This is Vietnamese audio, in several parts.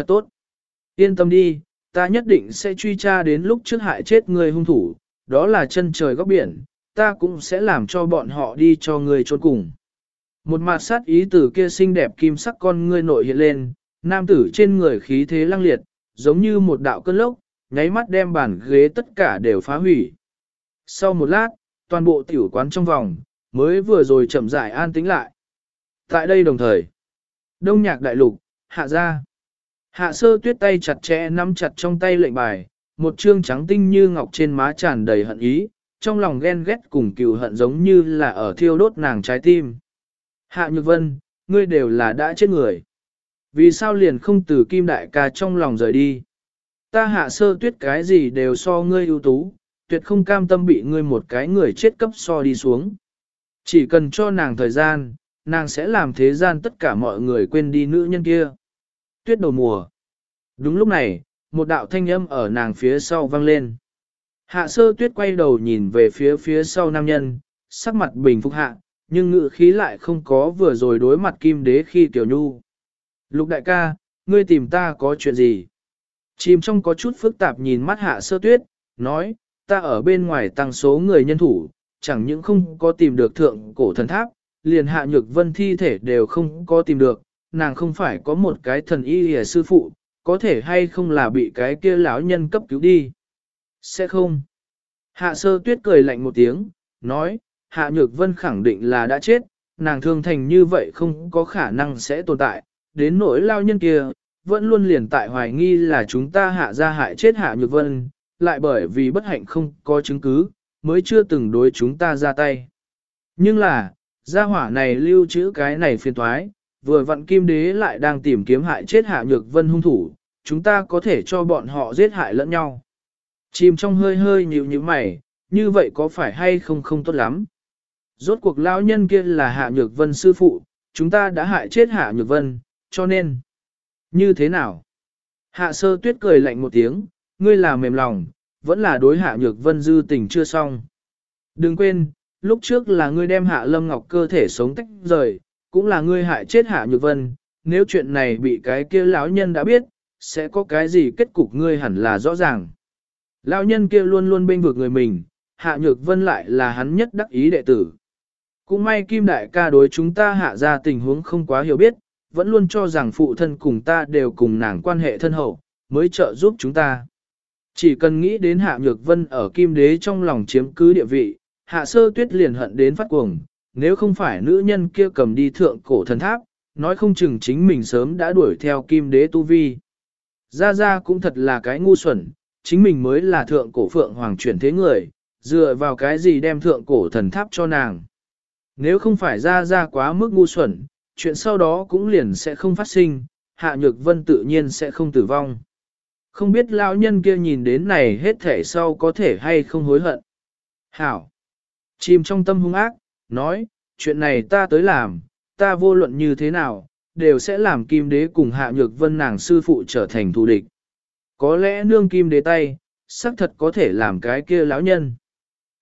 Thật tốt. Yên tâm đi, ta nhất định sẽ truy tra đến lúc trước hại chết người hung thủ, đó là chân trời góc biển, ta cũng sẽ làm cho bọn họ đi cho người trốn cùng. Một mặt sát ý tử kia xinh đẹp kim sắc con ngươi nội hiện lên, nam tử trên người khí thế lăng liệt, giống như một đạo cơn lốc, nháy mắt đem bàn ghế tất cả đều phá hủy. Sau một lát, toàn bộ tiểu quán trong vòng, mới vừa rồi chậm rãi an tĩnh lại. Tại đây đồng thời, đông nhạc đại lục, hạ ra. Hạ sơ tuyết tay chặt chẽ nắm chặt trong tay lệnh bài, một trương trắng tinh như ngọc trên má tràn đầy hận ý, trong lòng ghen ghét cùng cựu hận giống như là ở thiêu đốt nàng trái tim. Hạ Nhược Vân, ngươi đều là đã chết người. Vì sao liền không từ kim đại ca trong lòng rời đi? Ta hạ sơ tuyết cái gì đều so ngươi ưu tú, tuyệt không cam tâm bị ngươi một cái người chết cấp so đi xuống. Chỉ cần cho nàng thời gian, nàng sẽ làm thế gian tất cả mọi người quên đi nữ nhân kia. Tuyết đầu mùa. Đúng lúc này, một đạo thanh âm ở nàng phía sau vang lên. Hạ sơ tuyết quay đầu nhìn về phía phía sau nam nhân, sắc mặt bình phục hạ, nhưng ngự khí lại không có vừa rồi đối mặt kim đế khi tiểu nhu. Lục đại ca, ngươi tìm ta có chuyện gì? Chìm trong có chút phức tạp nhìn mắt hạ sơ tuyết, nói, ta ở bên ngoài tăng số người nhân thủ, chẳng những không có tìm được thượng cổ thần tháp, liền hạ nhược vân thi thể đều không có tìm được, nàng không phải có một cái thần y hề sư phụ, có thể hay không là bị cái kia lão nhân cấp cứu đi. Sẽ không. Hạ sơ tuyết cười lạnh một tiếng, nói, hạ nhược vân khẳng định là đã chết, nàng thương thành như vậy không có khả năng sẽ tồn tại, đến nỗi lao nhân kia, vẫn luôn liền tại hoài nghi là chúng ta hạ ra hại chết hạ nhược vân, lại bởi vì bất hạnh không có chứng cứ, mới chưa từng đối chúng ta ra tay. Nhưng là, gia hỏa này lưu trữ cái này phiền thoái, vừa vặn kim đế lại đang tìm kiếm hại chết hạ nhược vân hung thủ, chúng ta có thể cho bọn họ giết hại lẫn nhau. Chìm trong hơi hơi nhịu như mày, như vậy có phải hay không không tốt lắm. Rốt cuộc lão nhân kia là hạ nhược vân sư phụ, chúng ta đã hại chết hạ nhược vân, cho nên. Như thế nào? Hạ sơ tuyết cười lạnh một tiếng, ngươi là mềm lòng, vẫn là đối hạ nhược vân dư tình chưa xong. Đừng quên, lúc trước là ngươi đem hạ lâm ngọc cơ thể sống tách rời, cũng là ngươi hại chết hạ nhược vân, nếu chuyện này bị cái kia lão nhân đã biết, sẽ có cái gì kết cục ngươi hẳn là rõ ràng. Lão nhân kia luôn luôn bên vực người mình, hạ nhược vân lại là hắn nhất đắc ý đệ tử. Cũng may kim đại ca đối chúng ta hạ ra tình huống không quá hiểu biết, vẫn luôn cho rằng phụ thân cùng ta đều cùng nàng quan hệ thân hậu, mới trợ giúp chúng ta. Chỉ cần nghĩ đến hạ nhược vân ở kim đế trong lòng chiếm cứ địa vị, hạ sơ tuyết liền hận đến phát cuồng, nếu không phải nữ nhân kia cầm đi thượng cổ thần tháp, nói không chừng chính mình sớm đã đuổi theo kim đế tu vi. Gia Gia cũng thật là cái ngu xuẩn, chính mình mới là thượng cổ phượng hoàng chuyển thế người, dựa vào cái gì đem thượng cổ thần tháp cho nàng. Nếu không phải Gia Gia quá mức ngu xuẩn, chuyện sau đó cũng liền sẽ không phát sinh, hạ nhược vân tự nhiên sẽ không tử vong. Không biết lão nhân kia nhìn đến này hết thể sau có thể hay không hối hận. Hảo! Chìm trong tâm hung ác, nói, chuyện này ta tới làm, ta vô luận như thế nào, đều sẽ làm kim đế cùng hạ nhược vân nàng sư phụ trở thành thù địch. Có lẽ nương kim đế tay, xác thật có thể làm cái kia lão nhân.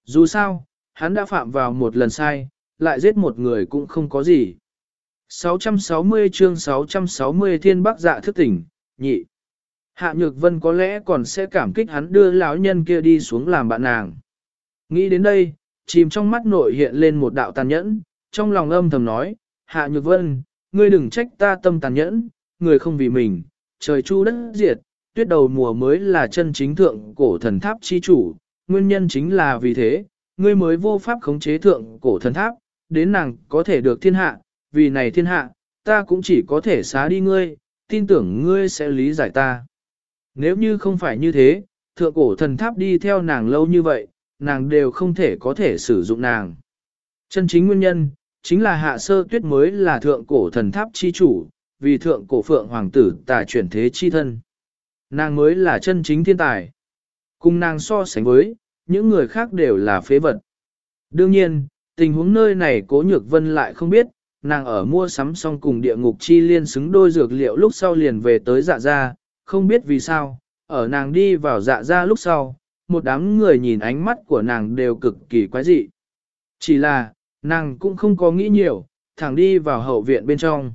Dù sao, hắn đã phạm vào một lần sai, lại giết một người cũng không có gì. 660 chương 660 thiên bắc dạ thức tỉnh, nhị. Hạ Nhược Vân có lẽ còn sẽ cảm kích hắn đưa lão nhân kia đi xuống làm bạn nàng. Nghĩ đến đây, chìm trong mắt nội hiện lên một đạo tàn nhẫn, trong lòng âm thầm nói, Hạ Nhược Vân, ngươi đừng trách ta tâm tàn nhẫn, người không vì mình, trời chu đất diệt, tuyết đầu mùa mới là chân chính thượng cổ thần tháp chi chủ, nguyên nhân chính là vì thế, ngươi mới vô pháp khống chế thượng cổ thần tháp, đến nàng có thể được thiên hạ, vì này thiên hạ, ta cũng chỉ có thể xá đi ngươi, tin tưởng ngươi sẽ lý giải ta. Nếu như không phải như thế, thượng cổ thần tháp đi theo nàng lâu như vậy, nàng đều không thể có thể sử dụng nàng. Chân chính nguyên nhân, chính là hạ sơ tuyết mới là thượng cổ thần tháp chi chủ, vì thượng cổ phượng hoàng tử tại chuyển thế chi thân. Nàng mới là chân chính thiên tài. Cùng nàng so sánh với, những người khác đều là phế vật. Đương nhiên, tình huống nơi này cố nhược vân lại không biết, nàng ở mua sắm xong cùng địa ngục chi liên xứng đôi dược liệu lúc sau liền về tới dạ gia, không biết vì sao, ở nàng đi vào dạ gia lúc sau, một đám người nhìn ánh mắt của nàng đều cực kỳ quái dị. Chỉ là, nàng cũng không có nghĩ nhiều, thẳng đi vào hậu viện bên trong.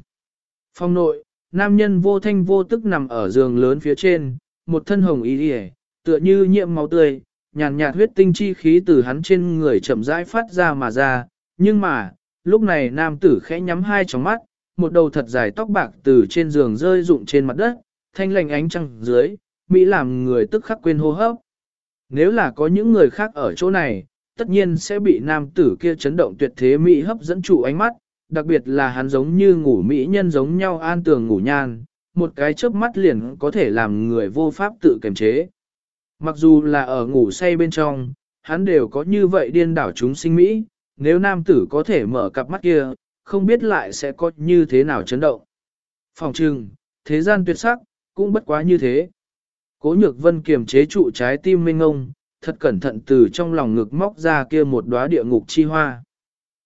Phong nội, Nam nhân vô thanh vô tức nằm ở giường lớn phía trên, một thân hồng y điề, tựa như nhiễm máu tươi, nhàn nhạt huyết tinh chi khí từ hắn trên người chậm rãi phát ra mà ra, nhưng mà, lúc này nam tử khẽ nhắm hai tròng mắt, một đầu thật dài tóc bạc từ trên giường rơi rụng trên mặt đất, thanh lành ánh trăng dưới, Mỹ làm người tức khắc quên hô hấp. Nếu là có những người khác ở chỗ này, tất nhiên sẽ bị nam tử kia chấn động tuyệt thế Mỹ hấp dẫn chủ ánh mắt, đặc biệt là hắn giống như ngủ Mỹ nhân giống nhau an tường ngủ nhan, một cái chớp mắt liền có thể làm người vô pháp tự kiềm chế. Mặc dù là ở ngủ say bên trong, hắn đều có như vậy điên đảo chúng sinh Mỹ, nếu nam tử có thể mở cặp mắt kia, không biết lại sẽ có như thế nào chấn động. Phòng trừng, thế gian tuyệt sắc, cũng bất quá như thế. Cố nhược vân kiềm chế trụ trái tim minh ngông, thật cẩn thận từ trong lòng ngực móc ra kia một đóa địa ngục chi hoa.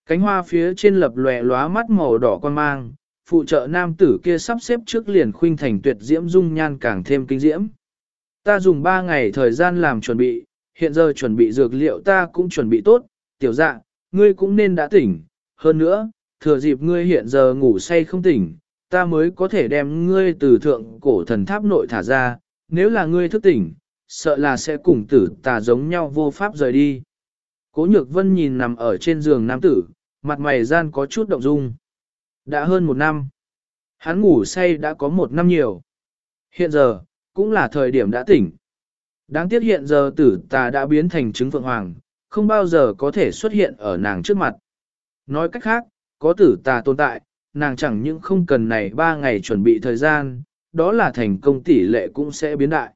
Cánh hoa phía trên lập lòe lóa mắt màu đỏ quan mang, phụ trợ nam tử kia sắp xếp trước liền khuynh thành tuyệt diễm dung nhan càng thêm kinh diễm. Ta dùng 3 ngày thời gian làm chuẩn bị, hiện giờ chuẩn bị dược liệu ta cũng chuẩn bị tốt, tiểu dạ, ngươi cũng nên đã tỉnh, hơn nữa, thừa dịp ngươi hiện giờ ngủ say không tỉnh, ta mới có thể đem ngươi từ thượng cổ thần tháp nội thả ra, nếu là ngươi thức tỉnh, sợ là sẽ cùng tử tà giống nhau vô pháp rời đi. Cố nhược vân nhìn nằm ở trên giường nam tử, mặt mày gian có chút động dung. Đã hơn một năm. Hắn ngủ say đã có một năm nhiều. Hiện giờ, cũng là thời điểm đã tỉnh. Đáng tiếc hiện giờ tử tà đã biến thành trứng phượng hoàng, không bao giờ có thể xuất hiện ở nàng trước mặt. Nói cách khác, có tử tà tồn tại, nàng chẳng những không cần này ba ngày chuẩn bị thời gian, đó là thành công tỷ lệ cũng sẽ biến đại.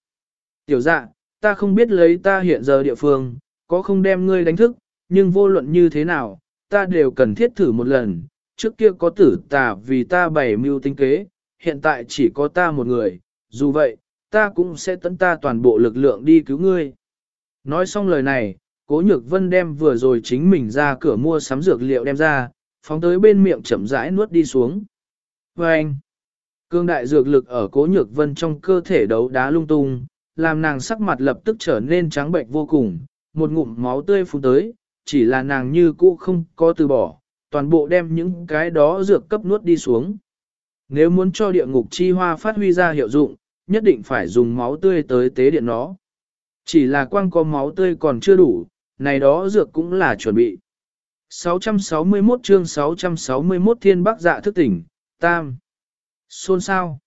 Tiểu dạ, ta không biết lấy ta hiện giờ địa phương, có không đem ngươi đánh thức, nhưng vô luận như thế nào, ta đều cần thiết thử một lần, trước kia có tử tà vì ta bày mưu tinh kế, hiện tại chỉ có ta một người, dù vậy, ta cũng sẽ tận ta toàn bộ lực lượng đi cứu ngươi. Nói xong lời này, cố nhược vân đem vừa rồi chính mình ra cửa mua sắm dược liệu đem ra, phóng tới bên miệng chậm rãi nuốt đi xuống. Và anh, cương đại dược lực ở cố nhược vân trong cơ thể đấu đá lung tung, làm nàng sắc mặt lập tức trở nên trắng bệnh vô cùng, một ngụm máu tươi phun tới, chỉ là nàng như cũ không có từ bỏ, toàn bộ đem những cái đó dược cấp nuốt đi xuống. Nếu muốn cho địa ngục chi hoa phát huy ra hiệu dụng, nhất định phải dùng máu tươi tới tế điện nó. Chỉ là quang có máu tươi còn chưa đủ, này đó dược cũng là chuẩn bị. 661 chương 661 thiên bắc dạ thức tỉnh, tam. Xôn sao?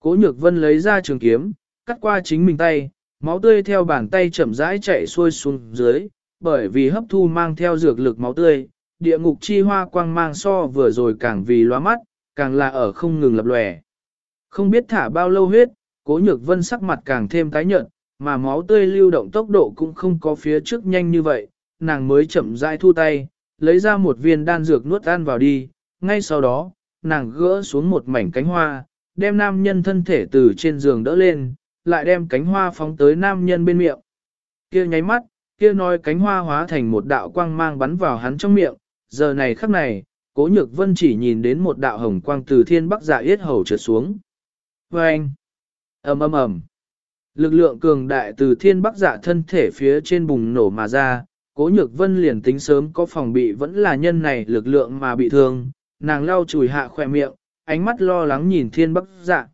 Cố nhược vân lấy ra trường kiếm, cắt qua chính mình tay, máu tươi theo bàn tay chậm rãi chạy xuôi xuống dưới, bởi vì hấp thu mang theo dược lực máu tươi, địa ngục chi hoa quang mang so vừa rồi càng vì loa mắt, càng là ở không ngừng lập lòe. Không biết thả bao lâu huyết, cố nhược vân sắc mặt càng thêm tái nhợt, mà máu tươi lưu động tốc độ cũng không có phía trước nhanh như vậy, nàng mới chậm rãi thu tay, lấy ra một viên đan dược nuốt ăn vào đi, ngay sau đó, nàng gỡ xuống một mảnh cánh hoa, đem nam nhân thân thể từ trên giường đỡ lên, lại đem cánh hoa phóng tới nam nhân bên miệng. Kia nháy mắt, kia nói cánh hoa hóa thành một đạo quang mang bắn vào hắn trong miệng, giờ này khắc này, cố nhược vân chỉ nhìn đến một đạo hồng quang từ thiên bắc dạ yết hầu trượt xuống. Oeng! anh, ầm ầm ầm, lực lượng cường đại từ thiên bắc dạ thân thể phía trên bùng nổ mà ra, cố nhược vân liền tính sớm có phòng bị vẫn là nhân này lực lượng mà bị thương, nàng lau chùi hạ khỏe miệng, ánh mắt lo lắng nhìn thiên bắc dạ.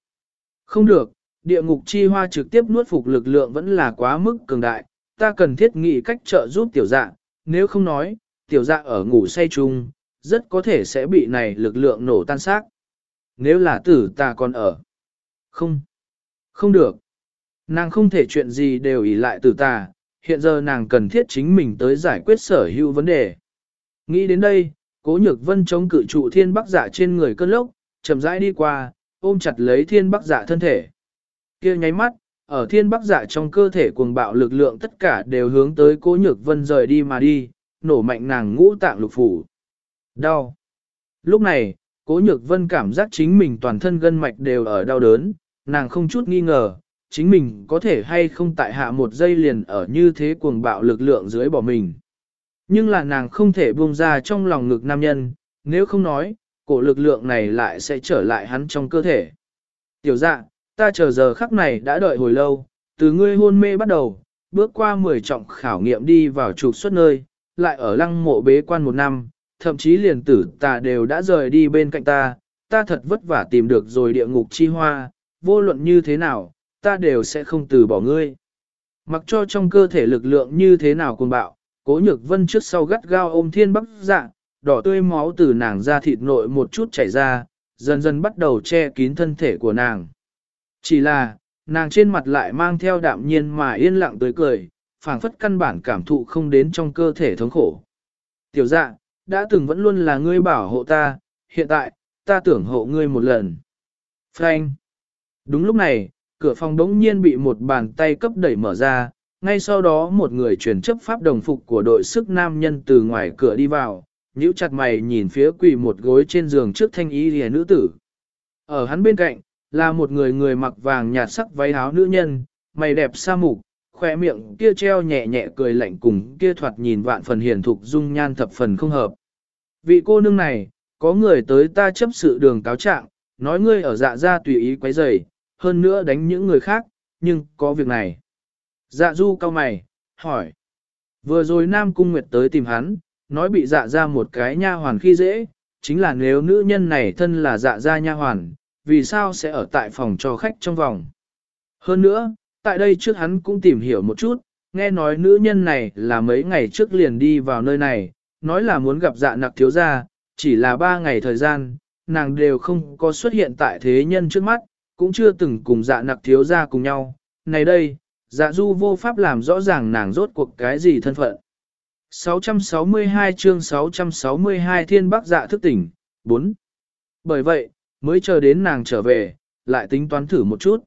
Không được, địa ngục chi hoa trực tiếp nuốt phục lực lượng vẫn là quá mức cường đại, ta cần thiết nghĩ cách trợ giúp tiểu dạ, nếu không nói, tiểu dạ ở ngủ say chung, rất có thể sẽ bị này lực lượng nổ tan xác. Nếu là tử ta còn ở. Không. Không được. Nàng không thể chuyện gì đều ỷ lại tử ta, hiện giờ nàng cần thiết chính mình tới giải quyết sở hữu vấn đề. Nghĩ đến đây, cố nhược vân chống cự trụ thiên bắc giả trên người cơn lốc, chậm rãi đi qua, ôm chặt lấy thiên bắc giả thân thể. kia nháy mắt, ở thiên bắc giả trong cơ thể cuồng bạo lực lượng tất cả đều hướng tới cố nhược vân rời đi mà đi, nổ mạnh nàng ngũ tạng lục phủ. Đau. Lúc này, cố nhược vân cảm giác chính mình toàn thân gân mạch đều ở đau đớn, nàng không chút nghi ngờ, chính mình có thể hay không tại hạ một giây liền ở như thế cuồng bạo lực lượng dưới bỏ mình. Nhưng là nàng không thể buông ra trong lòng ngực nam nhân, nếu không nói, cổ lực lượng này lại sẽ trở lại hắn trong cơ thể. Tiểu dạ, ta chờ giờ khắc này đã đợi hồi lâu, từ ngươi hôn mê bắt đầu, bước qua 10 trọng khảo nghiệm đi vào trục xuất nơi, lại ở lăng mộ bế quan một năm, thậm chí liền tử ta đều đã rời đi bên cạnh ta, ta thật vất vả tìm được rồi địa ngục chi hoa, vô luận như thế nào, ta đều sẽ không từ bỏ ngươi. Mặc cho trong cơ thể lực lượng như thế nào cuồng bạo, cố nhược vân trước sau gắt gao ôm thiên bắc dạ, đỏ tươi máu từ nàng ra thịt nội một chút chảy ra, dần dần bắt đầu che kín thân thể của nàng. Chỉ là, nàng trên mặt lại mang theo đạm nhiên mà yên lặng tươi cười, phảng phất căn bản cảm thụ không đến trong cơ thể thống khổ. Tiểu dạ, đã từng vẫn luôn là ngươi bảo hộ ta, hiện tại, ta tưởng hộ ngươi một lần. Frank. Đúng lúc này, cửa phòng đống nhiên bị một bàn tay cấp đẩy mở ra, ngay sau đó một người truyền chấp pháp đồng phục của đội sức nam nhân từ ngoài cửa đi vào, nhíu chặt mày nhìn phía quỳ một gối trên giường trước thanh y lìa nữ tử. Ở hắn bên cạnh, là một người người mặc vàng nhạt sắc váy áo nữ nhân, mày đẹp sa mục, khỏe miệng kia treo nhẹ nhẹ cười lạnh cùng kia thoạt nhìn vạn phần hiền thục dung nhan thập phần không hợp. Vị cô nương này, có người tới ta chấp sự đường cáo trạng, nói ngươi ở dạ ra tùy ý quấy rầy, hơn nữa đánh những người khác, nhưng có việc này. Dạ du cao mày, hỏi. Vừa rồi Nam Cung Nguyệt tới tìm hắn, nói bị dạ ra một cái nha hoàn khi dễ, chính là nếu nữ nhân này thân là dạ ra nha hoàn, vì sao sẽ ở tại phòng cho khách trong vòng. Hơn nữa, tại đây trước hắn cũng tìm hiểu một chút, nghe nói nữ nhân này là mấy ngày trước liền đi vào nơi này, nói là muốn gặp dạ nặc thiếu gia, chỉ là ba ngày thời gian, nàng đều không có xuất hiện tại thế nhân trước mắt, cũng chưa từng cùng dạ nặc thiếu gia cùng nhau. Này đây, dạ du vô pháp làm rõ ràng nàng rốt cuộc cái gì thân phận. 662 chương 662 thiên bắc dạ thức tỉnh, 4. Bởi vậy, mới chờ đến nàng trở về, lại tính toán thử một chút.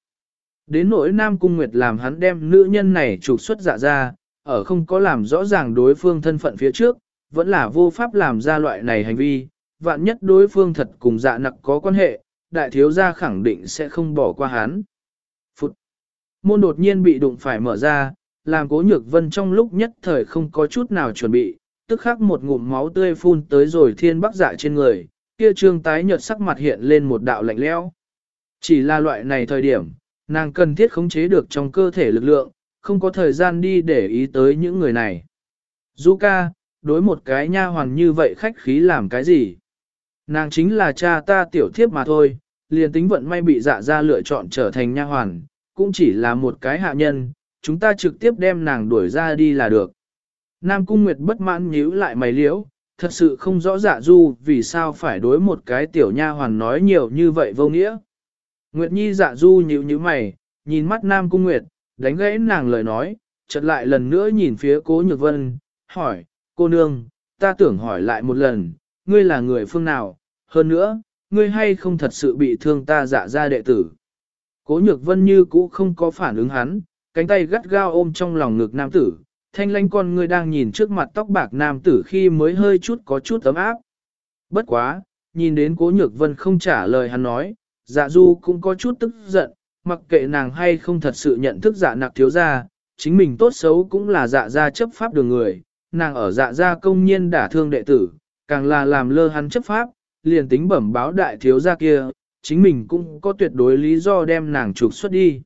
Đến nỗi Nam Cung Nguyệt làm hắn đem nữ nhân này trục xuất dạ ra, ở không có làm rõ ràng đối phương thân phận phía trước, vẫn là vô pháp làm ra loại này hành vi, vạn nhất đối phương thật cùng dạ nặc có quan hệ, đại thiếu gia khẳng định sẽ không bỏ qua hắn. Môn đột nhiên bị đụng phải mở ra, làm cố nhược vân trong lúc nhất thời không có chút nào chuẩn bị, tức khắc một ngụm máu tươi phun tới rồi thiên bắc dạ trên người, kia trương tái nhợt sắc mặt hiện lên một đạo lạnh lẽo. Chỉ là loại này thời điểm, nàng cần thiết khống chế được trong cơ thể lực lượng, không có thời gian đi để ý tới những người này. Dũ ca, đối một cái nha hoàn như vậy khách khí làm cái gì? Nàng chính là cha ta tiểu thiếp mà thôi, liền tính vận may bị dạ ra lựa chọn trở thành nha hoàn, cũng chỉ là một cái hạ nhân, chúng ta trực tiếp đem nàng đuổi ra đi là được. Nam Cung Nguyệt bất mãn nhíu lại mày liễu, thật sự không rõ dạ du vì sao phải đối một cái tiểu nha hoàn nói nhiều như vậy vô nghĩa. Nguyệt Nhi dạ du nhíu nhíu mày, nhìn mắt Nam Cung Nguyệt, đánh gãy nàng lời nói, chợt lại lần nữa nhìn phía cố nhược vân, hỏi, cô nương, ta tưởng hỏi lại một lần, ngươi là người phương nào, hơn nữa, ngươi hay không thật sự bị thương ta dạ ra đệ tử. Cố nhược vân như cũ không có phản ứng hắn, cánh tay gắt gao ôm trong lòng ngực nam tử, thanh lanh con ngươi đang nhìn trước mặt tóc bạc nam tử khi mới hơi chút có chút ấm áp. Bất quá, nhìn đến cố nhược vân không trả lời hắn nói, dạ du cũng có chút tức giận, mặc kệ nàng hay không thật sự nhận thức dạ nặc thiếu gia, chính mình tốt xấu cũng là dạ gia chấp pháp đường người, nàng ở dạ gia công nhiên đả thương đệ tử, càng là làm lơ hắn chấp pháp, liền tính bẩm báo đại thiếu gia kia, chính mình cũng có tuyệt đối lý do đem nàng trục xuất đi.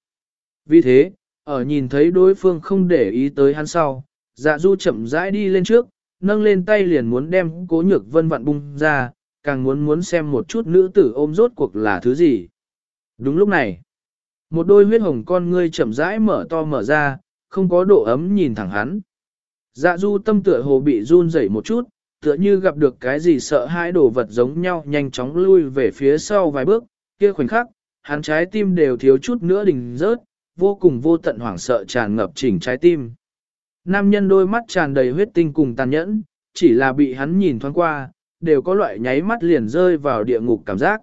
Vì thế, ở nhìn thấy đối phương không để ý tới hắn sau, dạ du chậm rãi đi lên trước, nâng lên tay liền muốn đem cố nhược vân vặn bung ra, càng muốn muốn xem một chút nữ tử ôm rốt cuộc là thứ gì. Đúng lúc này, một đôi huyết hồng con ngươi chậm rãi mở to mở ra, không có độ ấm nhìn thẳng hắn. Dạ du tâm tựa hồ bị run rẩy một chút, tựa như gặp được cái gì sợ hãi đồ vật giống nhau nhanh chóng lui về phía sau vài bước, kia khoảnh khắc, hắn trái tim đều thiếu chút nữa đình rớt, vô cùng vô tận hoảng sợ tràn ngập chỉnh trái tim. Nam nhân đôi mắt tràn đầy huyết tinh cùng tàn nhẫn, chỉ là bị hắn nhìn thoáng qua, đều có loại nháy mắt liền rơi vào địa ngục cảm giác.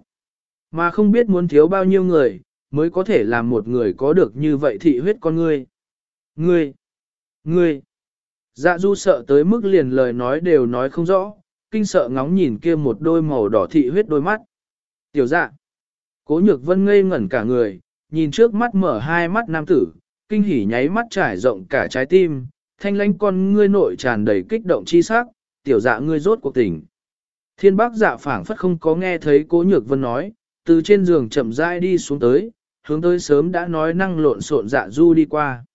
Mà không biết muốn thiếu bao nhiêu người, mới có thể làm một người có được như vậy thị huyết con ngươi. Ngươi! Ngươi! Dạ du sợ tới mức liền lời nói đều nói không rõ, kinh sợ ngóng nhìn kia một đôi màu đỏ thị huyết đôi mắt. Tiểu dạ! Cố nhược vân ngây ngẩn cả người, nhìn trước mắt mở hai mắt nam tử, kinh hỉ nháy mắt trải rộng cả trái tim, thanh lãnh con ngươi nội tràn đầy kích động chi sắc, tiểu dạ ngươi rốt cuộc tỉnh. Thiên bác dạ phảng phất không có nghe thấy cố nhược vân nói, từ trên giường chậm rãi đi xuống tới, hướng tới sớm đã nói năng lộn xộn dạ du đi qua.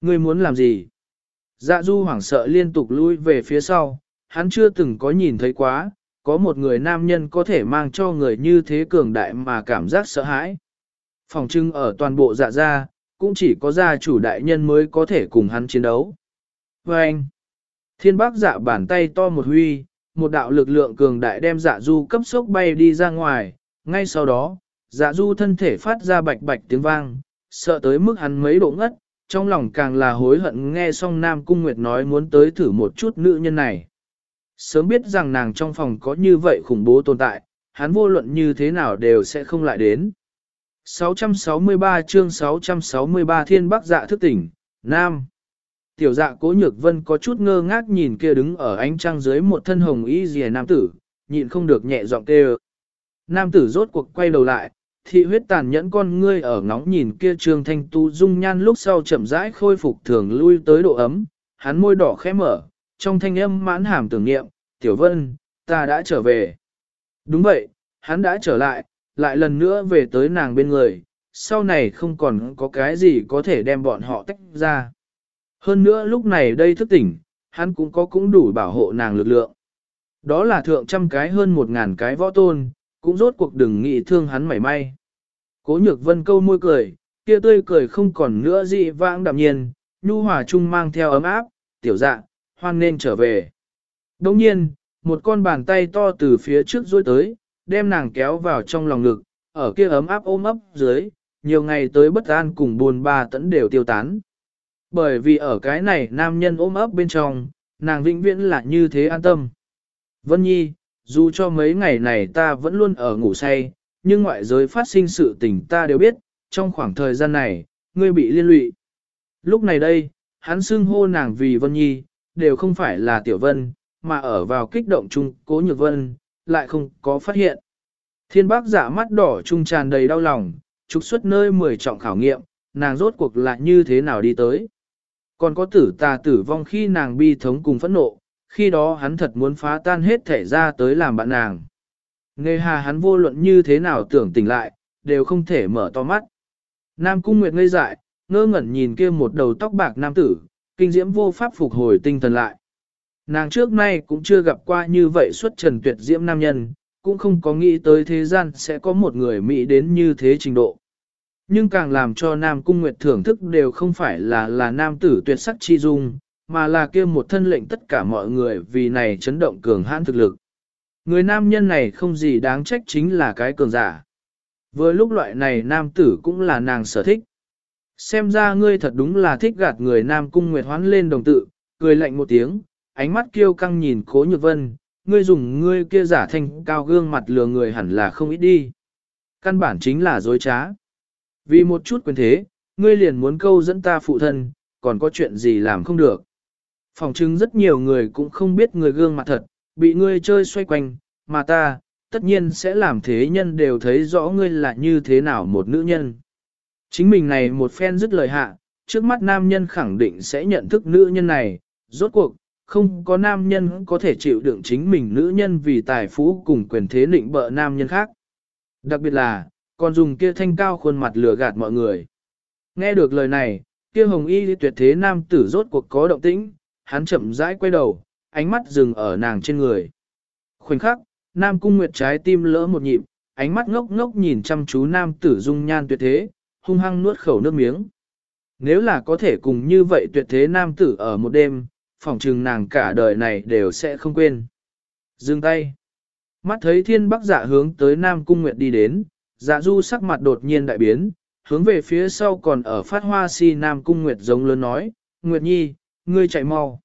Ngươi muốn làm gì? Dạ du hoảng sợ liên tục lui về phía sau, hắn chưa từng có nhìn thấy quá, có một người nam nhân có thể mang cho người như thế cường đại mà cảm giác sợ hãi. Phòng trưng ở toàn bộ dạ gia, cũng chỉ có gia chủ đại nhân mới có thể cùng hắn chiến đấu. Và anh, thiên bác dạ bàn tay to một huy, một đạo lực lượng cường đại đem dạ du cấp sốc bay đi ra ngoài, ngay sau đó, dạ du thân thể phát ra bạch bạch tiếng vang, sợ tới mức hắn mấy độ ngất, trong lòng càng là hối hận nghe xong Nam Cung Nguyệt nói muốn tới thử một chút nữ nhân này. Sớm biết rằng nàng trong phòng có như vậy khủng bố tồn tại, hắn vô luận như thế nào đều sẽ không lại đến. 663 chương 663 Thiên Bắc Dạ thức tỉnh, Nam. Tiểu dạ cố nhược vân có chút ngơ ngác nhìn kia đứng ở ánh trăng dưới một thân hồng y rìa nam tử, nhịn không được nhẹ giọng kêu. Nam tử rốt cuộc quay đầu lại, thị huyết tàn nhẫn con ngươi ở ngóng nhìn kia trương thanh tu dung nhan lúc sau chậm rãi khôi phục thường lui tới độ ấm, hắn môi đỏ khẽ mở, trong thanh âm mãn hàm tưởng niệm, tiểu vân, ta đã trở về. Đúng vậy, hắn đã trở lại, lại lần nữa về tới nàng bên người, sau này không còn có cái gì có thể đem bọn họ tách ra. Hơn nữa lúc này đây thức tỉnh, hắn cũng có cũng đủ bảo hộ nàng lực lượng. Đó là thượng trăm cái hơn một ngàn cái võ tôn, cũng rốt cuộc đừng nghĩ thương hắn mảy may. Cố nhược vân câu môi cười, kia tươi cười không còn nữa dị vãng đạm nhiên, nhu hòa chung mang theo ấm áp, tiểu dạ, hoan nên trở về. Đồng nhiên, một con bàn tay to từ phía trước duỗi tới, đem nàng kéo vào trong lòng ngực, ở kia ấm áp ôm ấp dưới, nhiều ngày tới bất an cùng buồn ba tẫn đều tiêu tán. Bởi vì ở cái này nam nhân ôm ấp bên trong, nàng vĩnh viễn là như thế an tâm. Vân Nhi, dù cho mấy ngày này ta vẫn luôn ở ngủ say, nhưng ngoại giới phát sinh sự tình ta đều biết, trong khoảng thời gian này, ngươi bị liên lụy. Lúc này đây, hắn xưng hô nàng vì Vân Nhi, đều không phải là Tiểu Vân, mà ở vào kích động chung cố nhược Vân, lại không có phát hiện. Thiên bác giả mắt đỏ trung tràn đầy đau lòng, trục xuất nơi mười trọng khảo nghiệm, nàng rốt cuộc lại như thế nào đi tới. Còn có tử tà tử vong khi nàng bi thống cùng phẫn nộ, khi đó hắn thật muốn phá tan hết thể ra tới làm bạn nàng. Nghe hà hắn vô luận như thế nào tưởng tỉnh lại, đều không thể mở to mắt. Nam cung nguyệt ngây dại, ngơ ngẩn nhìn kia một đầu tóc bạc nam tử, kinh diễm vô pháp phục hồi tinh thần lại. Nàng trước nay cũng chưa gặp qua như vậy xuất trần tuyệt diễm nam nhân, cũng không có nghĩ tới thế gian sẽ có một người Mỹ đến như thế trình độ. Nhưng càng làm cho Nam Cung Nguyệt thưởng thức đều không phải là là nam tử tuyệt sắc chi dung, mà là kia một thân lệnh tất cả mọi người vì này chấn động cường hãn thực lực. Người nam nhân này không gì đáng trách chính là cái cường giả. Với lúc loại này nam tử cũng là nàng sở thích. Xem ra ngươi thật đúng là thích gạt người nam cung nguyệt hoán lên đồng tự, cười lạnh một tiếng, ánh mắt kiêu căng nhìn cố nhược vân, ngươi dùng ngươi kia giả thanh cao gương mặt lừa người hẳn là không ít đi. Căn bản chính là dối trá. Vì một chút quyền thế, ngươi liền muốn câu dẫn ta phụ thân, còn có chuyện gì làm không được. Phòng chứng rất nhiều người cũng không biết người gương mặt thật, bị ngươi chơi xoay quanh, mà ta, tất nhiên sẽ làm thế nhân đều thấy rõ ngươi là như thế nào một nữ nhân. Chính mình này một phen dứt lời hạ, trước mắt nam nhân khẳng định sẽ nhận thức nữ nhân này, rốt cuộc, không có nam nhân có thể chịu đựng chính mình nữ nhân vì tài phú cùng quyền thế định bợ nam nhân khác. Đặc biệt là, còn dùng kia thanh cao khuôn mặt lừa gạt mọi người. Nghe được lời này, kia hồng y tuyệt thế nam tử rốt cuộc có động tĩnh, hắn chậm rãi quay đầu, ánh mắt dừng ở nàng trên người. Khoảnh khắc, nam cung nguyệt trái tim lỡ một nhịp, ánh mắt ngốc ngốc nhìn chăm chú nam tử dung nhan tuyệt thế, hung hăng nuốt khẩu nước miếng. Nếu là có thể cùng như vậy tuyệt thế nam tử ở một đêm, phỏng chừng nàng cả đời này đều sẽ không quên. Dừng tay. Mắt thấy thiên bắc dạ hướng tới Nam Cung Nguyệt đi đến, dạ du sắc mặt đột nhiên đại biến, hướng về phía sau còn ở phát hoa si Nam Cung Nguyệt giống lớn nói, Nguyệt Nhi, ngươi chạy mau.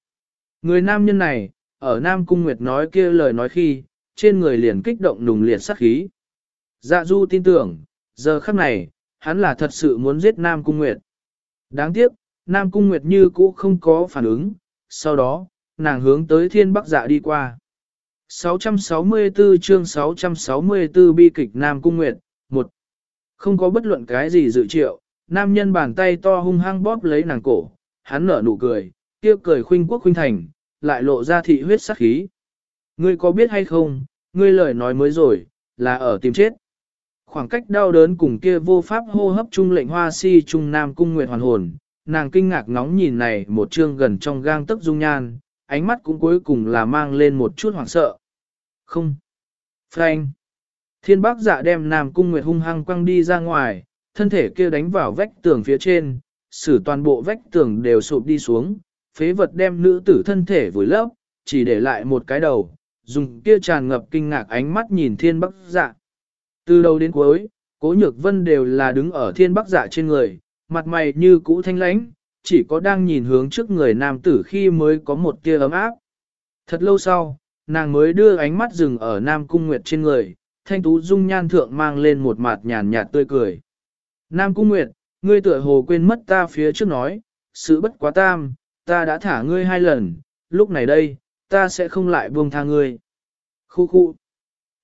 Người nam nhân này, ở Nam Cung Nguyệt nói kia lời nói khi, trên người liền kích động nùng liệt sát khí. Dạ du tin tưởng, giờ khắc này, hắn là thật sự muốn giết Nam Cung Nguyệt. Đáng tiếc, Nam Cung Nguyệt như cũ không có phản ứng, sau đó, nàng hướng tới thiên bắc dạ đi qua. 664 chương 664 bi kịch Nam Cung Nguyệt, một Không có bất luận cái gì dự triệu, nam nhân bàn tay to hung hăng bóp lấy nàng cổ, hắn nở nụ cười, kia cười khuynh quốc khuynh thành, lại lộ ra thị huyết sắc khí. Ngươi có biết hay không, ngươi lời nói mới rồi, là ở tìm chết. Khoảng cách đau đớn cùng kia vô pháp hô hấp trung lệnh hoa si trung nam cung nguyệt hoàn hồn, nàng kinh ngạc ngóng nhìn này một chương gần trong gang tấc dung nhan, ánh mắt cũng cuối cùng là mang lên một chút hoảng sợ. Không, Frank. Thiên bác dạ đem Nam Cung Nguyệt hung hăng quăng đi ra ngoài, thân thể kia đánh vào vách tường phía trên, xử toàn bộ vách tường đều sụp đi xuống, phế vật đem nữ tử thân thể vùi lấp, chỉ để lại một cái đầu, dùng kia tràn ngập kinh ngạc ánh mắt nhìn thiên bắc dạ. Từ đầu đến cuối, cố nhược vân đều là đứng ở thiên bắc dạ trên người, mặt mày như cũ thanh lãnh, chỉ có đang nhìn hướng trước người nam tử khi mới có một tia ấm áp. Thật lâu sau, nàng mới đưa ánh mắt dừng ở nam cung nguyệt trên người, thanh tú dung nhan thượng mang lên một mặt nhàn nhạt tươi cười. Nam cung nguyệt, ngươi tựa hồ quên mất ta phía trước nói, sự bất quá tam, ta đã thả ngươi hai lần, lúc này đây, ta sẽ không lại buông tha ngươi. Khu khu.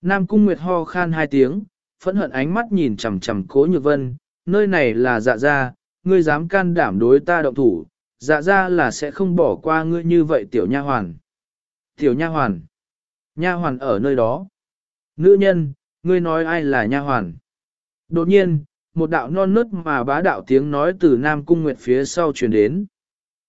Nam cung nguyệt ho khan hai tiếng, phẫn hận ánh mắt nhìn chằm chằm cố nhược vân, nơi này là dạ gia, ngươi dám can đảm đối ta động thủ, dạ gia là sẽ không bỏ qua ngươi như vậy tiểu nha hoàn. Tiểu nha hoàn. Nha hoàn ở nơi đó. Nữ nhân, ngươi nói ai là nha hoàn. Đột nhiên, một đạo non nớt mà bá đạo tiếng nói từ Nam Cung Nguyệt phía sau truyền đến.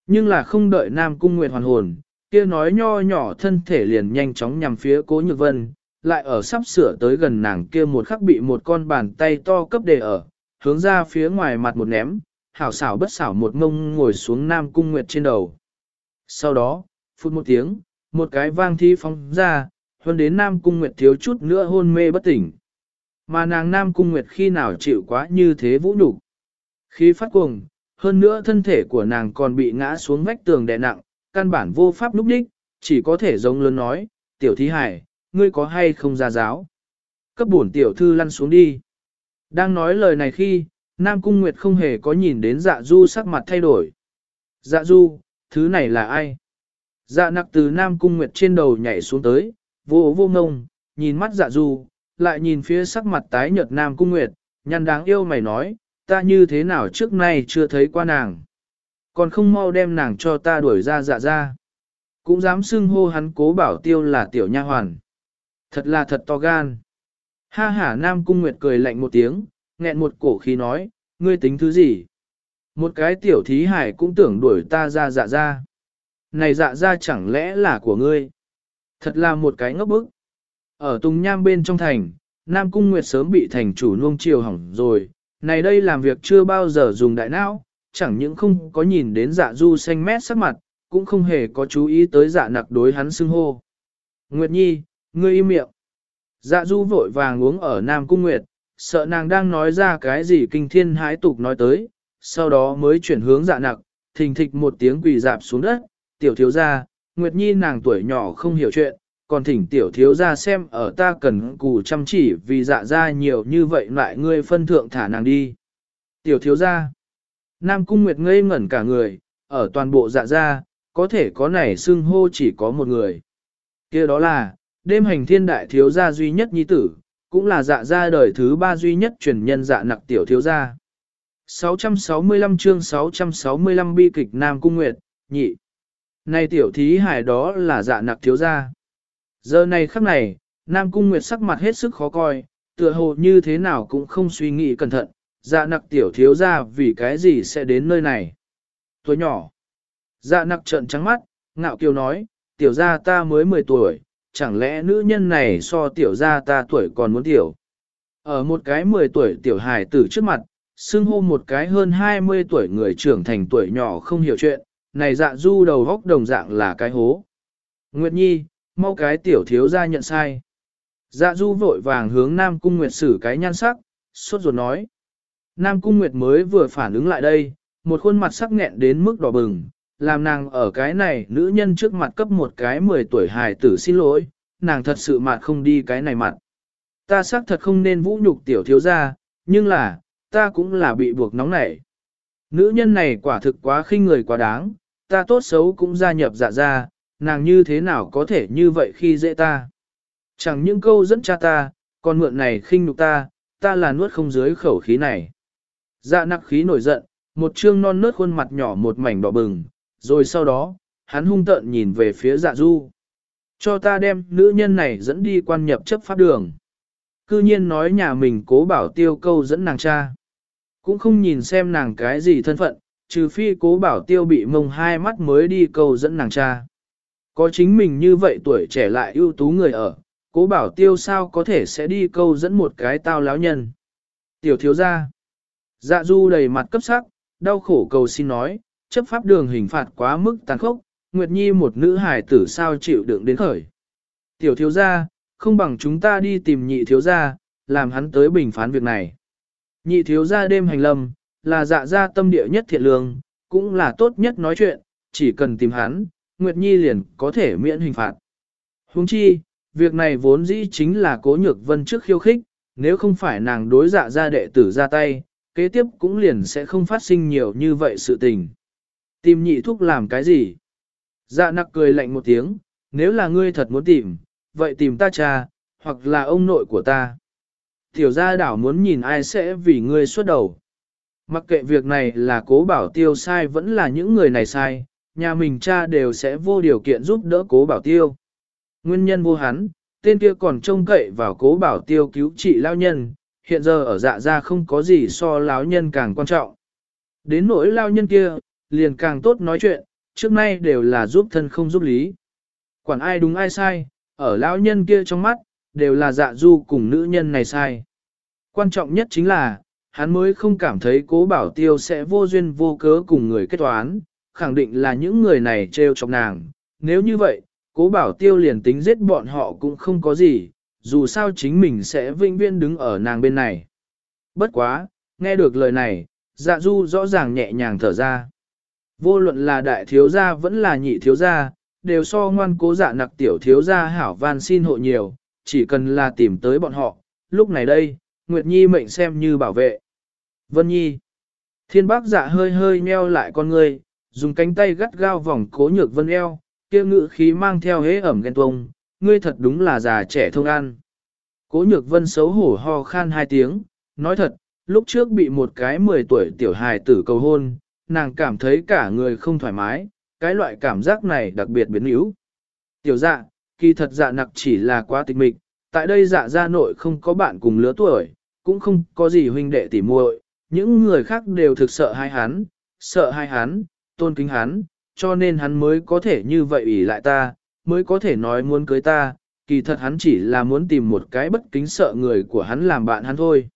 Nhưng là không đợi Nam Cung Nguyệt hoàn hồn, kia nói nho nhỏ thân thể liền nhanh chóng nhằm phía Cố Nhược Vân, lại ở sắp sửa tới gần nàng kia một khắc bị một con bàn tay to cấp đề ở, hướng ra phía ngoài mặt một ném, hảo xảo bất xảo một mông ngồi xuống Nam Cung Nguyệt trên đầu. Sau đó, phút một tiếng, một cái vang thi phóng ra, hơn đến Nam Cung Nguyệt thiếu chút nữa hôn mê bất tỉnh. Mà nàng Nam Cung Nguyệt khi nào chịu quá như thế vũ nhục Khi phát cuồng, hơn nữa thân thể của nàng còn bị ngã xuống vách tường đè nặng, căn bản vô pháp lúc đích, chỉ có thể giống lớn nói, tiểu thí hải, ngươi có hay không ra giáo. Cấp bổn tiểu thư lăn xuống đi. Đang nói lời này khi, Nam Cung Nguyệt không hề có nhìn đến dạ du sắc mặt thay đổi. Dạ du, thứ này là ai? Dạ nặc từ Nam Cung Nguyệt trên đầu nhảy xuống tới, vô vô ngông, nhìn mắt dạ du, lại nhìn phía sắc mặt tái nhợt Nam Cung Nguyệt, nhăn đáng yêu mày nói, ta như thế nào trước nay chưa thấy qua nàng. Còn không mau đem nàng cho ta đuổi ra dạ ra. Cũng dám xưng hô hắn cố bảo tiêu là tiểu nha hoàn. Thật là thật to gan. Ha ha Nam Cung Nguyệt cười lạnh một tiếng, nghẹn một cổ khí nói, ngươi tính thứ gì? Một cái tiểu thí hải cũng tưởng đuổi ta ra dạ ra. Này dạ ra chẳng lẽ là của ngươi? Thật là một cái ngốc bức. Ở Tùng Nham bên trong thành, Nam Cung Nguyệt sớm bị thành chủ nuông chiều hỏng rồi, này đây làm việc chưa bao giờ dùng đại não, chẳng những không có nhìn đến dạ du xanh mét sắc mặt, cũng không hề có chú ý tới dạ nặc đối hắn xưng hô. Nguyệt Nhi, ngươi im miệng. Dạ du vội vàng uống ở Nam Cung Nguyệt, sợ nàng đang nói ra cái gì kinh thiên hái tục nói tới, sau đó mới chuyển hướng dạ nặc, thình thịch một tiếng quỳ dạp xuống đất, tiểu thiếu gia, Nguyệt Nhi nàng tuổi nhỏ không hiểu chuyện, còn thỉnh tiểu thiếu gia xem ở ta cần cù chăm chỉ vì dạ ra nhiều như vậy lại ngươi phân thượng thả nàng đi. Tiểu thiếu gia, Nam Cung Nguyệt ngây ngẩn cả người, ở toàn bộ dạ ra, có thể có này xưng hô chỉ có một người. kia đó là, đêm hành thiên đại thiếu gia duy nhất nhi tử, cũng là dạ ra đời thứ ba duy nhất truyền nhân dạ nặc tiểu thiếu gia. 665 chương 665 bi kịch Nam Cung Nguyệt, nhị. Này tiểu thí hải đó là dạ nặc thiếu gia. Giờ này khắc này, Nam Cung Nguyệt sắc mặt hết sức khó coi, tựa hồ như thế nào cũng không suy nghĩ cẩn thận, dạ nặc tiểu thiếu gia vì cái gì sẽ đến nơi này. Tuổi nhỏ. Dạ nặc trợn trắng mắt, ngạo kiều nói, tiểu gia ta mới 10 tuổi, chẳng lẽ nữ nhân này so tiểu gia ta tuổi còn muốn tiểu. Ở một cái 10 tuổi tiểu hài tử trước mặt, xưng hô một cái hơn 20 tuổi người trưởng thành tuổi nhỏ không hiểu chuyện, này dạ du đầu góc đồng dạng là cái hố. Nguyệt Nhi, mau cái tiểu thiếu ra nhận sai. Dạ du vội vàng hướng Nam Cung Nguyệt xử cái nhan sắc, sốt ruột nói. Nam Cung Nguyệt mới vừa phản ứng lại đây, một khuôn mặt sắc nghẹn đến mức đỏ bừng, làm nàng ở cái này nữ nhân trước mặt cấp một cái 10 tuổi hài tử xin lỗi, nàng thật sự mặt không đi cái này mặt. Ta xác thật không nên vũ nhục tiểu thiếu ra, nhưng là, ta cũng là bị buộc nóng nảy. Nữ nhân này quả thực quá khinh người quá đáng, ta tốt xấu cũng gia nhập dạ ra, nàng như thế nào có thể như vậy khi dễ ta. Chẳng những câu dẫn cha ta, còn mượn này khinh nhục ta, ta là nuốt không dưới khẩu khí này. Dạ nặc khí nổi giận, một trương non nớt khuôn mặt nhỏ một mảnh đỏ bừng, rồi sau đó, hắn hung tợn nhìn về phía dạ du. Cho ta đem nữ nhân này dẫn đi quan nhập chấp pháp đường. Cư nhiên nói nhà mình cố bảo tiêu câu dẫn nàng cha. Cũng không nhìn xem nàng cái gì thân phận, trừ phi cố bảo tiêu bị mông hai mắt mới đi câu dẫn nàng cha. Có chính mình như vậy tuổi trẻ lại ưu tú người ở, cố bảo tiêu sao có thể sẽ đi câu dẫn một cái tao láo nhân. Tiểu thiếu gia. Dạ du đầy mặt cấp sắc, đau khổ cầu xin nói, chấp pháp đường hình phạt quá mức tàn khốc, Nguyệt Nhi một nữ hài tử sao chịu đựng đến khởi. Tiểu thiếu gia, không bằng chúng ta đi tìm nhị thiếu gia, làm hắn tới bình phán việc này. Nhị thiếu gia đêm hành lâm, là dạ gia tâm địa nhất thiện lương, cũng là tốt nhất nói chuyện, chỉ cần tìm hắn, Nguyệt Nhi liền có thể miễn hình phạt. Huống chi, việc này vốn dĩ chính là cố nhược vân trước khiêu khích, nếu không phải nàng đối dạ gia đệ tử ra tay, kế tiếp cũng liền sẽ không phát sinh nhiều như vậy sự tình. Tìm nhị thúc làm cái gì? Dạ nặc cười lạnh một tiếng, nếu là ngươi thật muốn tìm, vậy tìm ta cha, hoặc là ông nội của ta. Tiểu gia đảo muốn nhìn ai sẽ vì ngươi xuất đầu. Mặc kệ việc này là cố bảo tiêu sai vẫn là những người này sai, nhà mình cha đều sẽ vô điều kiện giúp đỡ cố bảo tiêu. Nguyên nhân vô hắn, tên kia còn trông cậy vào cố bảo tiêu cứu trị lao nhân, hiện giờ ở dạ gia không có gì so lão nhân càng quan trọng. Đến nỗi lao nhân kia, liền càng tốt nói chuyện, trước nay đều là giúp thân không giúp lý. Quản ai đúng ai sai, ở lão nhân kia trong mắt, đều là dạ du cùng nữ nhân này sai. Quan trọng nhất chính là, hắn mới không cảm thấy cố bảo tiêu sẽ vô duyên vô cớ cùng người kết toán, khẳng định là những người này trêu chọc nàng. Nếu như vậy, cố bảo tiêu liền tính giết bọn họ cũng không có gì, dù sao chính mình sẽ vinh viên đứng ở nàng bên này. Bất quá, nghe được lời này, dạ du rõ ràng nhẹ nhàng thở ra. Vô luận là đại thiếu gia vẫn là nhị thiếu gia, đều so ngoan cố dạ nặc tiểu thiếu gia hảo van xin hộ nhiều, chỉ cần là tìm tới bọn họ, lúc này đây, Nguyệt Nhi mệnh xem như bảo vệ. Vân Nhi. Thiên bác dạ hơi hơi meo lại con người, dùng cánh tay gắt gao vòng cố nhược vân eo, kia ngự khí mang theo hế ẩm ghen tuông, ngươi thật đúng là già trẻ thông ăn. Cố nhược vân xấu hổ ho khan hai tiếng, nói thật, lúc trước bị một cái 10 tuổi tiểu hài tử cầu hôn, nàng cảm thấy cả người không thoải mái, cái loại cảm giác này đặc biệt biến yếu. Tiểu dạ, kỳ thật dạ nặc chỉ là quá tịch mịch, tại đây dạ gia nội không có bạn cùng lứa tuổi, cũng không có gì huynh đệ tỉ muội, những người khác đều thực sợ hai hắn, sợ hai hắn, tôn kính hắn, cho nên hắn mới có thể như vậy ủy lại ta, mới có thể nói muốn cưới ta, kỳ thật hắn chỉ là muốn tìm một cái bất kính sợ người của hắn làm bạn hắn thôi.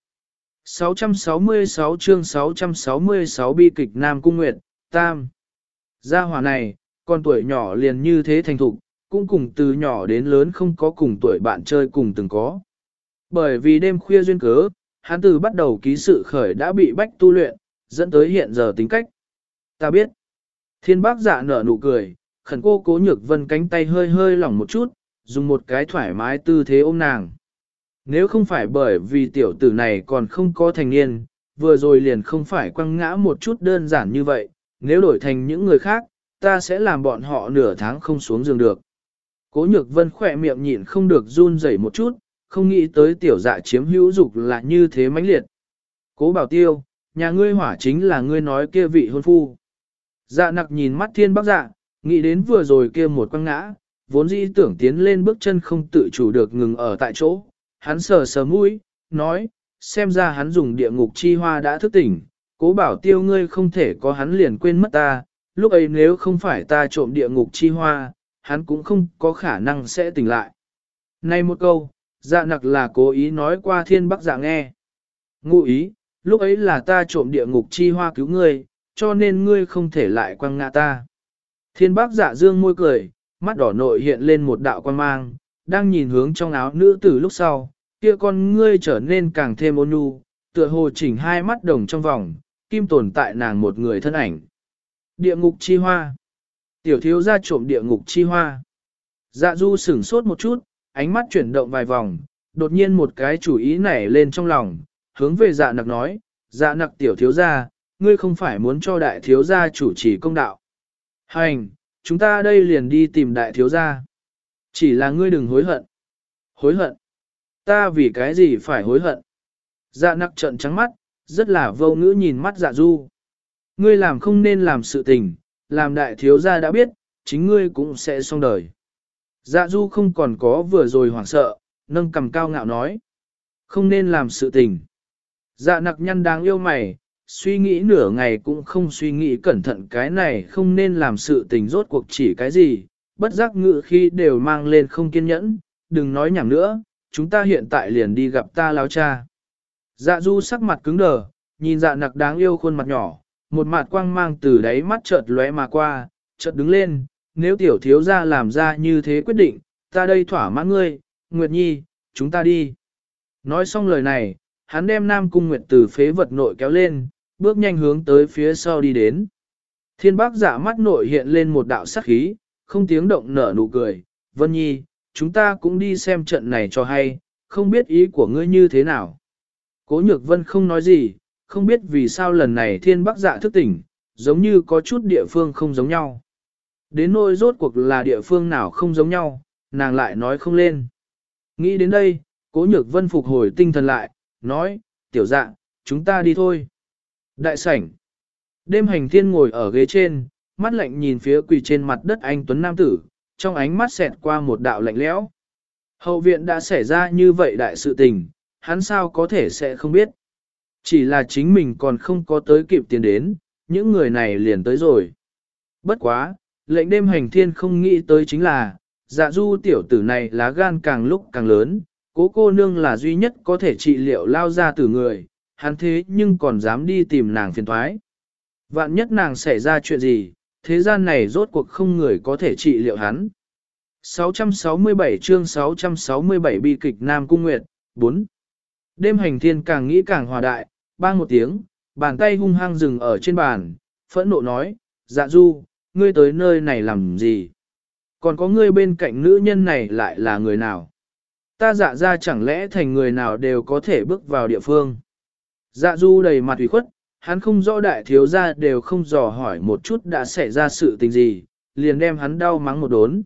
666 chương 666 bi kịch Nam Cung Nguyệt, Tam. Gia hỏa này, con tuổi nhỏ liền như thế thành thục, cũng cùng từ nhỏ đến lớn không có cùng tuổi bạn chơi cùng từng có. Bởi vì đêm khuya duyên cớ, hắn từ bắt đầu ký sự khởi đã bị bách tu luyện, dẫn tới hiện giờ tính cách. Ta biết. Thiên bác dạ nở nụ cười, khẩn cô cố nhược vân cánh tay hơi hơi lỏng một chút, dùng một cái thoải mái tư thế ôm nàng. Nếu không phải bởi vì tiểu tử này còn không có thành niên, vừa rồi liền không phải quăng ngã một chút đơn giản như vậy, nếu đổi thành những người khác, ta sẽ làm bọn họ nửa tháng không xuống giường được. Cố nhược vân khỏe miệng nhịn không được run rẩy một chút, không nghĩ tới tiểu dạ chiếm hữu dục là như thế mãnh liệt. Cố bảo tiêu, nhà ngươi hỏa chính là ngươi nói kia vị hôn phu. Dạ nặc nhìn mắt thiên bác dạ, nghĩ đến vừa rồi kia một quăng ngã, vốn dĩ tưởng tiến lên bước chân không tự chủ được ngừng ở tại chỗ. Hắn sờ sờ mũi, nói, xem ra hắn dùng địa ngục chi hoa đã thức tỉnh, cố bảo tiêu ngươi không thể có hắn liền quên mất ta, lúc ấy nếu không phải ta trộm địa ngục chi hoa, hắn cũng không có khả năng sẽ tỉnh lại. Này một câu, dạ nặc là cố ý nói qua thiên bắc dạ nghe. Ngụ ý, lúc ấy là ta trộm địa ngục chi hoa cứu ngươi, cho nên ngươi không thể lại quăng ngã ta. Thiên bác dạ dương môi cười, mắt đỏ nội hiện lên một đạo quan mang, đang nhìn hướng trong áo nữ tử lúc sau, kia con ngươi trở nên càng thêm ôn nhu, tựa hồ chỉnh hai mắt đồng trong vòng, kim tồn tại nàng một người thân ảnh. Địa ngục chi hoa. Tiểu thiếu ra trộm địa ngục chi hoa. Dạ du sửng sốt một chút, ánh mắt chuyển động vài vòng, đột nhiên một cái chủ ý nảy lên trong lòng, hướng về dạ nặc nói, dạ nặc tiểu thiếu ra, ngươi không phải muốn cho đại thiếu gia chủ trì công đạo. Hành, chúng ta đây liền đi tìm đại thiếu gia. Chỉ là ngươi đừng hối hận. Hối hận? Ta vì cái gì phải hối hận? Dạ nặc trận trắng mắt, rất là vô ngữ nhìn mắt dạ du. Ngươi làm không nên làm sự tình, làm đại thiếu gia đã biết, chính ngươi cũng sẽ xong đời. Dạ du không còn có vừa rồi hoảng sợ, nâng cầm cao ngạo nói. Không nên làm sự tình. Dạ nặc nhăn đáng yêu mày, suy nghĩ nửa ngày cũng không suy nghĩ cẩn thận cái này không nên làm sự tình rốt cuộc chỉ cái gì, bất giác ngự khi đều mang lên không kiên nhẫn, đừng nói nhảm nữa, chúng ta hiện tại liền đi gặp ta láo cha. Dạ du sắc mặt cứng đờ, nhìn dạ nặc đáng yêu khuôn mặt nhỏ, một mặt quang mang từ đáy mắt chợt lóe mà qua, chợt đứng lên, nếu tiểu thiếu gia làm ra như thế quyết định, ta đây thỏa mãn ngươi, Nguyệt Nhi, chúng ta đi. Nói xong lời này, hắn đem Nam Cung Nguyệt từ phế vật nội kéo lên, bước nhanh hướng tới phía sau đi đến. Thiên bác giả dạ mắt nội hiện lên một đạo sắc khí, không tiếng động nở nụ cười, Vân Nhi, chúng ta cũng đi xem trận này cho hay, không biết ý của ngươi như thế nào. Cố nhược vân không nói gì, không biết vì sao lần này thiên bác dạ thức tỉnh, giống như có chút địa phương không giống nhau. Đến nỗi rốt cuộc là địa phương nào không giống nhau, nàng lại nói không lên. Nghĩ đến đây, cố nhược vân phục hồi tinh thần lại, nói, tiểu dạ, chúng ta đi thôi. Đại sảnh. Đêm hành thiên ngồi ở ghế trên, mắt lạnh nhìn phía quỳ trên mặt đất anh Tuấn Nam Tử, trong ánh mắt xẹt qua một đạo lạnh lẽo. Hậu viện đã xảy ra như vậy đại sự tình, hắn sao có thể sẽ không biết. Chỉ là chính mình còn không có tới kịp tiến đến, những người này liền tới rồi. Bất quá, lệnh đêm hành thiên không nghĩ tới chính là, dạ du tiểu tử này lá gan càng lúc càng lớn, cố cô nương là duy nhất có thể trị liệu lao ra từ người, hắn thế nhưng còn dám đi tìm nàng phiền thoái. Vạn nhất nàng xảy ra chuyện gì, thế gian này rốt cuộc không người có thể trị liệu hắn. 667 chương 667 bi kịch Nam Cung Nguyệt, 4. Đêm hành thiên càng nghĩ càng hòa đại, bang một tiếng, bàn tay hung hăng dừng ở trên bàn, phẫn nộ nói, dạ du, ngươi tới nơi này làm gì? Còn có ngươi bên cạnh nữ nhân này lại là người nào? Ta dạ ra chẳng lẽ thành người nào đều có thể bước vào địa phương? Dạ du đầy mặt ủy khuất, hắn không rõ đại thiếu gia đều không dò hỏi một chút đã xảy ra sự tình gì, liền đem hắn đau mắng một đốn.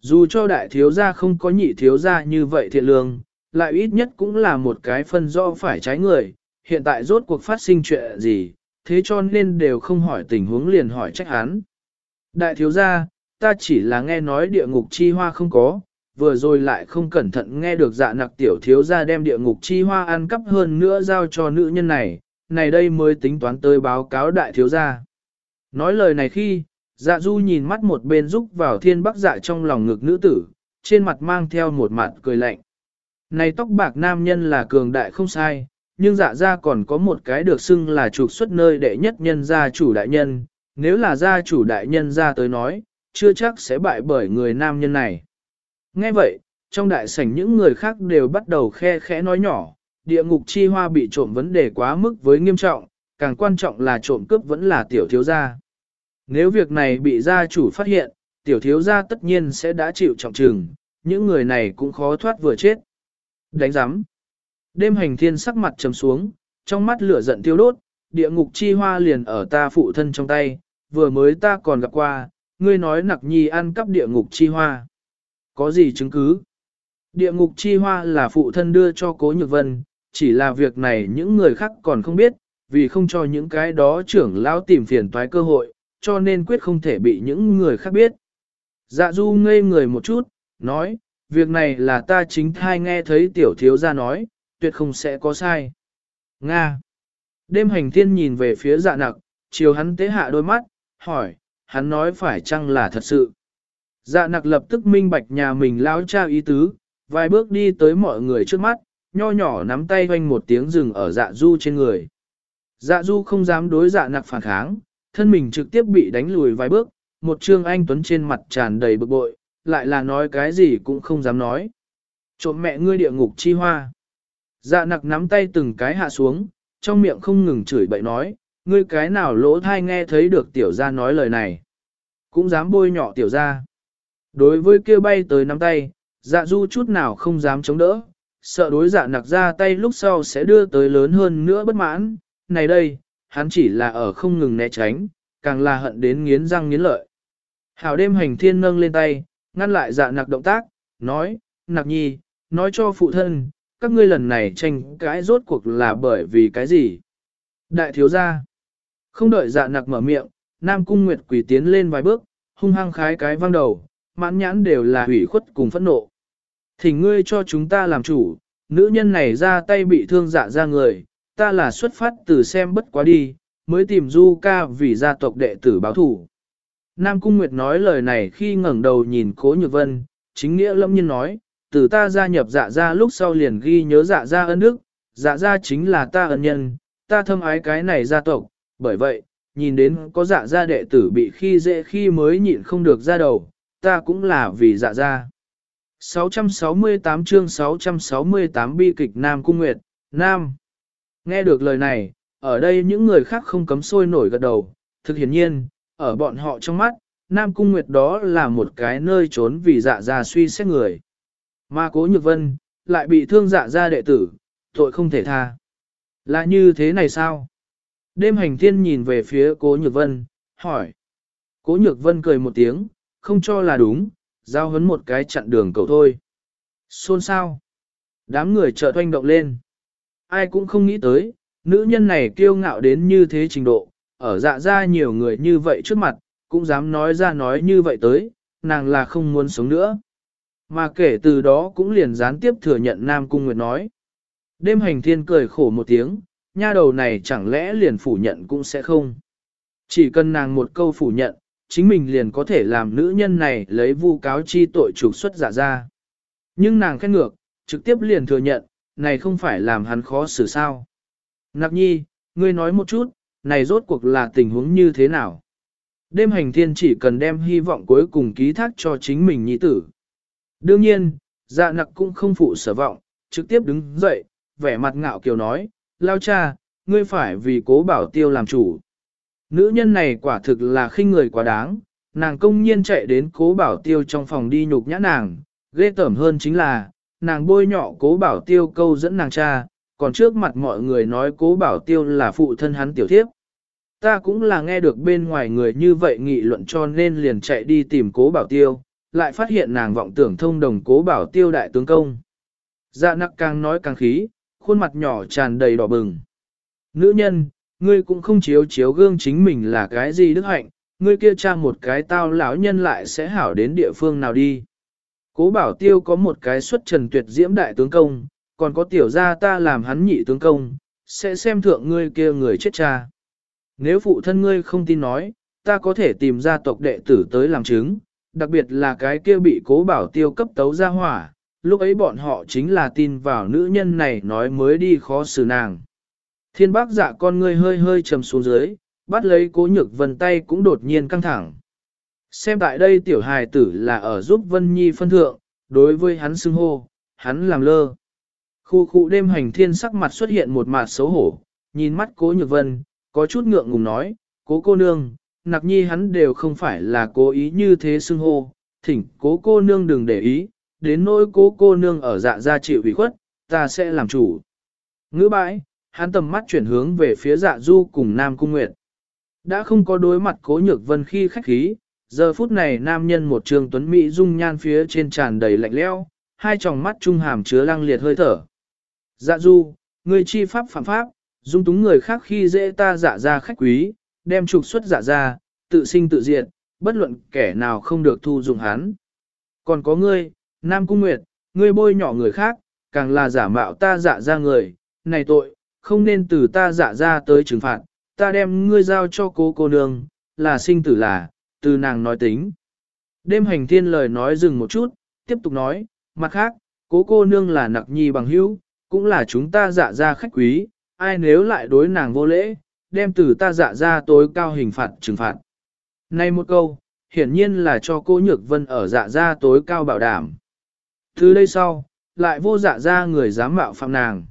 Dù cho đại thiếu gia không có nhị thiếu gia như vậy thiện lương, lại ít nhất cũng là một cái phân rõ phải trái người, hiện tại rốt cuộc phát sinh chuyện gì, thế cho nên đều không hỏi tình huống liền hỏi trách hắn. Đại thiếu gia, ta chỉ là nghe nói địa ngục chi hoa không có, vừa rồi lại không cẩn thận nghe được dạ nặc tiểu thiếu gia đem địa ngục chi hoa ăn cắp hơn nữa giao cho nữ nhân này, này đây mới tính toán tới báo cáo đại thiếu gia. Nói lời này khi, dạ du nhìn mắt một bên rúc vào thiên bắc dạ trong lòng ngực nữ tử, trên mặt mang theo một mặt cười lạnh. Này tóc bạc nam nhân là cường đại không sai, nhưng dạ ra còn có một cái được xưng là trục xuất nơi đệ nhất nhân gia chủ đại nhân, nếu là gia chủ đại nhân ra tới nói, chưa chắc sẽ bại bởi người nam nhân này. Nghe vậy, trong đại sảnh những người khác đều bắt đầu khe khẽ nói nhỏ, địa ngục chi hoa bị trộm vấn đề quá mức với nghiêm trọng, càng quan trọng là trộm cướp vẫn là tiểu thiếu gia. Nếu việc này bị gia chủ phát hiện, tiểu thiếu gia tất nhiên sẽ đã chịu trọng trừng, những người này cũng khó thoát vừa chết. Đánh giám. Đêm hành thiên sắc mặt trầm xuống, trong mắt lửa giận tiêu đốt, địa ngục chi hoa liền ở ta phụ thân trong tay, vừa mới ta còn gặp qua, ngươi nói nặc nhi ăn cắp địa ngục chi hoa. Có gì chứng cứ? Địa ngục chi hoa là phụ thân đưa cho cố nhược vân, chỉ là việc này những người khác còn không biết, vì không cho những cái đó trưởng lão tìm phiền toái cơ hội, cho nên quyết không thể bị những người khác biết. Dạ du ngây người một chút, nói, việc này là ta chính thai nghe thấy tiểu thiếu gia nói, tuyệt không sẽ có sai. Nga. Đêm hành thiên nhìn về phía dạ nặc, chiều hắn tế hạ đôi mắt, hỏi, hắn nói phải chăng là thật sự. Dạ nặc lập tức minh bạch nhà mình lao cha ý tứ, vài bước đi tới mọi người trước mắt, nho nhỏ nắm tay hoanh một tiếng rừng ở dạ du trên người. Dạ du không dám đối dạ nặc phản kháng, thân mình trực tiếp bị đánh lùi vài bước, một trương anh tuấn trên mặt tràn đầy bực bội, lại là nói cái gì cũng không dám nói. Trộm mẹ ngươi địa ngục chi hoa. Dạ nặc nắm tay từng cái hạ xuống, trong miệng không ngừng chửi bậy nói, ngươi cái nào lỗ thai nghe thấy được tiểu gia nói lời này. Cũng dám bôi nhọ tiểu gia. Đối với kia bay tới nắm tay, dạ du chút nào không dám chống đỡ, sợ đối dạ nặc ra tay lúc sau sẽ đưa tới lớn hơn nữa bất mãn. Này đây, hắn chỉ là ở không ngừng né tránh, càng là hận đến nghiến răng nghiến lợi. Hảo đêm hành thiên nâng lên tay, ngăn lại dạ nặc động tác, nói, nặc nhi, nói cho phụ thân, các ngươi lần này tranh cãi rốt cuộc là bởi vì cái gì? Đại thiếu gia, không đợi dạ nặc mở miệng, Nam Cung Nguyệt quỳ tiến lên vài bước, hung hăng khái cái văng đầu, mãn nhãn đều là hủy khuất cùng phẫn nộ. Thỉnh ngươi cho chúng ta làm chủ, nữ nhân này ra tay bị thương dạ ra người, ta là xuất phát từ xem bất quá đi, mới tìm Du ca vì gia tộc đệ tử báo thủ. Nam Cung Nguyệt nói lời này khi ngẩng đầu nhìn Cố Nhược Vân, chính nghĩa lâm nhiên nói, từ ta gia nhập dạ gia lúc sau liền ghi nhớ dạ gia ân đức, dạ gia chính là ta ân nhân, ta thâm ái cái này gia tộc, bởi vậy, nhìn đến có dạ gia đệ tử bị khi dễ khi mới nhịn không được ra đầu, ta cũng là vì dạ gia. 668 chương 668 bi kịch Nam Cung Nguyệt, Nam. Nghe được lời này, ở đây những người khác không cấm sôi nổi gật đầu, thực hiển nhiên, ở bọn họ trong mắt, Nam Cung Nguyệt đó là một cái nơi trốn vì dạ gia suy xét người. Mà cố nhược vân, lại bị thương dạ gia đệ tử, tội không thể tha. Là như thế này sao? Đêm hành thiên nhìn về phía cố nhược vân, hỏi. Cố nhược vân cười một tiếng, không cho là đúng, giao hấn một cái chặn đường cầu thôi. Xôn sao? Đám người chợt oanh động lên. Ai cũng không nghĩ tới, nữ nhân này kiêu ngạo đến như thế trình độ, ở dạ ra nhiều người như vậy trước mặt, cũng dám nói ra nói như vậy tới, nàng là không muốn sống nữa. Mà kể từ đó cũng liền gián tiếp thừa nhận Nam Cung Nguyệt nói. Đêm hành thiên cười khổ một tiếng, nha đầu này chẳng lẽ liền phủ nhận cũng sẽ không. Chỉ cần nàng một câu phủ nhận, chính mình liền có thể làm nữ nhân này lấy vu cáo chi tội trục xuất giả ra. Nhưng nàng khét ngược, trực tiếp liền thừa nhận, này không phải làm hắn khó xử sao. Nạp nhi, ngươi nói một chút, này rốt cuộc là tình huống như thế nào? Đêm hành thiên chỉ cần đem hy vọng cuối cùng ký thác cho chính mình nhi tử. Đương nhiên, dạ nặc cũng không phụ sở vọng, trực tiếp đứng dậy, vẻ mặt ngạo kiều nói, lao cha, ngươi phải vì cố bảo tiêu làm chủ. Nữ nhân này quả thực là khinh người quá đáng, nàng công nhiên chạy đến cố bảo tiêu trong phòng đi nhục nhã nàng, ghê tởm hơn chính là, nàng bôi nhọ cố bảo tiêu câu dẫn nàng cha, còn trước mặt mọi người nói cố bảo tiêu là phụ thân hắn tiểu thiếp. Ta cũng là nghe được bên ngoài người như vậy nghị luận cho nên liền chạy đi tìm cố bảo tiêu, lại phát hiện nàng vọng tưởng thông đồng cố bảo tiêu đại tướng công. Dạ nặc càng nói càng khí, khuôn mặt nhỏ tràn đầy đỏ bừng. Nữ nhân, ngươi cũng không chiếu chiếu gương chính mình là cái gì đức hạnh, ngươi kia cha một cái tao lão nhân lại sẽ hảo đến địa phương nào đi. Cố bảo tiêu có một cái xuất trần tuyệt diễm đại tướng công, còn có tiểu gia ta làm hắn nhị tướng công, sẽ xem thượng ngươi kia người chết cha. Nếu phụ thân ngươi không tin nói, ta có thể tìm ra tộc đệ tử tới làm chứng, đặc biệt là cái kia bị cố bảo tiêu cấp tấu ra hỏa, lúc ấy bọn họ chính là tin vào nữ nhân này nói mới đi khó xử nàng. Thiên bác dạ con ngươi hơi hơi trầm xuống dưới, bắt lấy cố nhược vân tay cũng đột nhiên căng thẳng. Xem tại đây tiểu hài tử là ở giúp Vân Nhi phân thượng, đối với hắn xưng hô, hắn làm lơ. Khu khu đêm hành thiên sắc mặt xuất hiện một mặt xấu hổ, nhìn mắt cố nhược vân, có chút ngượng ngùng nói, cố cô nương, nặc nhi hắn đều không phải là cố ý như thế xưng hô, thỉnh cố cô nương đừng để ý, đến nỗi cố cô nương ở dạ gia chịu ủy khuất, ta sẽ làm chủ. Ngữ bãi, hắn tầm mắt chuyển hướng về phía dạ du cùng Nam Cung Nguyệt. Đã không có đối mặt cố nhược vân khi khách khí, giờ phút này nam nhân một trường tuấn Mỹ dung nhan phía trên tràn đầy lạnh leo, hai tròng mắt trung hàm chứa lăng liệt hơi thở. Dạ du, người chi pháp phạm pháp, dung túng người khác khi dễ ta dạ ra khách quý, đem trục xuất dạ ra, tự sinh tự diệt, bất luận kẻ nào không được thu dụng hắn. Còn có ngươi, Nam Cung Nguyệt, ngươi bôi nhỏ người khác, càng là giả mạo ta dạ ra người, này tội, không nên từ ta dạ ra tới trừng phạt, ta đem ngươi giao cho cố cô nương, là sinh tử là, từ nàng nói tính. Đêm hành thiên lời nói dừng một chút, tiếp tục nói, mặt khác, cố cô nương là nặc nhi bằng hữu, cũng là chúng ta dạ ra khách quý, ai nếu lại đối nàng vô lễ, đem từ ta dạ ra tối cao hình phạt trừng phạt. Này một câu, hiển nhiên là cho cô Nhược Vân ở dạ ra tối cao bảo đảm. Từ đây sau, lại vô dạ ra người dám mạo phạm nàng.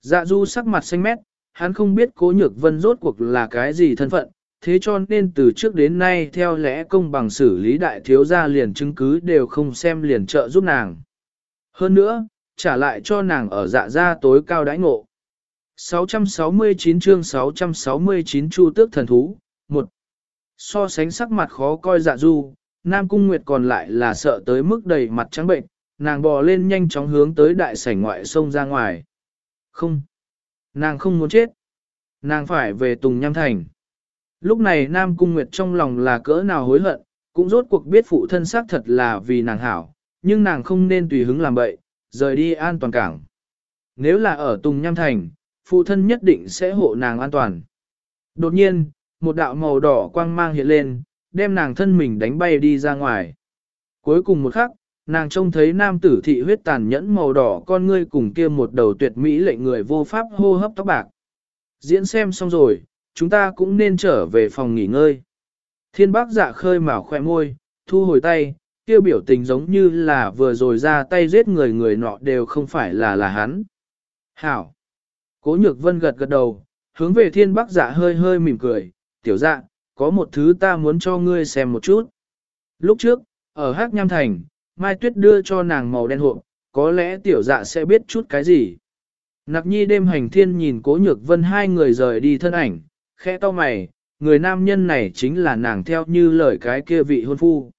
Dạ du sắc mặt xanh mét, hắn không biết cố Nhược Vân rốt cuộc là cái gì thân phận, thế cho nên từ trước đến nay theo lẽ công bằng xử lý đại thiếu gia liền chứng cứ đều không xem liền trợ giúp nàng. Hơn nữa, trả lại cho nàng ở dạ gia tối cao đãi ngộ. 669 chương 669 Chu Tước Thần Thú, 1. So sánh sắc mặt khó coi dạ du, Nam Cung Nguyệt còn lại là sợ tới mức đầy mặt trắng bệnh, nàng bò lên nhanh chóng hướng tới đại sảnh ngoại sông ra ngoài. Không, nàng không muốn chết, nàng phải về Tùng Nham Thành. Lúc này Nam Cung Nguyệt trong lòng là cỡ nào hối hận, cũng rốt cuộc biết phụ thân xác thật là vì nàng hảo, nhưng nàng không nên tùy hứng làm bậy, rời đi an toàn cảng. Nếu là ở Tùng Nham Thành, phụ thân nhất định sẽ hộ nàng an toàn. Đột nhiên, một đạo màu đỏ quang mang hiện lên, đem nàng thân mình đánh bay đi ra ngoài. Cuối cùng một khắc, nàng trông thấy nam tử thị huyết tàn nhẫn màu đỏ con ngươi cùng kia một đầu tuyệt mỹ lệnh người vô pháp hô hấp tóc bạc. Diễn xem xong rồi, chúng ta cũng nên trở về phòng nghỉ ngơi. Thiên bác dạ khơi mào khoe môi, thu hồi tay, kia biểu tình giống như là vừa rồi ra tay giết người người nọ đều không phải là là hắn. Hảo! Cố nhược vân gật gật đầu, hướng về thiên bác dạ hơi hơi mỉm cười, tiểu dạ, có một thứ ta muốn cho ngươi xem một chút. Lúc trước, ở Hắc Nham Thành, Mai Tuyết đưa cho nàng màu đen hộp, có lẽ tiểu dạ sẽ biết chút cái gì. Nặc nhi đêm hành thiên nhìn cố nhược vân hai người rời đi thân ảnh, khẽ to mày, người nam nhân này chính là nàng theo như lời cái kia vị hôn phu.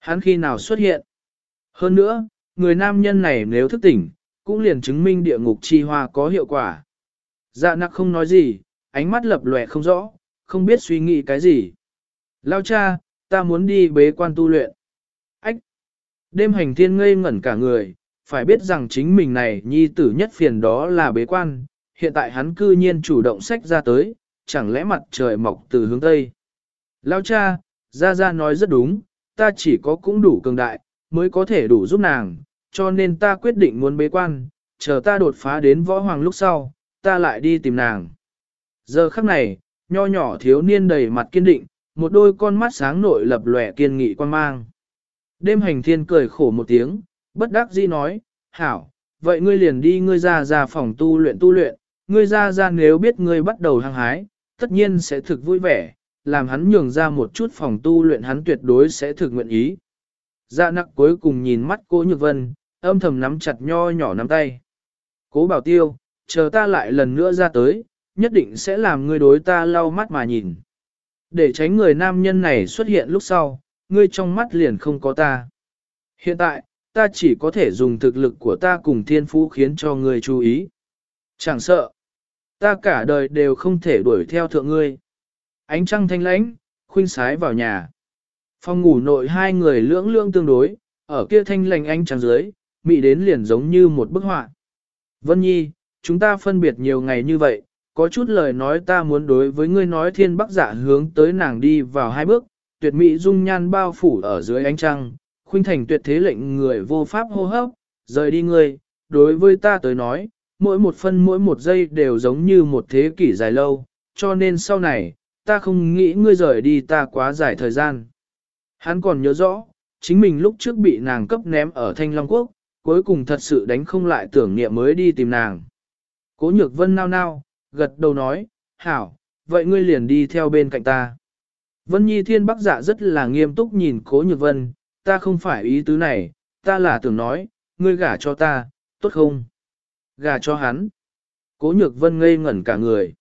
Hắn khi nào xuất hiện? Hơn nữa, người nam nhân này nếu thức tỉnh, cũng liền chứng minh địa ngục chi hoa có hiệu quả. Dạ nặc không nói gì, ánh mắt lập lòe không rõ, không biết suy nghĩ cái gì. Lao cha, ta muốn đi bế quan tu luyện. Đêm hành thiên ngây ngẩn cả người, phải biết rằng chính mình này nhi tử nhất phiền đó là bế quan, hiện tại hắn cư nhiên chủ động sách ra tới, chẳng lẽ mặt trời mọc từ hướng Tây. Lao cha, Gia Gia nói rất đúng, ta chỉ có cũng đủ cường đại, mới có thể đủ giúp nàng, cho nên ta quyết định muốn bế quan, chờ ta đột phá đến võ hoàng lúc sau, ta lại đi tìm nàng. Giờ khắc này, nho nhỏ thiếu niên đầy mặt kiên định, một đôi con mắt sáng nội lập lòe kiên nghị quan mang. Đêm hành thiên cười khổ một tiếng, bất đắc dĩ nói, hảo, vậy ngươi liền đi ngươi ra ra phòng tu luyện tu luyện, ngươi ra ra nếu biết ngươi bắt đầu hăng hái, tất nhiên sẽ thực vui vẻ, làm hắn nhường ra một chút phòng tu luyện hắn tuyệt đối sẽ thực nguyện ý. Dạ nặc cuối cùng nhìn mắt cô Nhược Vân, âm thầm nắm chặt nho nhỏ nắm tay. Cố bảo tiêu, chờ ta lại lần nữa ra tới, nhất định sẽ làm ngươi đối ta lau mắt mà nhìn. Để tránh người nam nhân này xuất hiện lúc sau, ngươi trong mắt liền không có ta. Hiện tại, ta chỉ có thể dùng thực lực của ta cùng thiên phú khiến cho ngươi chú ý. Chẳng sợ, ta cả đời đều không thể đuổi theo thượng ngươi. Ánh trăng thanh lãnh, khuynh sái vào nhà. Phòng ngủ nội hai người lưỡng lưỡng tương đối, ở kia thanh lành ánh trăng dưới, mị đến liền giống như một bức họa. Vân Nhi, chúng ta phân biệt nhiều ngày như vậy, có chút lời nói ta muốn đối với ngươi nói thiên bắc giả hướng tới nàng đi vào hai bước, tuyệt mỹ dung nhan bao phủ ở dưới ánh trăng, khuynh thành tuyệt thế lệnh người vô pháp hô hấp, rời đi ngươi, đối với ta tới nói, mỗi một phân mỗi một giây đều giống như một thế kỷ dài lâu, cho nên sau này, ta không nghĩ ngươi rời đi ta quá dài thời gian. Hắn còn nhớ rõ, chính mình lúc trước bị nàng cấp ném ở Thanh Long Quốc, cuối cùng thật sự đánh không lại tưởng niệm mới đi tìm nàng. Cố nhược vân nao nao, gật đầu nói, hảo, vậy ngươi liền đi theo bên cạnh ta. Vân Nhi Thiên Bắc Dạ rất là nghiêm túc nhìn Cố Nhược Vân, ta không phải ý tứ này, ta là tưởng nói, ngươi gả cho ta, tốt không? Gả cho hắn. Cố Nhược Vân ngây ngẩn cả người.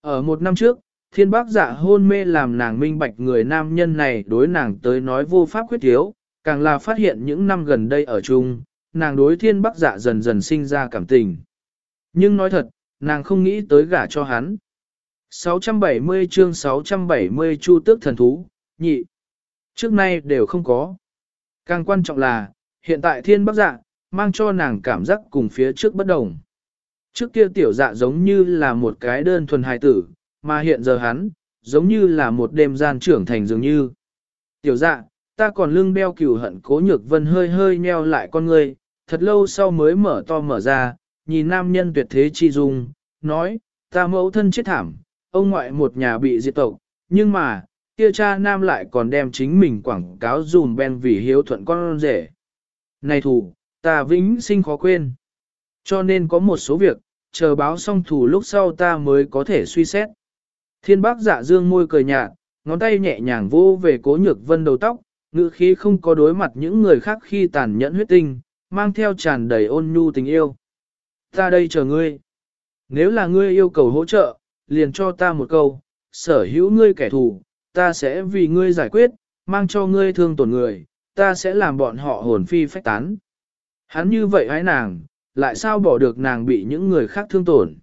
Ở một năm trước, Thiên Bắc Dạ hôn mê làm nàng minh bạch người nam nhân này đối nàng tới nói vô pháp quyết thiếu, càng là phát hiện những năm gần đây ở chung, nàng đối Thiên Bắc Dạ dần dần sinh ra cảm tình. Nhưng nói thật, nàng không nghĩ tới gả cho hắn. 670 chương 670 chu tước thần thú, nhị. Trước nay đều không có. Càng quan trọng là, hiện tại thiên bắc dạ, mang cho nàng cảm giác cùng phía trước bất đồng. Trước kia tiểu dạ giống như là một cái đơn thuần hài tử, mà hiện giờ hắn, giống như là một đêm gian trưởng thành dường như. Tiểu dạ, ta còn lưng đeo cửu hận cố nhược vân hơi hơi nheo lại con người, thật lâu sau mới mở to mở ra, nhìn nam nhân tuyệt thế chi dung, nói, ta mẫu thân chết thảm, ông ngoại một nhà bị diệt tộc, nhưng mà, kia cha nam lại còn đem chính mình quảng cáo dùm ben vì hiếu thuận con rể. Này thủ, ta vĩnh sinh khó quên. Cho nên có một số việc, chờ báo xong thủ lúc sau ta mới có thể suy xét. Thiên bác dạ dương môi cười nhạt, ngón tay nhẹ nhàng vô về cố nhược vân đầu tóc, ngữ khí không có đối mặt những người khác khi tàn nhẫn huyết tinh, mang theo tràn đầy ôn nhu tình yêu. Ta đây chờ ngươi. Nếu là ngươi yêu cầu hỗ trợ, liền cho ta một câu, sở hữu ngươi kẻ thù, ta sẽ vì ngươi giải quyết, mang cho ngươi thương tổn người, ta sẽ làm bọn họ hồn phi phách tán. Hắn như vậy hái nàng, lại sao bỏ được nàng bị những người khác thương tổn.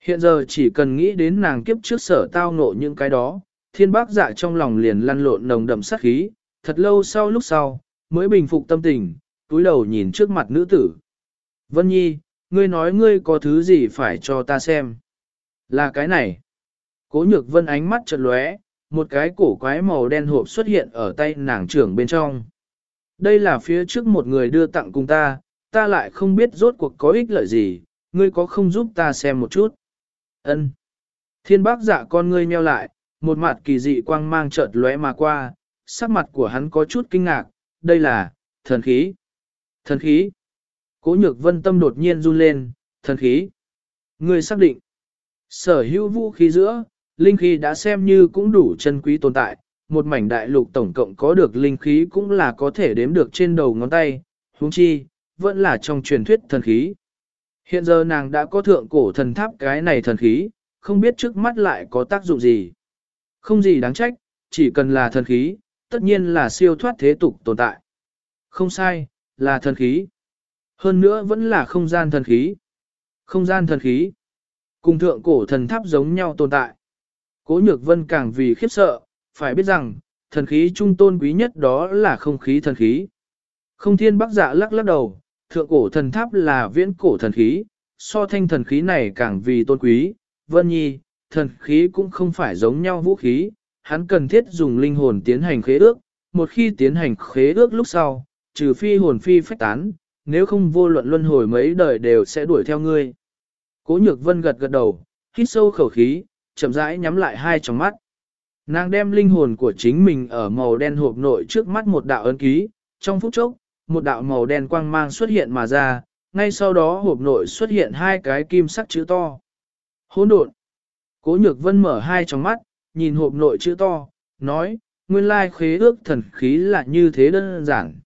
Hiện giờ chỉ cần nghĩ đến nàng kiếp trước sở tao ngộ những cái đó, thiên bác dạ trong lòng liền lăn lộn nồng đậm sát khí, thật lâu sau lúc sau, mới bình phục tâm tình, túi đầu nhìn trước mặt nữ tử. Vân Nhi, ngươi nói ngươi có thứ gì phải cho ta xem. Là cái này. Cố nhược vân ánh mắt chợt lóe, một cái cổ quái màu đen hộp xuất hiện ở tay nàng trưởng bên trong. Đây là phía trước một người đưa tặng cùng ta, ta lại không biết rốt cuộc có ích lợi gì, ngươi có không giúp ta xem một chút. Ân. Thiên bác dạ con ngươi nheo lại, một mặt kỳ dị quang mang chợt lóe mà qua, sắc mặt của hắn có chút kinh ngạc, đây là, thần khí. Thần khí. Cố nhược vân tâm đột nhiên run lên, thần khí. Ngươi xác định. Sở hữu vũ khí giữa, linh khí đã xem như cũng đủ chân quý tồn tại, một mảnh đại lục tổng cộng có được linh khí cũng là có thể đếm được trên đầu ngón tay, huống chi, vẫn là trong truyền thuyết thần khí. Hiện giờ nàng đã có thượng cổ thần tháp cái này thần khí, không biết trước mắt lại có tác dụng gì. Không gì đáng trách, chỉ cần là thần khí, tất nhiên là siêu thoát thế tục tồn tại. Không sai, là thần khí. Hơn nữa vẫn là không gian thần khí. Không gian thần khí. Cùng thượng cổ thần tháp giống nhau tồn tại. Cố nhược vân càng vì khiếp sợ, phải biết rằng, thần khí trung tôn quý nhất đó là không khí thần khí. Không thiên bắc dạ lắc lắc đầu, thượng cổ thần tháp là viễn cổ thần khí, so thanh thần khí này càng vì tôn quý. Vân nhi, thần khí cũng không phải giống nhau vũ khí, hắn cần thiết dùng linh hồn tiến hành khế ước, một khi tiến hành khế ước lúc sau, trừ phi hồn phi phách tán, nếu không vô luận luân hồi mấy đời đều sẽ đuổi theo ngươi. Cố nhược vân gật gật đầu, hít sâu khẩu khí, chậm rãi nhắm lại hai tròng mắt. Nàng đem linh hồn của chính mình ở màu đen hộp nội trước mắt một đạo ấn ký, trong phút chốc, một đạo màu đen quang mang xuất hiện mà ra, ngay sau đó hộp nội xuất hiện hai cái kim sắc chữ to. Hỗn độn. Cố nhược vân mở hai tròng mắt, nhìn hộp nội chữ to, nói, nguyên lai khế ước thần khí là như thế đơn giản.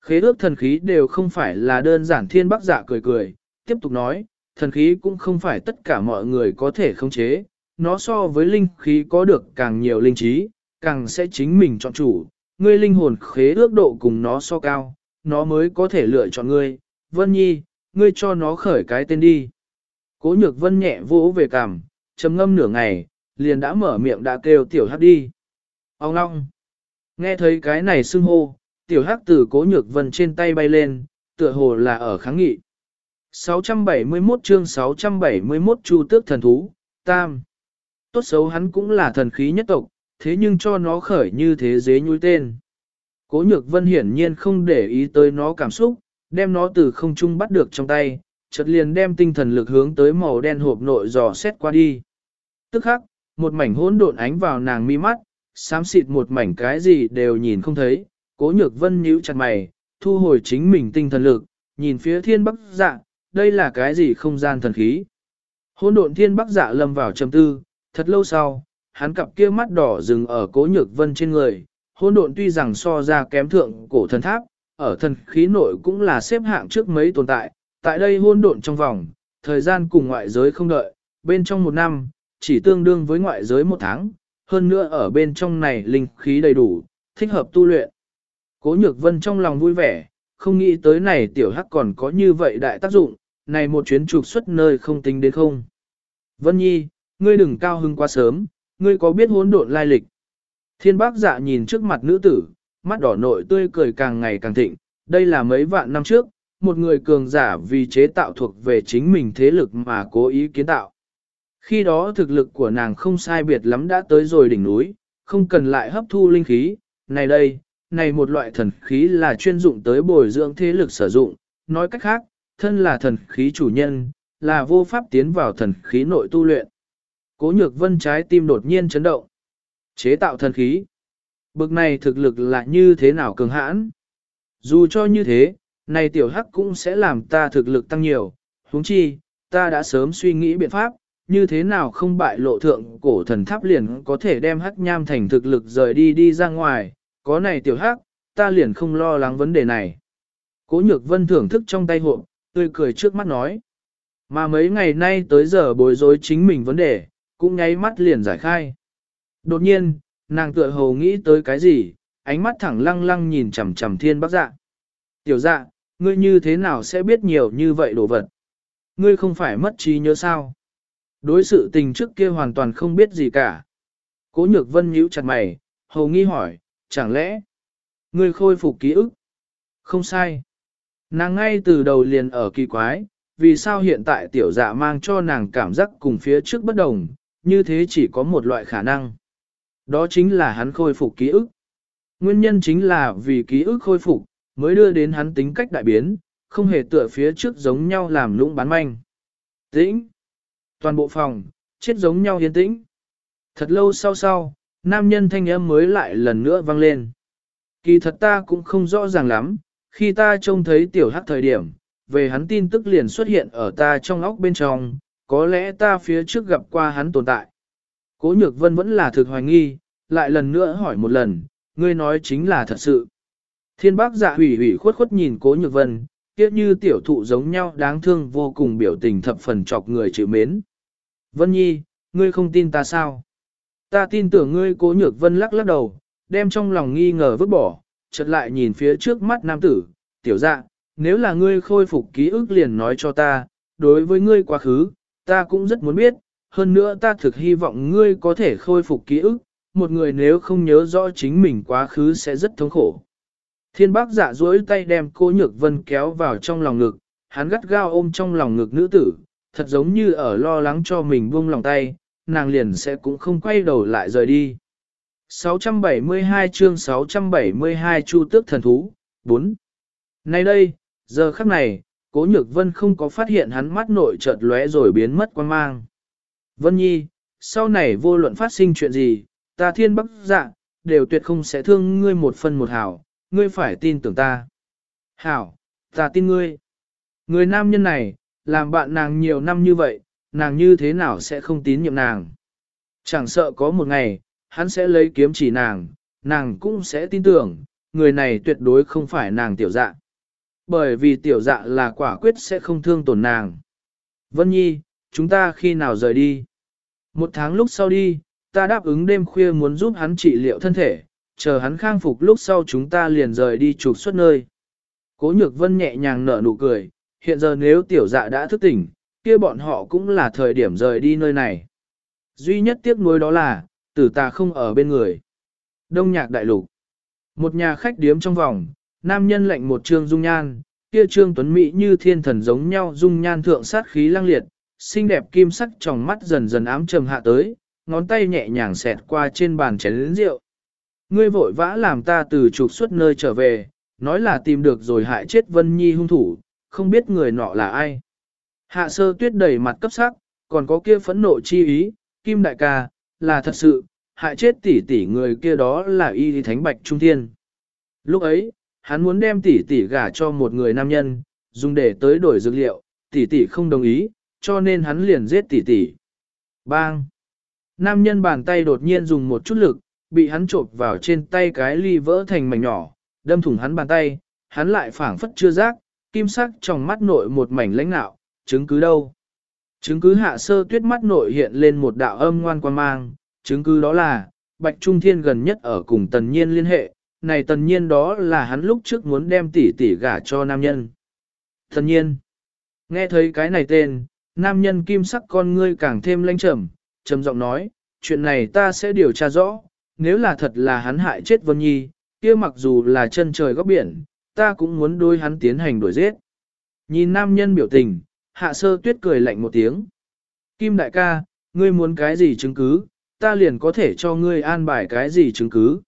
Khế ước thần khí đều không phải là đơn giản thiên bắc giả cười cười, tiếp tục nói, thần khí cũng không phải tất cả mọi người có thể khống chế, nó so với linh khí có được càng nhiều linh trí, càng sẽ chính mình chọn chủ, ngươi linh hồn khế ước độ cùng nó so cao, nó mới có thể lựa chọn ngươi, Vân Nhi, ngươi cho nó khởi cái tên đi. Cố nhược Vân nhẹ vỗ về cằm, trầm ngâm nửa ngày, liền đã mở miệng đã kêu tiểu hắc đi. Ông long, nghe thấy cái này xưng hô, tiểu hắc từ cố nhược Vân trên tay bay lên, tựa hồ là ở kháng nghị. 671 chương 671 Chu Tước Thần Thú, Tam. Tốt xấu hắn cũng là thần khí nhất tộc, thế nhưng cho nó khởi như thế dế nhui tên. Cố nhược vân hiển nhiên không để ý tới nó cảm xúc, đem nó từ không trung bắt được trong tay, chợt liền đem tinh thần lực hướng tới màu đen hộp nội dò xét qua đi. Tức khắc, một mảnh hỗn độn ánh vào nàng mi mắt, xám xịt một mảnh cái gì đều nhìn không thấy, cố nhược vân nhíu chặt mày, thu hồi chính mình tinh thần lực, nhìn phía thiên bắc dạng đây là cái gì không gian thần khí. hôn độn thiên bắc dạ lâm vào trầm tư, thật lâu sau, hắn cặp kia mắt đỏ dừng ở cố nhược vân trên người, hôn độn tuy rằng so ra kém thượng cổ thần tháp, ở thần khí nội cũng là xếp hạng trước mấy tồn tại, tại đây hôn độn trong vòng, thời gian cùng ngoại giới không đợi, bên trong một năm, chỉ tương đương với ngoại giới một tháng, hơn nữa ở bên trong này linh khí đầy đủ, thích hợp tu luyện. Cố nhược vân trong lòng vui vẻ, không nghĩ tới này tiểu hắc còn có như vậy đại tác dụng, này một chuyến trục xuất nơi không tính đến không. Vân Nhi, ngươi đừng cao hưng quá sớm, ngươi có biết hỗn độn lai lịch. Thiên bác dạ nhìn trước mặt nữ tử, mắt đỏ nội tươi cười càng ngày càng thịnh, đây là mấy vạn năm trước, một người cường giả vì chế tạo thuộc về chính mình thế lực mà cố ý kiến tạo. Khi đó thực lực của nàng không sai biệt lắm đã tới rồi đỉnh núi, không cần lại hấp thu linh khí, này đây, này một loại thần khí là chuyên dụng tới bồi dưỡng thế lực sử dụng, nói cách khác, thân là thần khí chủ nhân, là vô pháp tiến vào thần khí nội tu luyện. Cố nhược vân trái tim đột nhiên chấn động. Chế tạo thần khí. Bực này thực lực là như thế nào cường hãn. Dù cho như thế, này tiểu hắc cũng sẽ làm ta thực lực tăng nhiều. huống chi, ta đã sớm suy nghĩ biện pháp, như thế nào không bại lộ thượng cổ thần tháp liền có thể đem hắc nham thành thực lực rời đi đi ra ngoài. Có này tiểu hắc, ta liền không lo lắng vấn đề này. Cố nhược vân thưởng thức trong tay hộp, tươi cười trước mắt nói. Mà mấy ngày nay tới giờ bối rối chính mình vấn đề, cũng nháy mắt liền giải khai. Đột nhiên, nàng tựa hồ nghĩ tới cái gì, ánh mắt thẳng lăng lăng nhìn chằm chằm thiên bác dạ. Tiểu dạ, ngươi như thế nào sẽ biết nhiều như vậy đồ vật? Ngươi không phải mất trí nhớ sao? Đối sự tình trước kia hoàn toàn không biết gì cả. Cố nhược vân nhíu chặt mày, hầu nghi hỏi, chẳng lẽ ngươi khôi phục ký ức? Không sai. Nàng ngay từ đầu liền ở kỳ quái, vì sao hiện tại tiểu dạ mang cho nàng cảm giác cùng phía trước bất đồng, như thế chỉ có một loại khả năng. Đó chính là hắn khôi phục ký ức. Nguyên nhân chính là vì ký ức khôi phục, mới đưa đến hắn tính cách đại biến, không hề tựa phía trước giống nhau làm lũng bán manh. Tĩnh! Toàn bộ phòng, chết giống nhau yên tĩnh. Thật lâu sau sau, nam nhân thanh âm mới lại lần nữa vang lên. Kỳ thật ta cũng không rõ ràng lắm, khi ta trông thấy tiểu hắc thời điểm, về hắn tin tức liền xuất hiện ở ta trong óc bên trong, có lẽ ta phía trước gặp qua hắn tồn tại. Cố nhược vân vẫn là thực hoài nghi, lại lần nữa hỏi một lần, ngươi nói chính là thật sự. Thiên bác dạ hủy hủy khuất khuất nhìn cố nhược vân, tiếc như tiểu thụ giống nhau đáng thương vô cùng biểu tình thập phần chọc người chịu mến. Vân nhi, ngươi không tin ta sao? Ta tin tưởng ngươi cố nhược vân lắc lắc đầu, đem trong lòng nghi ngờ vứt bỏ, chợt lại nhìn phía trước mắt nam tử, tiểu dạ, nếu là ngươi khôi phục ký ức liền nói cho ta, đối với ngươi quá khứ, ta cũng rất muốn biết, hơn nữa ta thực hy vọng ngươi có thể khôi phục ký ức, một người nếu không nhớ rõ chính mình quá khứ sẽ rất thống khổ. Thiên bác dạ duỗi tay đem cô nhược vân kéo vào trong lòng ngực, hắn gắt gao ôm trong lòng ngực nữ tử, thật giống như ở lo lắng cho mình buông lòng tay, nàng liền sẽ cũng không quay đầu lại rời đi. 672 chương 672 Chu Tước Thần Thú 4. Nay đây, giờ khắc này, Cố Nhược Vân không có phát hiện hắn mắt nội chợt lóe rồi biến mất quan mang. Vân Nhi, sau này vô luận phát sinh chuyện gì, ta thiên bắc dạ, đều tuyệt không sẽ thương ngươi một phân một hảo, ngươi phải tin tưởng ta. Hảo, ta tin ngươi. Người nam nhân này, làm bạn nàng nhiều năm như vậy, nàng như thế nào sẽ không tín nhiệm nàng. Chẳng sợ có một ngày, hắn sẽ lấy kiếm chỉ nàng, nàng cũng sẽ tin tưởng, người này tuyệt đối không phải nàng tiểu dạ. Bởi vì tiểu dạ là quả quyết sẽ không thương tổn nàng. Vân Nhi, chúng ta khi nào rời đi? Một tháng lúc sau đi, ta đáp ứng đêm khuya muốn giúp hắn trị liệu thân thể, chờ hắn khang phục lúc sau chúng ta liền rời đi trục xuất nơi. Cố nhược vân nhẹ nhàng nở nụ cười, hiện giờ nếu tiểu dạ đã thức tỉnh, kia bọn họ cũng là thời điểm rời đi nơi này. Duy nhất tiếc nuối đó là, tử ta không ở bên người. Đông nhạc đại lục. Một nhà khách điếm trong vòng, nam nhân lệnh một trương dung nhan, kia trương tuấn mỹ như thiên thần giống nhau dung nhan thượng sát khí lăng liệt, xinh đẹp kim sắc trong mắt dần dần ám trầm hạ tới, ngón tay nhẹ nhàng xẹt qua trên bàn chén lĩnh rượu. Ngươi vội vã làm ta từ trục xuất nơi trở về, nói là tìm được rồi hại chết Vân Nhi hung thủ, không biết người nọ là ai. Hạ sơ tuyết đầy mặt cấp sắc, còn có kia phẫn nộ chi ý, Kim đại ca, là thật sự, hại chết tỷ tỷ người kia đó là y thánh bạch trung thiên. Lúc ấy, hắn muốn đem tỷ tỷ gả cho một người nam nhân, dùng để tới đổi dược liệu, tỷ tỷ không đồng ý, cho nên hắn liền giết tỷ tỷ. Bang! Nam nhân bàn tay đột nhiên dùng một chút lực, bị hắn trộn vào trên tay cái ly vỡ thành mảnh nhỏ, đâm thủng hắn bàn tay, hắn lại phảng phất chưa giác, kim sắc trong mắt nội một mảnh lãnh nạo, chứng cứ đâu. Chứng cứ hạ sơ tuyết mắt nội hiện lên một đạo âm ngoan quan mang, chứng cứ đó là, Bạch Trung Thiên gần nhất ở cùng tần nhiên liên hệ, này tần nhiên đó là hắn lúc trước muốn đem tỷ tỷ gả cho nam nhân. Tần nhiên, nghe thấy cái này tên, nam nhân kim sắc con ngươi càng thêm lanh trầm, trầm giọng nói, chuyện này ta sẽ điều tra rõ, nếu là thật là hắn hại chết Vân Nhi, kia mặc dù là chân trời góc biển, ta cũng muốn đôi hắn tiến hành đuổi giết. Nhìn nam nhân biểu tình, hạ sơ tuyết cười lạnh một tiếng. Kim đại ca, ngươi muốn cái gì chứng cứ, ta liền có thể cho ngươi an bài cái gì chứng cứ.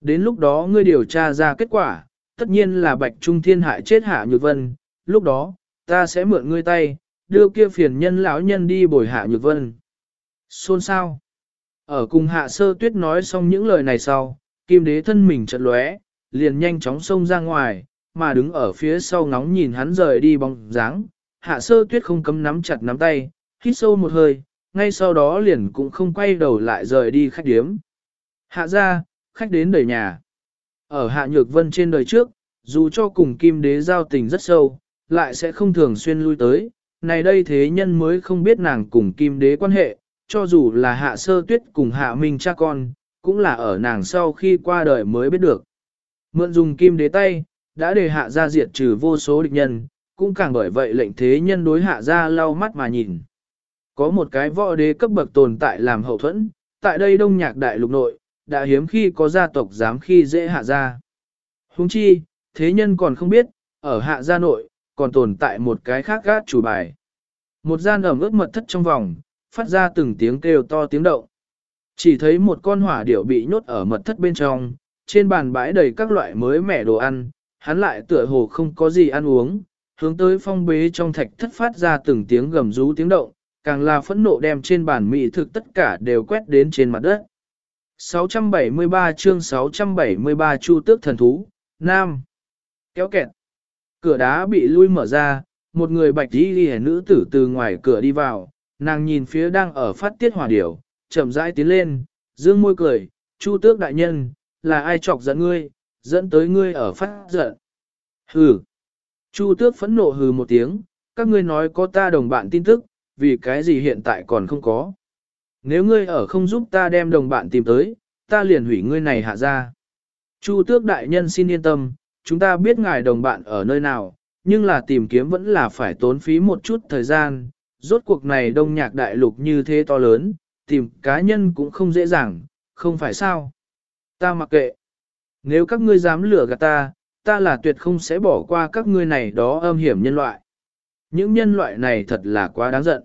Đến lúc đó ngươi điều tra ra kết quả, tất nhiên là bạch trung thiên hại chết hạ nhược vân, lúc đó, ta sẽ mượn ngươi tay, đưa kia phiền nhân lão nhân đi bồi hạ nhược vân. Xôn sao? Ở cùng hạ sơ tuyết nói xong những lời này sau, kim đế thân mình chật lóe, liền nhanh chóng xông ra ngoài, mà đứng ở phía sau ngóng nhìn hắn rời đi bóng dáng. Hạ sơ tuyết không cấm nắm chặt nắm tay, hít sâu một hơi, ngay sau đó liền cũng không quay đầu lại rời đi khách điếm. Hạ ra, khách đến đời nhà. Ở hạ nhược vân trên đời trước, dù cho cùng kim đế giao tình rất sâu, lại sẽ không thường xuyên lui tới. Này đây thế nhân mới không biết nàng cùng kim đế quan hệ, cho dù là hạ sơ tuyết cùng hạ minh cha con, cũng là ở nàng sau khi qua đời mới biết được. Mượn dùng kim đế tay, đã để hạ ra diệt trừ vô số địch nhân, cũng càng bởi vậy lệnh thế nhân đối hạ ra lau mắt mà nhìn. Có một cái võ đế cấp bậc tồn tại làm hậu thuẫn, tại đây đông nhạc đại lục nội, đã hiếm khi có gia tộc dám khi dễ hạ ra. Huống chi, thế nhân còn không biết, ở hạ gia nội, còn tồn tại một cái khác gác chủ bài. Một gian ẩm ướt mật thất trong vòng, phát ra từng tiếng kêu to tiếng động. Chỉ thấy một con hỏa điểu bị nhốt ở mật thất bên trong, trên bàn bãi đầy các loại mới mẻ đồ ăn, hắn lại tựa hồ không có gì ăn uống, hướng tới phong bế trong thạch thất phát ra từng tiếng gầm rú tiếng động, càng là phẫn nộ đem trên bàn mỹ thực tất cả đều quét đến trên mặt đất. 673 chương 673 Chu Tước Thần Thú, Nam. Kéo kẹt. Cửa đá bị lui mở ra, một người bạch đi ghi nữ tử từ ngoài cửa đi vào, nàng nhìn phía đang ở phát tiết hỏa điểu, chậm rãi tiến lên, dương môi cười, Chu Tước đại nhân, là ai chọc giận ngươi, dẫn tới ngươi ở phát giận. Hừ. Chu Tước phẫn nộ hừ một tiếng, các ngươi nói có ta đồng bạn tin tức, vì cái gì hiện tại còn không có. Nếu ngươi ở không giúp ta đem đồng bạn tìm tới, ta liền hủy ngươi này hạ ra. Chu tước đại nhân xin yên tâm, chúng ta biết ngài đồng bạn ở nơi nào, nhưng là tìm kiếm vẫn là phải tốn phí một chút thời gian. Rốt cuộc này đông nhạc đại lục như thế to lớn, tìm cá nhân cũng không dễ dàng, không phải sao. Ta mặc kệ. Nếu các ngươi dám lừa gạt ta, ta là tuyệt không sẽ bỏ qua các ngươi này đó âm hiểm nhân loại. Những nhân loại này thật là quá đáng giận.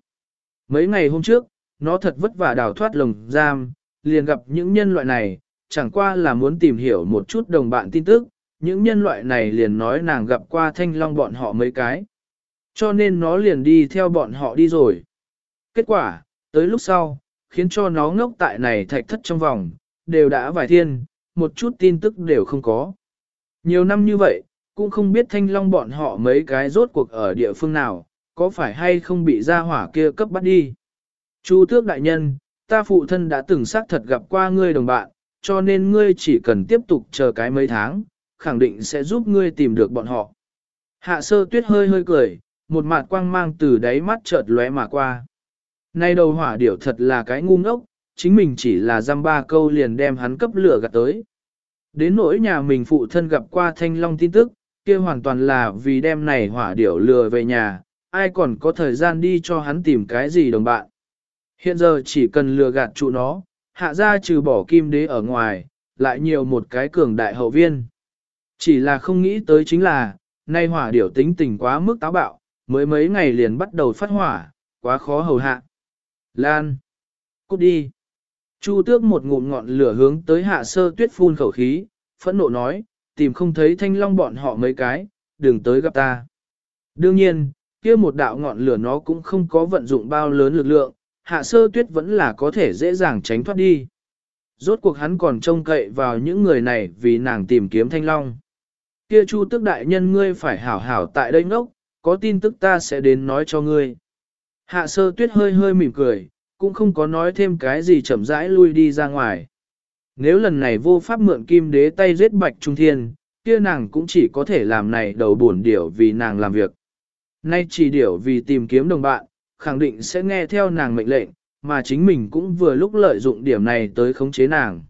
Mấy ngày hôm trước, nó thật vất vả đào thoát lồng giam, liền gặp những nhân loại này, chẳng qua là muốn tìm hiểu một chút đồng bạn tin tức, những nhân loại này liền nói nàng gặp qua thanh long bọn họ mấy cái. Cho nên nó liền đi theo bọn họ đi rồi. Kết quả, tới lúc sau, khiến cho nó ngốc tại này thạch thất trong vòng, đều đã vài thiên, một chút tin tức đều không có. Nhiều năm như vậy, cũng không biết thanh long bọn họ mấy cái rốt cuộc ở địa phương nào, có phải hay không bị gia hỏa kia cấp bắt đi. Chu tước đại nhân, ta phụ thân đã từng xác thật gặp qua ngươi đồng bạn, cho nên ngươi chỉ cần tiếp tục chờ cái mấy tháng, khẳng định sẽ giúp ngươi tìm được bọn họ. Hạ sơ tuyết hơi hơi cười, một mặt quang mang từ đáy mắt chợt lóe mà qua. Nay đầu hỏa điểu thật là cái ngu ngốc, chính mình chỉ là dăm ba câu liền đem hắn cấp lửa gạt tới. Đến nỗi nhà mình phụ thân gặp qua thanh long tin tức, kia hoàn toàn là vì đem này hỏa điểu lừa về nhà, ai còn có thời gian đi cho hắn tìm cái gì đồng bạn. Hiện giờ chỉ cần lừa gạt trụ nó, hạ ra trừ bỏ kim đế ở ngoài, lại nhiều một cái cường đại hậu viên. Chỉ là không nghĩ tới chính là, nay hỏa điểu tính tình quá mức táo bạo, mới mấy ngày liền bắt đầu phát hỏa, quá khó hầu hạ. Lan! Cút đi! Chu tước một ngụm ngọn lửa hướng tới hạ sơ tuyết phun khẩu khí, phẫn nộ nói, tìm không thấy thanh long bọn họ mấy cái, đừng tới gặp ta. Đương nhiên, kia một đạo ngọn lửa nó cũng không có vận dụng bao lớn lực lượng, hạ sơ tuyết vẫn là có thể dễ dàng tránh thoát đi. Rốt cuộc hắn còn trông cậy vào những người này vì nàng tìm kiếm thanh long. Kia chu tước đại nhân ngươi phải hảo hảo tại đây ngốc, có tin tức ta sẽ đến nói cho ngươi. Hạ sơ tuyết hơi hơi mỉm cười, cũng không có nói thêm cái gì chậm rãi lui đi ra ngoài. Nếu lần này vô pháp mượn kim đế tay giết bạch trung thiên, kia nàng cũng chỉ có thể làm này đầu buồn điểu vì nàng làm việc. Nay chỉ điểu vì tìm kiếm đồng bạn, khẳng định sẽ nghe theo nàng mệnh lệnh, mà chính mình cũng vừa lúc lợi dụng điểm này tới khống chế nàng.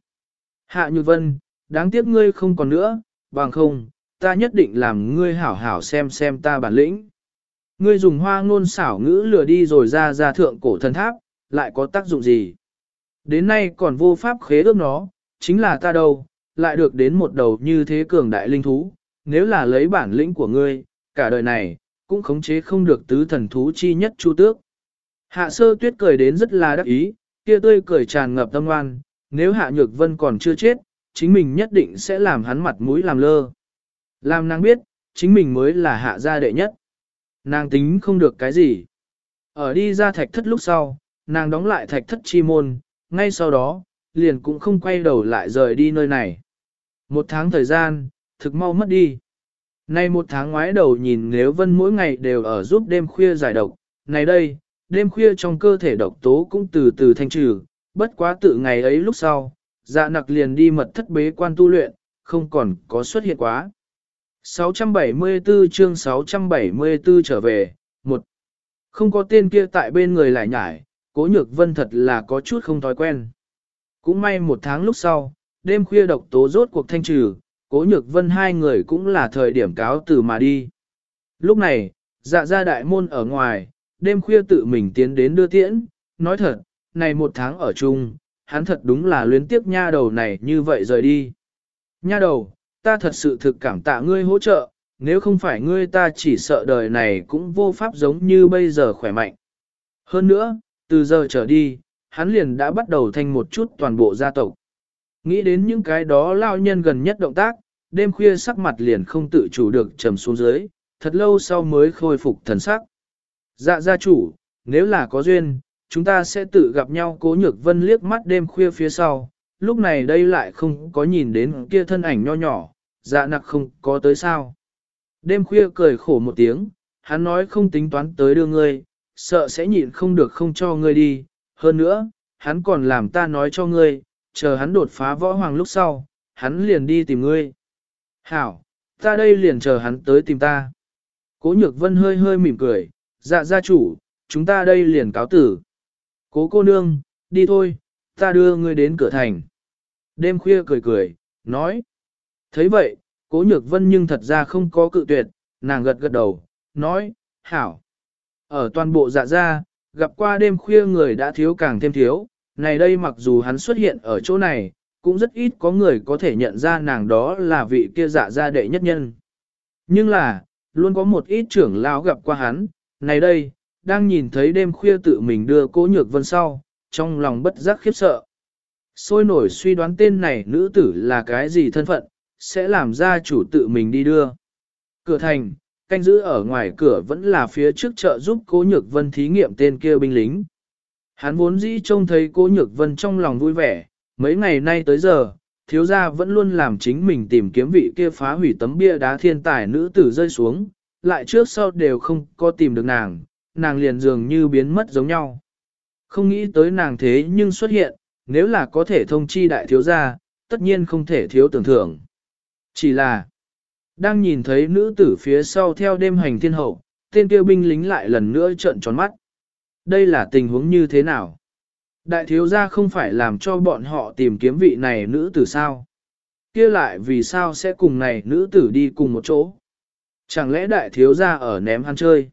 Hạ Như Vân, đáng tiếc ngươi không còn nữa, bằng không, ta nhất định làm ngươi hảo hảo xem xem ta bản lĩnh. Ngươi dùng hoa ngôn xảo ngữ lừa đi rồi ra ra thượng cổ thần tháp, lại có tác dụng gì? Đến nay còn vô pháp khế ước nó, chính là ta đâu, lại được đến một đầu như thế cường đại linh thú, nếu là lấy bản lĩnh của ngươi, cả đời này, cũng khống chế không được tứ thần thú chi nhất chu tước. Hạ sơ tuyết cười đến rất là đắc ý, kia tươi cười tràn ngập tâm ngoan, nếu hạ nhược vân còn chưa chết, chính mình nhất định sẽ làm hắn mặt mũi làm lơ. Làm nàng biết, chính mình mới là hạ gia đệ nhất. Nàng tính không được cái gì. Ở đi ra thạch thất lúc sau, nàng đóng lại thạch thất chi môn, ngay sau đó, liền cũng không quay đầu lại rời đi nơi này. Một tháng thời gian, thực mau mất đi. Nay một tháng ngoái đầu nhìn nếu vân mỗi ngày đều ở giúp đêm khuya giải độc, này đây, đêm khuya trong cơ thể độc tố cũng từ từ thanh trừ, bất quá tự ngày ấy lúc sau, dạ nặc liền đi mật thất bế quan tu luyện, không còn có xuất hiện quá. 674 chương 674 trở về, một Không có tên kia tại bên người lại nhải, cố nhược vân thật là có chút không thói quen. Cũng may một tháng lúc sau, đêm khuya độc tố rốt cuộc thanh trừ, cố nhược vân hai người cũng là thời điểm cáo từ mà đi. Lúc này, dạ ra đại môn ở ngoài, đêm khuya tự mình tiến đến đưa tiễn, nói thật, này một tháng ở chung, hắn thật đúng là luyến tiếp nha đầu này như vậy rời đi. Nha đầu, ta thật sự thực cảm tạ ngươi hỗ trợ, nếu không phải ngươi ta chỉ sợ đời này cũng vô pháp giống như bây giờ khỏe mạnh. Hơn nữa, từ giờ trở đi, hắn liền đã bắt đầu thành một chút toàn bộ gia tộc. Nghĩ đến những cái đó lao nhân gần nhất động tác, đêm khuya sắc mặt liền không tự chủ được trầm xuống dưới, thật lâu sau mới khôi phục thần sắc. Dạ gia chủ, nếu là có duyên, chúng ta sẽ tự gặp nhau cố nhược vân liếc mắt đêm khuya phía sau, lúc này đây lại không có nhìn đến kia thân ảnh nho nhỏ, dạ nặc không có tới sao. Đêm khuya cười khổ một tiếng, hắn nói không tính toán tới đưa ngươi, sợ sẽ nhịn không được không cho ngươi đi, hơn nữa, hắn còn làm ta nói cho ngươi, chờ hắn đột phá võ hoàng lúc sau, hắn liền đi tìm ngươi. Hảo, ta đây liền chờ hắn tới tìm ta. Cố nhược vân hơi hơi mỉm cười, dạ gia chủ, chúng ta đây liền cáo tử. Cố cô nương, đi thôi, ta đưa ngươi đến cửa thành. Đêm khuya cười cười, nói. thấy vậy, cố nhược vân nhưng thật ra không có cự tuyệt, nàng gật gật đầu, nói, hảo. Ở toàn bộ dạ gia, gặp qua đêm khuya người đã thiếu càng thêm thiếu, này đây mặc dù hắn xuất hiện ở chỗ này, cũng rất ít có người có thể nhận ra nàng đó là vị kia dạ gia đệ nhất nhân. Nhưng là, luôn có một ít trưởng lão gặp qua hắn, này đây, đang nhìn thấy đêm khuya tự mình đưa cố nhược vân sau, trong lòng bất giác khiếp sợ. Sôi nổi suy đoán tên này nữ tử là cái gì thân phận, sẽ làm ra chủ tự mình đi đưa. Cửa thành, canh giữ ở ngoài cửa vẫn là phía trước chợ giúp cố nhược vân thí nghiệm tên kia binh lính. Hắn vốn dĩ trông thấy cố nhược vân trong lòng vui vẻ, mấy ngày nay tới giờ, thiếu gia vẫn luôn làm chính mình tìm kiếm vị kia phá hủy tấm bia đá thiên tài nữ tử rơi xuống, lại trước sau đều không có tìm được nàng, nàng liền dường như biến mất giống nhau. Không nghĩ tới nàng thế nhưng xuất hiện, nếu là có thể thông chi đại thiếu gia, tất nhiên không thể thiếu tưởng thưởng. Chỉ là, đang nhìn thấy nữ tử phía sau theo đêm hành thiên hậu, tên kia binh lính lại lần nữa trợn tròn mắt. Đây là tình huống như thế nào? Đại thiếu gia không phải làm cho bọn họ tìm kiếm vị này nữ tử sao? kia lại vì sao sẽ cùng này nữ tử đi cùng một chỗ? Chẳng lẽ đại thiếu gia ở ném hắn chơi?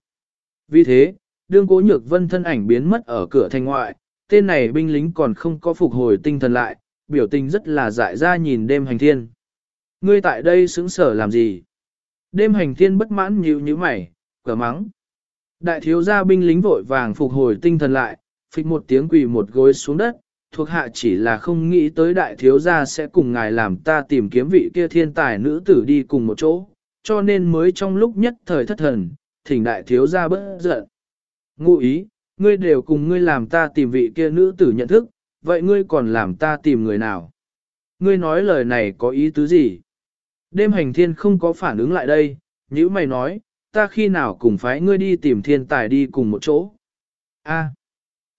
Vì thế, đương cố nhược vân thân ảnh biến mất ở cửa thành ngoại, tên này binh lính còn không có phục hồi tinh thần lại, biểu tình rất là dại ra nhìn đêm hành thiên. Ngươi tại đây xứng sở làm gì? Đêm hành thiên bất mãn nhíu như mày, cờ mắng. Đại thiếu gia binh lính vội vàng phục hồi tinh thần lại, phịch một tiếng quỳ một gối xuống đất, thuộc hạ chỉ là không nghĩ tới đại thiếu gia sẽ cùng ngài làm ta tìm kiếm vị kia thiên tài nữ tử đi cùng một chỗ, cho nên mới trong lúc nhất thời thất thần, thỉnh đại thiếu gia bớt giận. Ngụ ý, ngươi đều cùng ngươi làm ta tìm vị kia nữ tử nhận thức, vậy ngươi còn làm ta tìm người nào? Ngươi nói lời này có ý tứ gì? Đêm hành thiên không có phản ứng lại đây, như mày nói, ta khi nào cùng phái ngươi đi tìm thiên tài đi cùng một chỗ? A. À,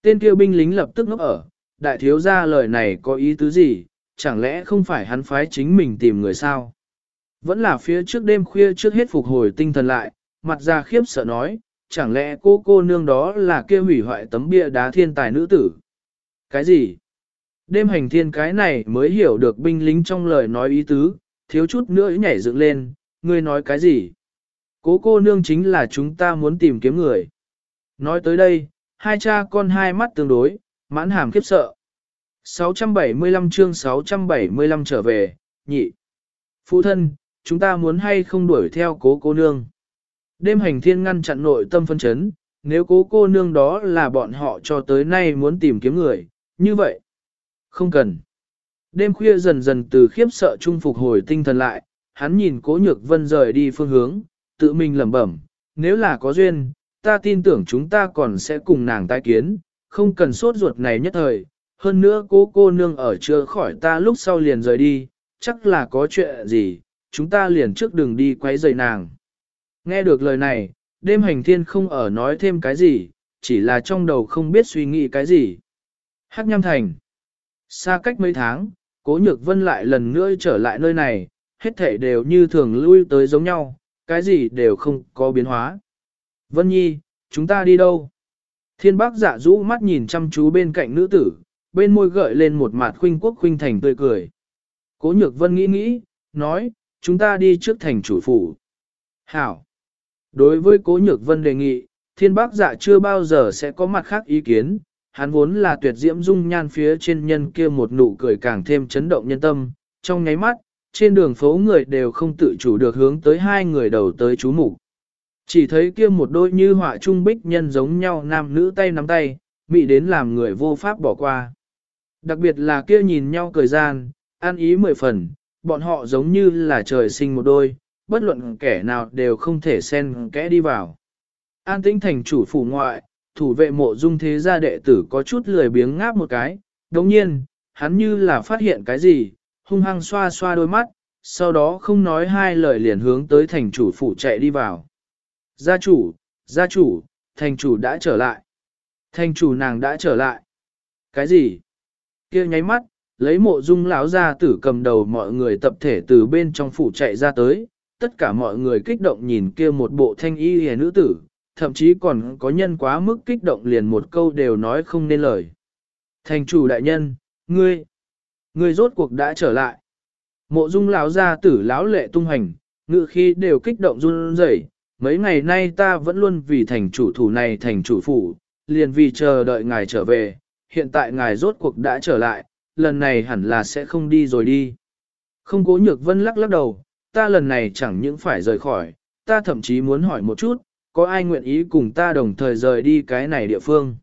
tên kia binh lính lập tức ngốc ở, đại thiếu gia lời này có ý tứ gì, chẳng lẽ không phải hắn phái chính mình tìm người sao? Vẫn là phía trước đêm khuya trước hết phục hồi tinh thần lại, mặt ra khiếp sợ nói, chẳng lẽ cô cô nương đó là kia hủy hoại tấm bia đá thiên tài nữ tử? Cái gì? Đêm hành thiên cái này mới hiểu được binh lính trong lời nói ý tứ, thiếu chút nữa nhảy dựng lên, ngươi nói cái gì? Cố cô nương chính là chúng ta muốn tìm kiếm người. Nói tới đây, hai cha con hai mắt tương đối, mãn hàm khiếp sợ. 675 chương 675 trở về, nhị. Phụ thân, chúng ta muốn hay không đuổi theo cố cô nương. Đêm hành thiên ngăn chặn nội tâm phân chấn, nếu cố cô nương đó là bọn họ cho tới nay muốn tìm kiếm người, như vậy. Không cần. Đêm khuya dần dần từ khiếp sợ trung phục hồi tinh thần lại, hắn nhìn cố nhược vân rời đi phương hướng, tự mình lẩm bẩm, nếu là có duyên, ta tin tưởng chúng ta còn sẽ cùng nàng tái kiến, không cần sốt ruột này nhất thời, hơn nữa cố cô nương ở chưa khỏi ta lúc sau liền rời đi, chắc là có chuyện gì, chúng ta liền trước đường đi quấy rầy nàng. Nghe được lời này, đêm hành thiên không ở nói thêm cái gì, chỉ là trong đầu không biết suy nghĩ cái gì. Hắc nham thành. Xa cách mấy tháng, cố nhược vân lại lần nữa trở lại nơi này, hết thể đều như thường lui tới giống nhau, cái gì đều không có biến hóa. Vân Nhi, chúng ta đi đâu? Thiên bác dạ rũ mắt nhìn chăm chú bên cạnh nữ tử, bên môi gợi lên một mặt khuynh quốc khuynh thành tươi cười. Cố nhược vân nghĩ nghĩ, nói, chúng ta đi trước thành chủ phủ. Hảo. Đối với cố nhược vân đề nghị, thiên bác dạ chưa bao giờ sẽ có mặt khác ý kiến, hắn vốn là tuyệt diễm dung nhan phía trên nhân kia một nụ cười càng thêm chấn động nhân tâm, trong nháy mắt, trên đường phố người đều không tự chủ được hướng tới hai người đầu tới chú mục Chỉ thấy kia một đôi như họa trung bích nhân giống nhau nam nữ tay nắm tay, mị đến làm người vô pháp bỏ qua. Đặc biệt là kia nhìn nhau cười gian, an ý mười phần, bọn họ giống như là trời sinh một đôi, bất luận kẻ nào đều không thể xen kẽ đi vào. An tĩnh thành chủ phủ ngoại, thủ vệ mộ dung thế gia đệ tử có chút lười biếng ngáp một cái, đồng nhiên, hắn như là phát hiện cái gì, hung hăng xoa xoa đôi mắt, sau đó không nói hai lời liền hướng tới thành chủ phủ chạy đi vào. Gia chủ, gia chủ, thành chủ đã trở lại. Thành chủ nàng đã trở lại. Cái gì? kia nháy mắt, lấy mộ dung lão ra tử cầm đầu mọi người tập thể từ bên trong phủ chạy ra tới, tất cả mọi người kích động nhìn kia một bộ thanh y hề nữ tử, thậm chí còn có nhân quá mức kích động liền một câu đều nói không nên lời. Thành chủ đại nhân, ngươi, ngươi rốt cuộc đã trở lại. Mộ dung lão gia tử lão lệ tung hành, ngự khi đều kích động run rẩy. Mấy ngày nay ta vẫn luôn vì thành chủ thủ này thành chủ phủ, liền vì chờ đợi ngài trở về, hiện tại ngài rốt cuộc đã trở lại, lần này hẳn là sẽ không đi rồi đi. Không cố nhược vân lắc lắc đầu, ta lần này chẳng những phải rời khỏi, ta thậm chí muốn hỏi một chút, có ai nguyện ý cùng ta đồng thời rời đi cái này địa phương.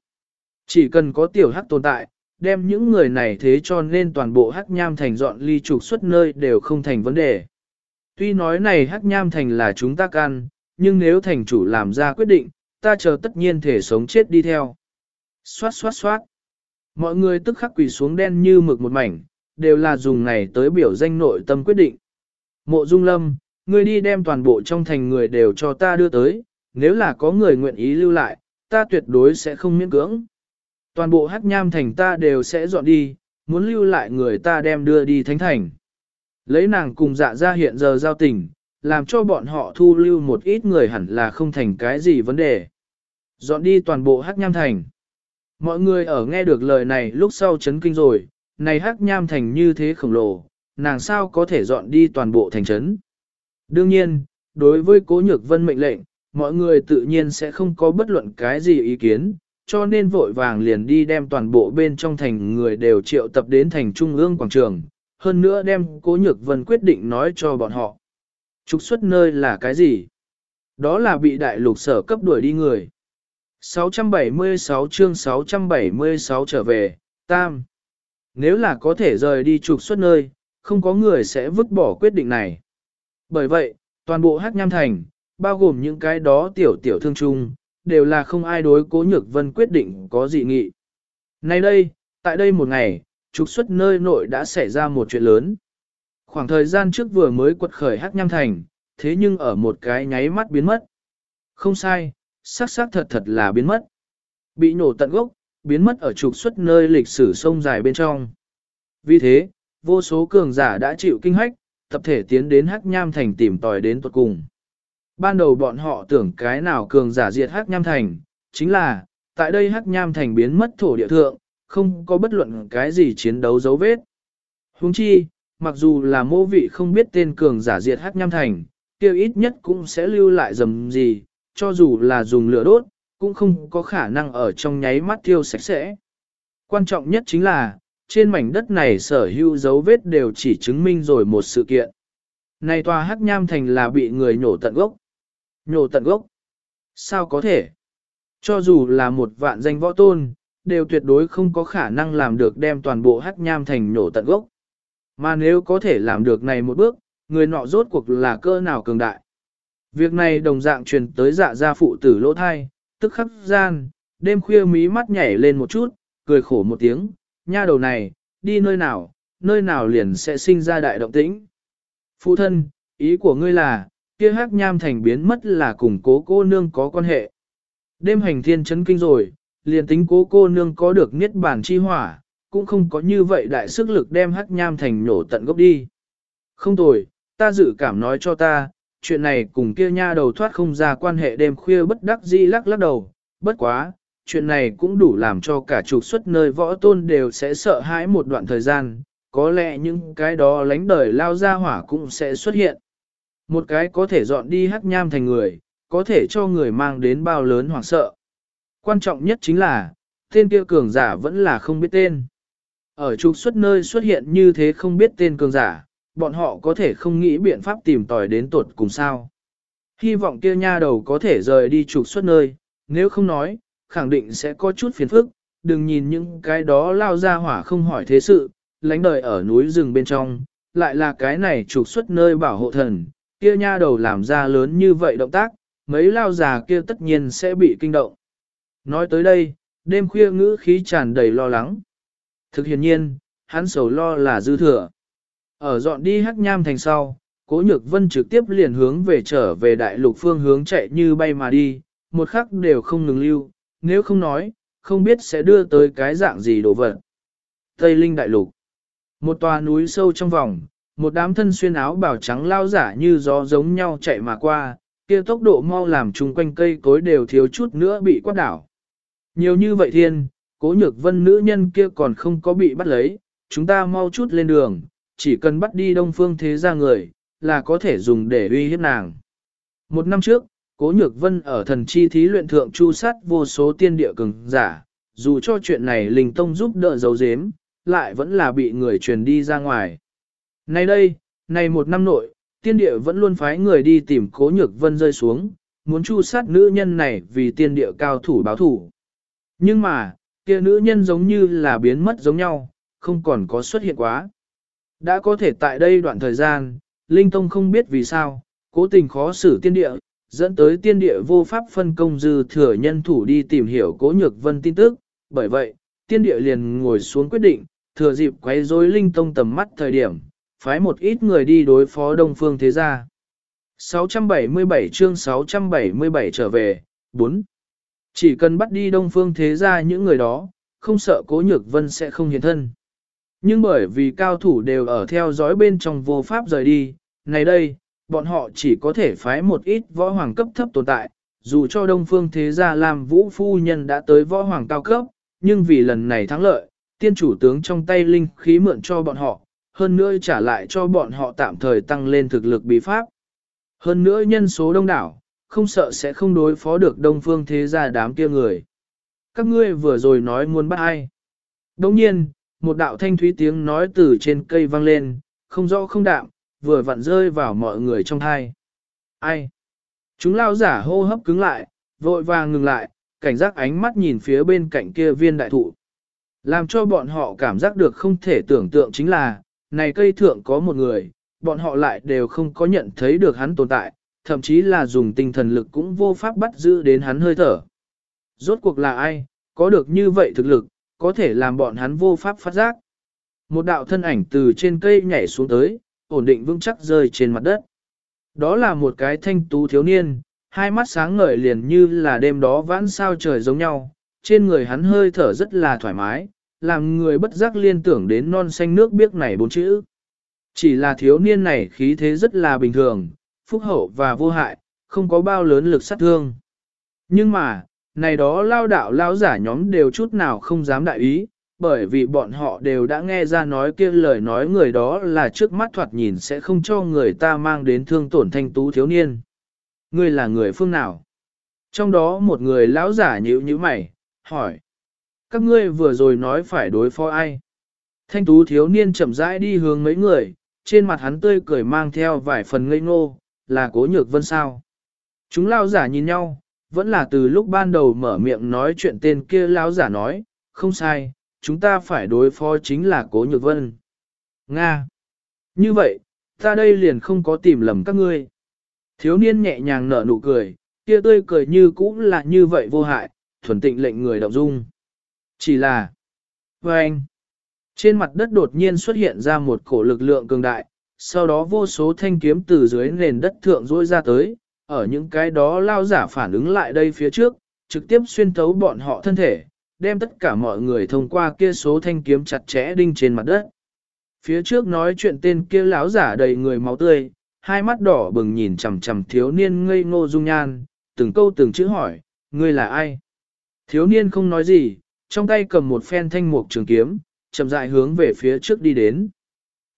Chỉ cần có tiểu hắc tồn tại, đem những người này thế cho nên toàn bộ hắc nham thành dọn ly trục xuất nơi đều không thành vấn đề. Tuy nói này hắc nham thành là chúng ta can, nhưng nếu thành chủ làm ra quyết định, ta chờ tất nhiên thể sống chết đi theo. Xoát xoát xoát. Mọi người tức khắc quỳ xuống đen như mực một mảnh, đều là dùng này tới biểu danh nội tâm quyết định. Mộ Dung Lâm, ngươi đi đem toàn bộ trong thành người đều cho ta đưa tới, nếu là có người nguyện ý lưu lại, ta tuyệt đối sẽ không miễn cưỡng. Toàn bộ hắc nham thành ta đều sẽ dọn đi, muốn lưu lại người ta đem đưa đi thánh thành. Lấy nàng cùng dạ ra hiện giờ giao tình, làm cho bọn họ thu lưu một ít người hẳn là không thành cái gì vấn đề. Dọn đi toàn bộ hắc nham thành. Mọi người ở nghe được lời này lúc sau chấn kinh rồi, này hắc nham thành như thế khổng lồ, nàng sao có thể dọn đi toàn bộ thành trấn. Đương nhiên, đối với cố nhược vân mệnh lệnh, mọi người tự nhiên sẽ không có bất luận cái gì ý kiến, cho nên vội vàng liền đi đem toàn bộ bên trong thành người đều triệu tập đến thành trung ương quảng trường, hơn nữa đem cố nhược vân quyết định nói cho bọn họ. Trục xuất nơi là cái gì? Đó là bị đại lục sở cấp đuổi đi người. 676 chương 676 trở về, Tam. Nếu là có thể rời đi trục xuất nơi, không có người sẽ vứt bỏ quyết định này. Bởi vậy, toàn bộ hát nham thành, bao gồm những cái đó tiểu tiểu thương chung, đều là không ai đối cố nhược vân quyết định có dị nghị. Nay đây, tại đây một ngày, trục xuất nơi nội đã xảy ra một chuyện lớn. Khoảng thời gian trước vừa mới quật khởi hắc nham thành, thế nhưng ở một cái nháy mắt biến mất. Không sai, xác xác thật thật là biến mất. Bị nổ tận gốc, biến mất ở trục xuất nơi lịch sử sông dài bên trong. Vì thế, vô số cường giả đã chịu kinh hách, tập thể tiến đến Hắc Nham Thành tìm tòi đến tuật cùng. Ban đầu bọn họ tưởng cái nào cường giả diệt Hắc Nham Thành, chính là, tại đây Hắc Nham Thành biến mất thổ địa thượng, không có bất luận cái gì chiến đấu dấu vết. Huống chi, mặc dù là mô vị không biết tên cường giả diệt Hắc Nham Thành, kêu ít nhất cũng sẽ lưu lại dầm gì, cho dù là dùng lửa đốt, cũng không có khả năng ở trong nháy mắt thiêu sạch sẽ. Quan trọng nhất chính là, trên mảnh đất này sở hữu dấu vết đều chỉ chứng minh rồi một sự kiện. Này tòa hắc nham thành là bị người nhổ tận gốc. Nhổ tận gốc? Sao có thể? Cho dù là một vạn danh võ tôn, đều tuyệt đối không có khả năng làm được đem toàn bộ hắc nham thành nhổ tận gốc. Mà nếu có thể làm được này một bước, người nọ rốt cuộc là cơ nào cường đại. Việc này đồng dạng truyền tới dạ gia phụ tử lỗ thai, tức khắc gian, đêm khuya mí mắt nhảy lên một chút, cười khổ một tiếng, nha đầu này, đi nơi nào, nơi nào liền sẽ sinh ra đại động tĩnh. Phụ thân, ý của ngươi là, kia hắc nham thành biến mất là cùng cố cô nương có quan hệ. Đêm hành thiên chấn kinh rồi, liền tính cố cô nương có được niết bản chi hỏa, cũng không có như vậy đại sức lực đem hắc nham thành nổ tận gốc đi. Không tồi, ta dự cảm nói cho ta, chuyện này cùng kia nha đầu thoát không ra quan hệ đêm khuya bất đắc dĩ lắc lắc đầu, bất quá, chuyện này cũng đủ làm cho cả trục xuất nơi võ tôn đều sẽ sợ hãi một đoạn thời gian, có lẽ những cái đó lánh đời lao ra hỏa cũng sẽ xuất hiện. Một cái có thể dọn đi hắc nham thành người, có thể cho người mang đến bao lớn hoảng sợ. Quan trọng nhất chính là, tên kia cường giả vẫn là không biết tên. Ở trục xuất nơi xuất hiện như thế không biết tên cường giả, bọn họ có thể không nghĩ biện pháp tìm tòi đến tột cùng sao. Hy vọng kia nha đầu có thể rời đi trục xuất nơi, nếu không nói, khẳng định sẽ có chút phiền phức, đừng nhìn những cái đó lao ra hỏa không hỏi thế sự, lánh đời ở núi rừng bên trong, lại là cái này trục xuất nơi bảo hộ thần, kia nha đầu làm ra lớn như vậy động tác, mấy lao già kia tất nhiên sẽ bị kinh động. Nói tới đây, đêm khuya ngữ khí tràn đầy lo lắng. Thực hiện nhiên, hắn sầu lo là dư thừa. Ở dọn đi hắc nham thành sau, cố nhược vân trực tiếp liền hướng về trở về đại lục phương hướng chạy như bay mà đi, một khắc đều không ngừng lưu, nếu không nói, không biết sẽ đưa tới cái dạng gì đồ vật. Tây Linh Đại Lục Một tòa núi sâu trong vòng, một đám thân xuyên áo bảo trắng lao giả như gió giống nhau chạy mà qua, kia tốc độ mau làm chung quanh cây cối đều thiếu chút nữa bị quát đảo. Nhiều như vậy thiên, cố nhược vân nữ nhân kia còn không có bị bắt lấy, chúng ta mau chút lên đường, chỉ cần bắt đi đông phương thế gia người, là có thể dùng để uy hiếp nàng. Một năm trước, Cố Nhược Vân ở thần chi thí luyện thượng chu sát vô số tiên địa cường giả, dù cho chuyện này Linh Tông giúp đỡ giấu giếm, lại vẫn là bị người truyền đi ra ngoài. Nay đây, này một năm nội, tiên địa vẫn luôn phái người đi tìm Cố Nhược Vân rơi xuống, muốn chu sát nữ nhân này vì tiên địa cao thủ báo thủ. Nhưng mà, kia nữ nhân giống như là biến mất giống nhau, không còn có xuất hiện quá. Đã có thể tại đây đoạn thời gian, Linh Tông không biết vì sao, cố tình khó xử tiên địa, dẫn tới tiên địa vô pháp phân công dư thừa nhân thủ đi tìm hiểu cố nhược vân tin tức, bởi vậy, tiên địa liền ngồi xuống quyết định, thừa dịp quấy rối linh tông tầm mắt thời điểm, phái một ít người đi đối phó đông phương thế gia. 677 chương 677 trở về, 4. Chỉ cần bắt đi đông phương thế gia những người đó, không sợ cố nhược vân sẽ không hiện thân. Nhưng bởi vì cao thủ đều ở theo dõi bên trong vô pháp rời đi, này đây, bọn họ chỉ có thể phái một ít võ hoàng cấp thấp tồn tại, dù cho đông phương thế gia làm vũ phu nhân đã tới võ hoàng cao cấp, nhưng vì lần này thắng lợi, tiên chủ tướng trong tay linh khí mượn cho bọn họ, hơn nữa trả lại cho bọn họ tạm thời tăng lên thực lực bí pháp. Hơn nữa nhân số đông đảo, không sợ sẽ không đối phó được đông phương thế gia đám kia người. Các ngươi vừa rồi nói muốn bắt ai. Đồng nhiên, một đạo thanh thúy tiếng nói từ trên cây vang lên, không rõ không đạm, vừa vặn rơi vào mọi người trong thai. Ai? Chúng lao giả hô hấp cứng lại, vội vàng ngừng lại, cảnh giác ánh mắt nhìn phía bên cạnh kia viên đại thụ. Làm cho bọn họ cảm giác được không thể tưởng tượng chính là, này cây thượng có một người, bọn họ lại đều không có nhận thấy được hắn tồn tại, thậm chí là dùng tinh thần lực cũng vô pháp bắt giữ đến hắn hơi thở. Rốt cuộc là ai, có được như vậy thực lực, có thể làm bọn hắn vô pháp phát giác. Một đạo thân ảnh từ trên cây nhảy xuống tới, ổn định vững chắc rơi trên mặt đất. Đó là một cái thanh tú thiếu niên, hai mắt sáng ngời liền như là đêm đó vãn sao trời giống nhau, trên người hắn hơi thở rất là thoải mái, làm người bất giác liên tưởng đến non xanh nước biếc này bốn chữ. Chỉ là thiếu niên này khí thế rất là bình thường, phúc hậu và vô hại, không có bao lớn lực sát thương. Nhưng mà, này đó lao đạo lao giả nhóm đều chút nào không dám đại ý, bởi vì bọn họ đều đã nghe ra nói kia lời nói người đó là trước mắt thoạt nhìn sẽ không cho người ta mang đến thương tổn thanh tú thiếu niên. Ngươi là người phương nào? Trong đó một người lão giả nhíu như mày, hỏi. Các ngươi vừa rồi nói phải đối phó ai? Thanh tú thiếu niên chậm rãi đi hướng mấy người, trên mặt hắn tươi cười mang theo vài phần ngây ngô, là cố nhược vân sao. Chúng lao giả nhìn nhau, vẫn là từ lúc ban đầu mở miệng nói chuyện tên kia lao giả nói, không sai, chúng ta phải đối phó chính là Cố Nhược Vân. Nga. Như vậy, ta đây liền không có tìm lầm các ngươi. Thiếu niên nhẹ nhàng nở nụ cười, kia tươi cười như cũng là như vậy vô hại, thuần tịnh lệnh người động dung. Chỉ là, với anh, trên mặt đất đột nhiên xuất hiện ra một cổ lực lượng cường đại, sau đó vô số thanh kiếm từ dưới nền đất thượng rỗi ra tới, ở những cái đó lao giả phản ứng lại đây phía trước, trực tiếp xuyên thấu bọn họ thân thể, đem tất cả mọi người thông qua kia số thanh kiếm chặt chẽ đinh trên mặt đất. Phía trước nói chuyện tên kia lão giả đầy người máu tươi, hai mắt đỏ bừng nhìn chằm chằm thiếu niên ngây ngô dung nhan, từng câu từng chữ hỏi, ngươi là ai? Thiếu niên không nói gì, trong tay cầm một phen thanh mục trường kiếm, chậm rãi hướng về phía trước đi đến.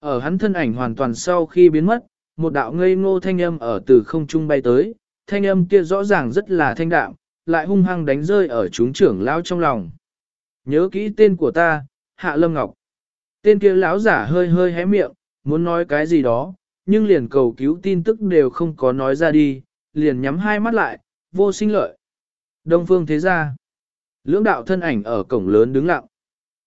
Ở hắn thân ảnh hoàn toàn sau khi biến mất, một đạo ngây ngô thanh âm ở từ không trung bay tới, thanh âm kia rõ ràng rất là thanh đạm, lại hung hăng đánh rơi ở chúng trưởng lão trong lòng. Nhớ kỹ tên của ta, Hạ Lâm Ngọc. Tên kia lão giả hơi hơi hé miệng, muốn nói cái gì đó, nhưng liền cầu cứu tin tức đều không có nói ra đi, liền nhắm hai mắt lại, vô sinh lợi. Đông phương thế gia. Lưỡng đạo thân ảnh ở cổng lớn đứng lặng.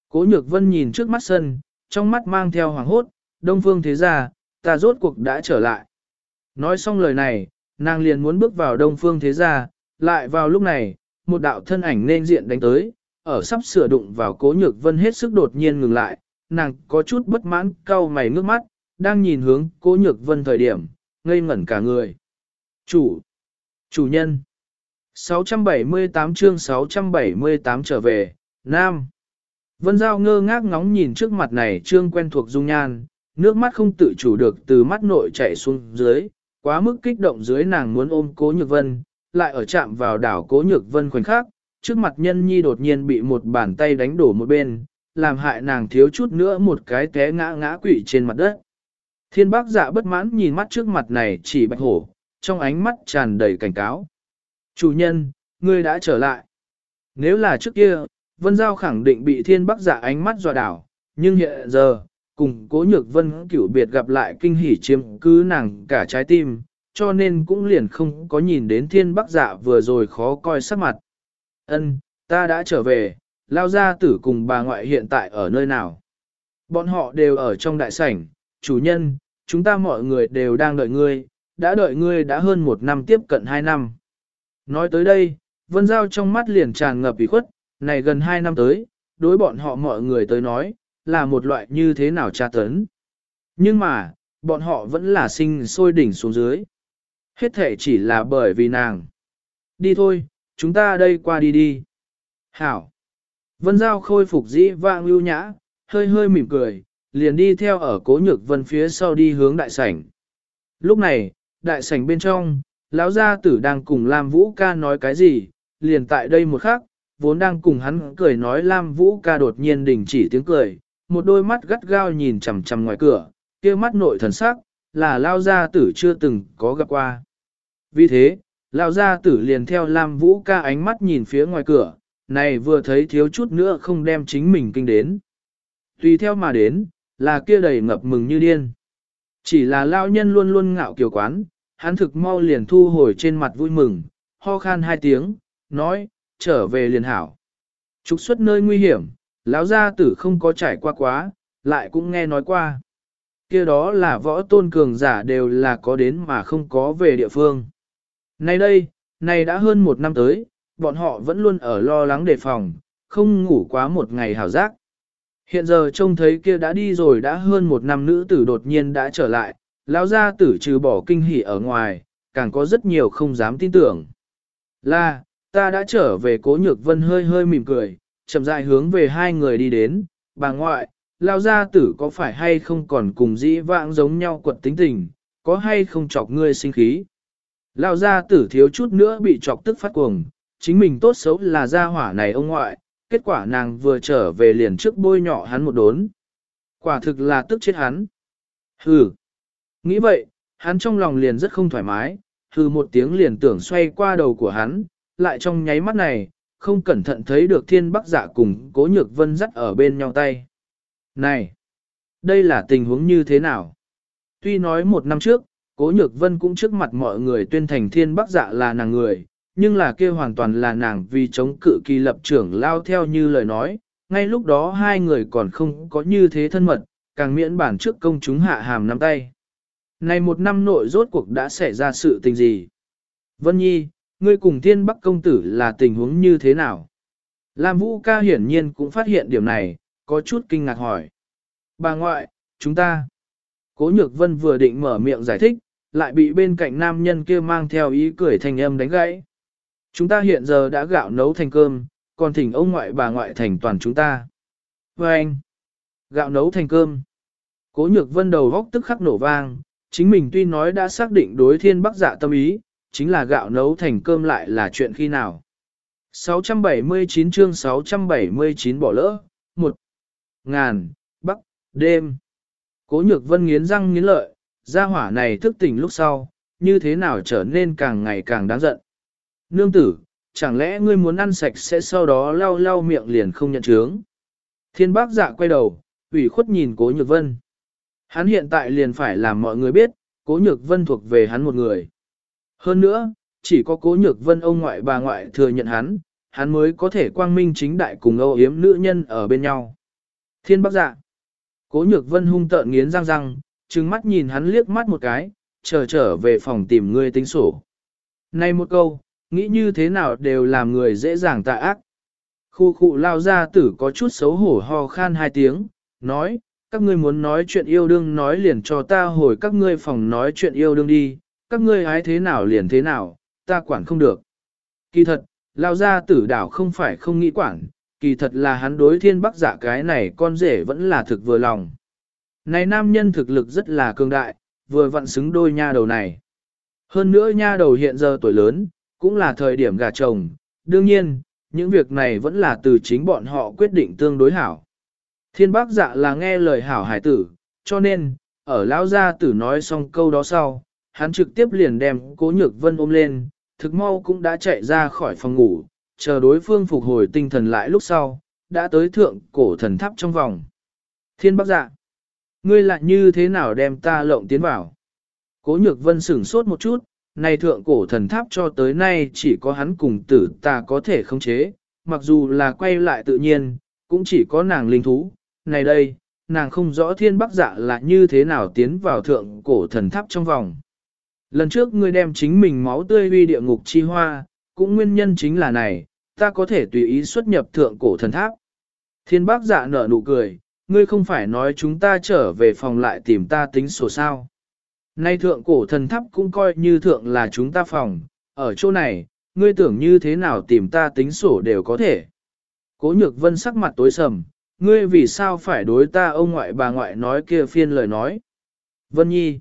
Cố nhược vân nhìn trước mắt sân, trong mắt mang theo hoàng hốt, đông phương thế gia, ta rốt cuộc đã trở lại. Nói xong lời này, nàng liền muốn bước vào đông phương thế gia, lại vào lúc này, một đạo thân ảnh nên diện đánh tới, ở sắp sửa đụng vào cố nhược vân hết sức đột nhiên ngừng lại, nàng có chút bất mãn, cau mày nước mắt, đang nhìn hướng cố nhược vân thời điểm, ngây ngẩn cả người. Chủ, chủ nhân, 678 chương 678 trở về, Nam. Vân Giao ngơ ngác ngóng nhìn trước mặt này trương quen thuộc dung nhan, nước mắt không tự chủ được từ mắt nội chảy xuống dưới, quá mức kích động dưới nàng muốn ôm cố nhược vân, lại ở chạm vào đảo cố nhược vân khoảnh khắc, trước mặt nhân nhi đột nhiên bị một bàn tay đánh đổ một bên, làm hại nàng thiếu chút nữa một cái té ngã ngã quỵ trên mặt đất. Thiên bác dạ bất mãn nhìn mắt trước mặt này chỉ bạch hổ, trong ánh mắt tràn đầy cảnh cáo. Chủ nhân, ngươi đã trở lại. Nếu là trước kia, Vân Giao khẳng định bị thiên bác dạ ánh mắt dọa đảo, nhưng hiện giờ, cùng cố nhược vân cửu biệt gặp lại kinh hỉ chiếm cứ nàng cả trái tim, cho nên cũng liền không có nhìn đến thiên bác dạ vừa rồi khó coi sắc mặt. Ân, ta đã trở về, lao gia tử cùng bà ngoại hiện tại ở nơi nào? Bọn họ đều ở trong đại sảnh, chủ nhân, chúng ta mọi người đều đang đợi ngươi, đã đợi ngươi đã hơn một năm tiếp cận hai năm. Nói tới đây, Vân Giao trong mắt liền tràn ngập ủy khuất, này gần hai năm tới, đối bọn họ mọi người tới nói, là một loại như thế nào tra tấn. Nhưng mà, bọn họ vẫn là sinh sôi đỉnh xuống dưới. Hết thể chỉ là bởi vì nàng. Đi thôi, chúng ta đây qua đi đi. Hảo. Vân Giao khôi phục dĩ vang lưu nhã, hơi hơi mỉm cười, liền đi theo ở cố nhược vân phía sau đi hướng đại sảnh. Lúc này, đại sảnh bên trong, lão gia tử đang cùng Lam Vũ ca nói cái gì, liền tại đây một khắc, vốn đang cùng hắn cười nói Lam Vũ ca đột nhiên đình chỉ tiếng cười, một đôi mắt gắt gao nhìn chằm chằm ngoài cửa, kia mắt nội thần sắc, là lao gia tử chưa từng có gặp qua. Vì thế, lao gia tử liền theo Lam Vũ ca ánh mắt nhìn phía ngoài cửa, này vừa thấy thiếu chút nữa không đem chính mình kinh đến. Tùy theo mà đến, là kia đầy ngập mừng như điên. Chỉ là lao nhân luôn luôn ngạo kiều quán, hắn thực mau liền thu hồi trên mặt vui mừng, ho khan hai tiếng, nói, trở về liền hảo. Trục xuất nơi nguy hiểm, lão gia tử không có trải qua quá, lại cũng nghe nói qua. kia đó là võ tôn cường giả đều là có đến mà không có về địa phương. Nay đây, này đã hơn một năm tới, bọn họ vẫn luôn ở lo lắng đề phòng, không ngủ quá một ngày hảo giác. Hiện giờ trông thấy kia đã đi rồi đã hơn một năm nữ tử đột nhiên đã trở lại, lão gia tử trừ bỏ kinh hỉ ở ngoài, càng có rất nhiều không dám tin tưởng. Là, ta đã trở về cố nhược vân hơi hơi mỉm cười, chậm rãi hướng về hai người đi đến, bà ngoại, lão gia tử có phải hay không còn cùng dĩ vãng giống nhau quật tính tình, có hay không chọc ngươi sinh khí. Lão gia tử thiếu chút nữa bị chọc tức phát cuồng, chính mình tốt xấu là gia hỏa này ông ngoại, kết quả nàng vừa trở về liền trước bôi nhọ hắn một đốn. Quả thực là tức chết hắn. Hừ. Nghĩ vậy, hắn trong lòng liền rất không thoải mái, hừ một tiếng liền tưởng xoay qua đầu của hắn, lại trong nháy mắt này, không cẩn thận thấy được thiên bắc dạ cùng cố nhược vân dắt ở bên nhau tay. Này! Đây là tình huống như thế nào? Tuy nói một năm trước, cố nhược vân cũng trước mặt mọi người tuyên thành thiên bắc dạ là nàng người, nhưng là kia hoàn toàn là nàng vì chống cự kỳ lập trưởng lao theo như lời nói, ngay lúc đó hai người còn không có như thế thân mật, càng miễn bản trước công chúng hạ hàm nắm tay. Này một năm nội rốt cuộc đã xảy ra sự tình gì? Vân Nhi, ngươi cùng thiên bắc công tử là tình huống như thế nào? Lam Vũ ca hiển nhiên cũng phát hiện điểm này, có chút kinh ngạc hỏi. Bà ngoại, chúng ta. Cố nhược vân vừa định mở miệng giải thích, lại bị bên cạnh nam nhân kia mang theo ý cười thành âm đánh gãy. Chúng ta hiện giờ đã gạo nấu thành cơm, còn thỉnh ông ngoại bà ngoại thành toàn chúng ta. Và anh, gạo nấu thành cơm. Cố nhược vân đầu góc tức khắc nổ vang, chính mình tuy nói đã xác định đối thiên bắc dạ tâm ý, chính là gạo nấu thành cơm lại là chuyện khi nào. 679 chương 679 bỏ lỡ, một ngàn, bắc, đêm. Cố nhược vân nghiến răng nghiến lợi, gia hỏa này thức tỉnh lúc sau, như thế nào trở nên càng ngày càng đáng giận. Nương tử, chẳng lẽ ngươi muốn ăn sạch sẽ sau đó lau lau miệng liền không nhận chướng. Thiên bác dạ quay đầu, ủy khuất nhìn cố nhược vân. Hắn hiện tại liền phải làm mọi người biết, cố nhược vân thuộc về hắn một người. Hơn nữa, chỉ có cố nhược vân ông ngoại bà ngoại thừa nhận hắn, hắn mới có thể quang minh chính đại cùng âu yếm nữ nhân ở bên nhau. Thiên bác dạ. Cố nhược vân hung tợn nghiến răng răng, trừng mắt nhìn hắn liếc mắt một cái, chờ trở về phòng tìm người tính sổ. Này một câu, nghĩ như thế nào đều làm người dễ dàng tạ ác. Khu khu lao ra tử có chút xấu hổ ho khan hai tiếng, nói, các ngươi muốn nói chuyện yêu đương nói liền cho ta hồi các ngươi phòng nói chuyện yêu đương đi, các ngươi hái thế nào liền thế nào, ta quản không được. Kỳ thật, lao ra tử đảo không phải không nghĩ quản, kỳ thật là hắn đối thiên bắc giả cái này con rể vẫn là thực vừa lòng. Này nam nhân thực lực rất là cường đại, vừa vặn xứng đôi nha đầu này. Hơn nữa nha đầu hiện giờ tuổi lớn, cũng là thời điểm gà chồng, đương nhiên, những việc này vẫn là từ chính bọn họ quyết định tương đối hảo. Thiên bác dạ là nghe lời hảo hải tử, cho nên, ở lão gia tử nói xong câu đó sau, hắn trực tiếp liền đem cố nhược vân ôm lên, thực mau cũng đã chạy ra khỏi phòng ngủ, chờ đối phương phục hồi tinh thần lại lúc sau, đã tới thượng cổ thần tháp trong vòng. Thiên bác dạ, ngươi lại như thế nào đem ta lộng tiến vào? Cố nhược vân sửng sốt một chút, này thượng cổ thần tháp cho tới nay chỉ có hắn cùng tử ta có thể khống chế, mặc dù là quay lại tự nhiên, cũng chỉ có nàng linh thú. Này đây, nàng không rõ thiên bắc dạ là như thế nào tiến vào thượng cổ thần tháp trong vòng. Lần trước ngươi đem chính mình máu tươi huy địa ngục chi hoa, cũng nguyên nhân chính là này, ta có thể tùy ý xuất nhập thượng cổ thần tháp. Thiên bác dạ nở nụ cười, ngươi không phải nói chúng ta trở về phòng lại tìm ta tính sổ sao. Nay thượng cổ thần tháp cũng coi như thượng là chúng ta phòng, ở chỗ này, ngươi tưởng như thế nào tìm ta tính sổ đều có thể. Cố nhược vân sắc mặt tối sầm, ngươi vì sao phải đối ta ông ngoại bà ngoại nói kia phiên lời nói. Vân nhi.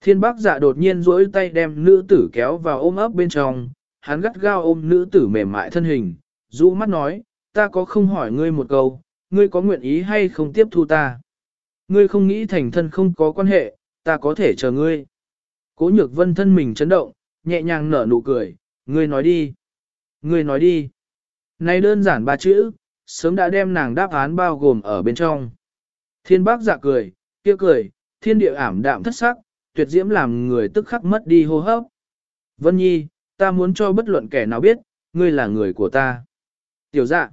Thiên bác dạ đột nhiên duỗi tay đem nữ tử kéo vào ôm ấp bên trong, hắn gắt gao ôm nữ tử mềm mại thân hình, rũ mắt nói, ta có không hỏi ngươi một câu, ngươi có nguyện ý hay không tiếp thu ta. Ngươi không nghĩ thành thân không có quan hệ, ta có thể chờ ngươi. Cố nhược vân thân mình chấn động, nhẹ nhàng nở nụ cười, ngươi nói đi. Ngươi nói đi. Này đơn giản ba chữ, sớm đã đem nàng đáp án bao gồm ở bên trong. Thiên bác dạ cười, kia cười, thiên địa ảm đạm thất sắc, tuyệt diễm làm người tức khắc mất đi hô hấp. Vân Nhi, ta muốn cho bất luận kẻ nào biết, ngươi là người của ta. Tiểu dạ.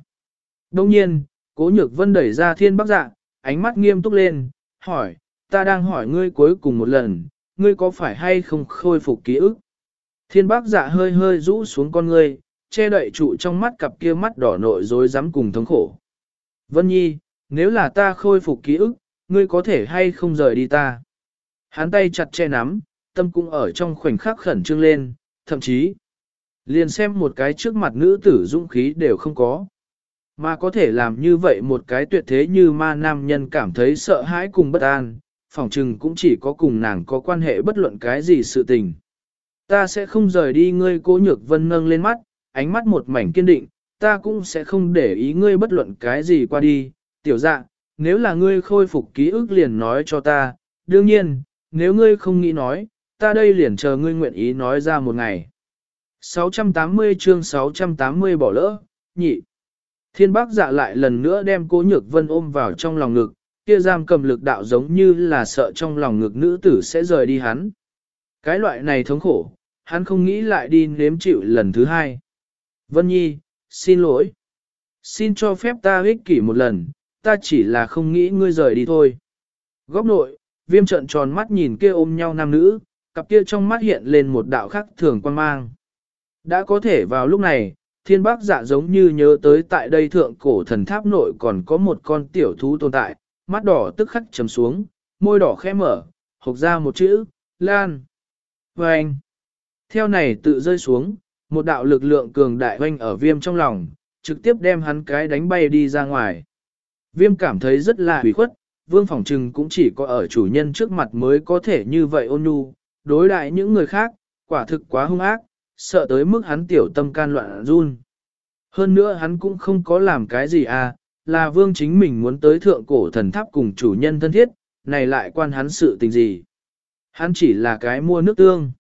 Đông nhiên, cố nhược vân đẩy ra thiên bác dạ, ánh mắt nghiêm túc lên, hỏi, ta đang hỏi ngươi cuối cùng một lần, ngươi có phải hay không khôi phục ký ức? Thiên bác dạ hơi hơi rũ xuống con ngươi, che đậy trụ trong mắt cặp kia mắt đỏ nội dối dám cùng thống khổ. Vân Nhi, nếu là ta khôi phục ký ức, ngươi có thể hay không rời đi ta? Hắn tay chặt che nắm, tâm cũng ở trong khoảnh khắc khẩn trương lên, thậm chí, liền xem một cái trước mặt nữ tử dũng khí đều không có. Mà có thể làm như vậy một cái tuyệt thế như ma nam nhân cảm thấy sợ hãi cùng bất an, phỏng chừng cũng chỉ có cùng nàng có quan hệ bất luận cái gì sự tình. Ta sẽ không rời đi ngươi cố nhược vân nâng lên mắt, ánh mắt một mảnh kiên định, ta cũng sẽ không để ý ngươi bất luận cái gì qua đi, tiểu dạ, nếu là ngươi khôi phục ký ức liền nói cho ta, đương nhiên, nếu ngươi không nghĩ nói, ta đây liền chờ ngươi nguyện ý nói ra một ngày. 680 chương 680 bỏ lỡ, nhị. Thiên bác dạ lại lần nữa đem cố nhược vân ôm vào trong lòng ngực, kia giam cầm lực đạo giống như là sợ trong lòng ngực nữ tử sẽ rời đi hắn. Cái loại này thống khổ, hắn không nghĩ lại đi nếm chịu lần thứ hai. Vân Nhi, xin lỗi. Xin cho phép ta ích kỷ một lần, ta chỉ là không nghĩ ngươi rời đi thôi. Góc nội, viêm trận tròn mắt nhìn kia ôm nhau nam nữ, cặp kia trong mắt hiện lên một đạo khắc thường quan mang. Đã có thể vào lúc này, thiên bác dạ giống như nhớ tới tại đây thượng cổ thần tháp nội còn có một con tiểu thú tồn tại, mắt đỏ tức khắc chấm xuống, môi đỏ khẽ mở, hộc ra một chữ, lan. Và anh, theo này tự rơi xuống, một đạo lực lượng cường đại hoanh ở viêm trong lòng, trực tiếp đem hắn cái đánh bay đi ra ngoài. Viêm cảm thấy rất là hủy khuất, vương phỏng trừng cũng chỉ có ở chủ nhân trước mặt mới có thể như vậy ôn nhu, đối đại những người khác, quả thực quá hung ác, sợ tới mức hắn tiểu tâm can loạn run. Hơn nữa hắn cũng không có làm cái gì à, là vương chính mình muốn tới thượng cổ thần tháp cùng chủ nhân thân thiết, này lại quan hắn sự tình gì. Hắn chỉ là cái mua nước tương.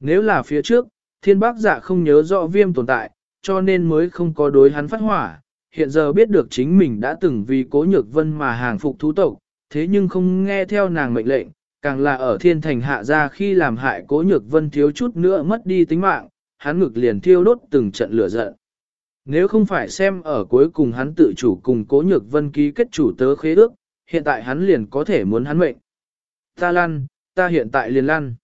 Nếu là phía trước, thiên bác dạ không nhớ rõ viêm tồn tại, cho nên mới không có đối hắn phát hỏa. Hiện giờ biết được chính mình đã từng vì cố nhược vân mà hàng phục thú tộc, thế nhưng không nghe theo nàng mệnh lệnh, càng là ở thiên thành hạ ra khi làm hại cố nhược vân thiếu chút nữa mất đi tính mạng, hắn ngực liền thiêu đốt từng trận lửa giận. Nếu không phải xem ở cuối cùng hắn tự chủ cùng cố nhược vân ký kết chủ tớ khế ước, hiện tại hắn liền có thể muốn hắn mệnh. Ta lăn, ta hiện tại liền lăn.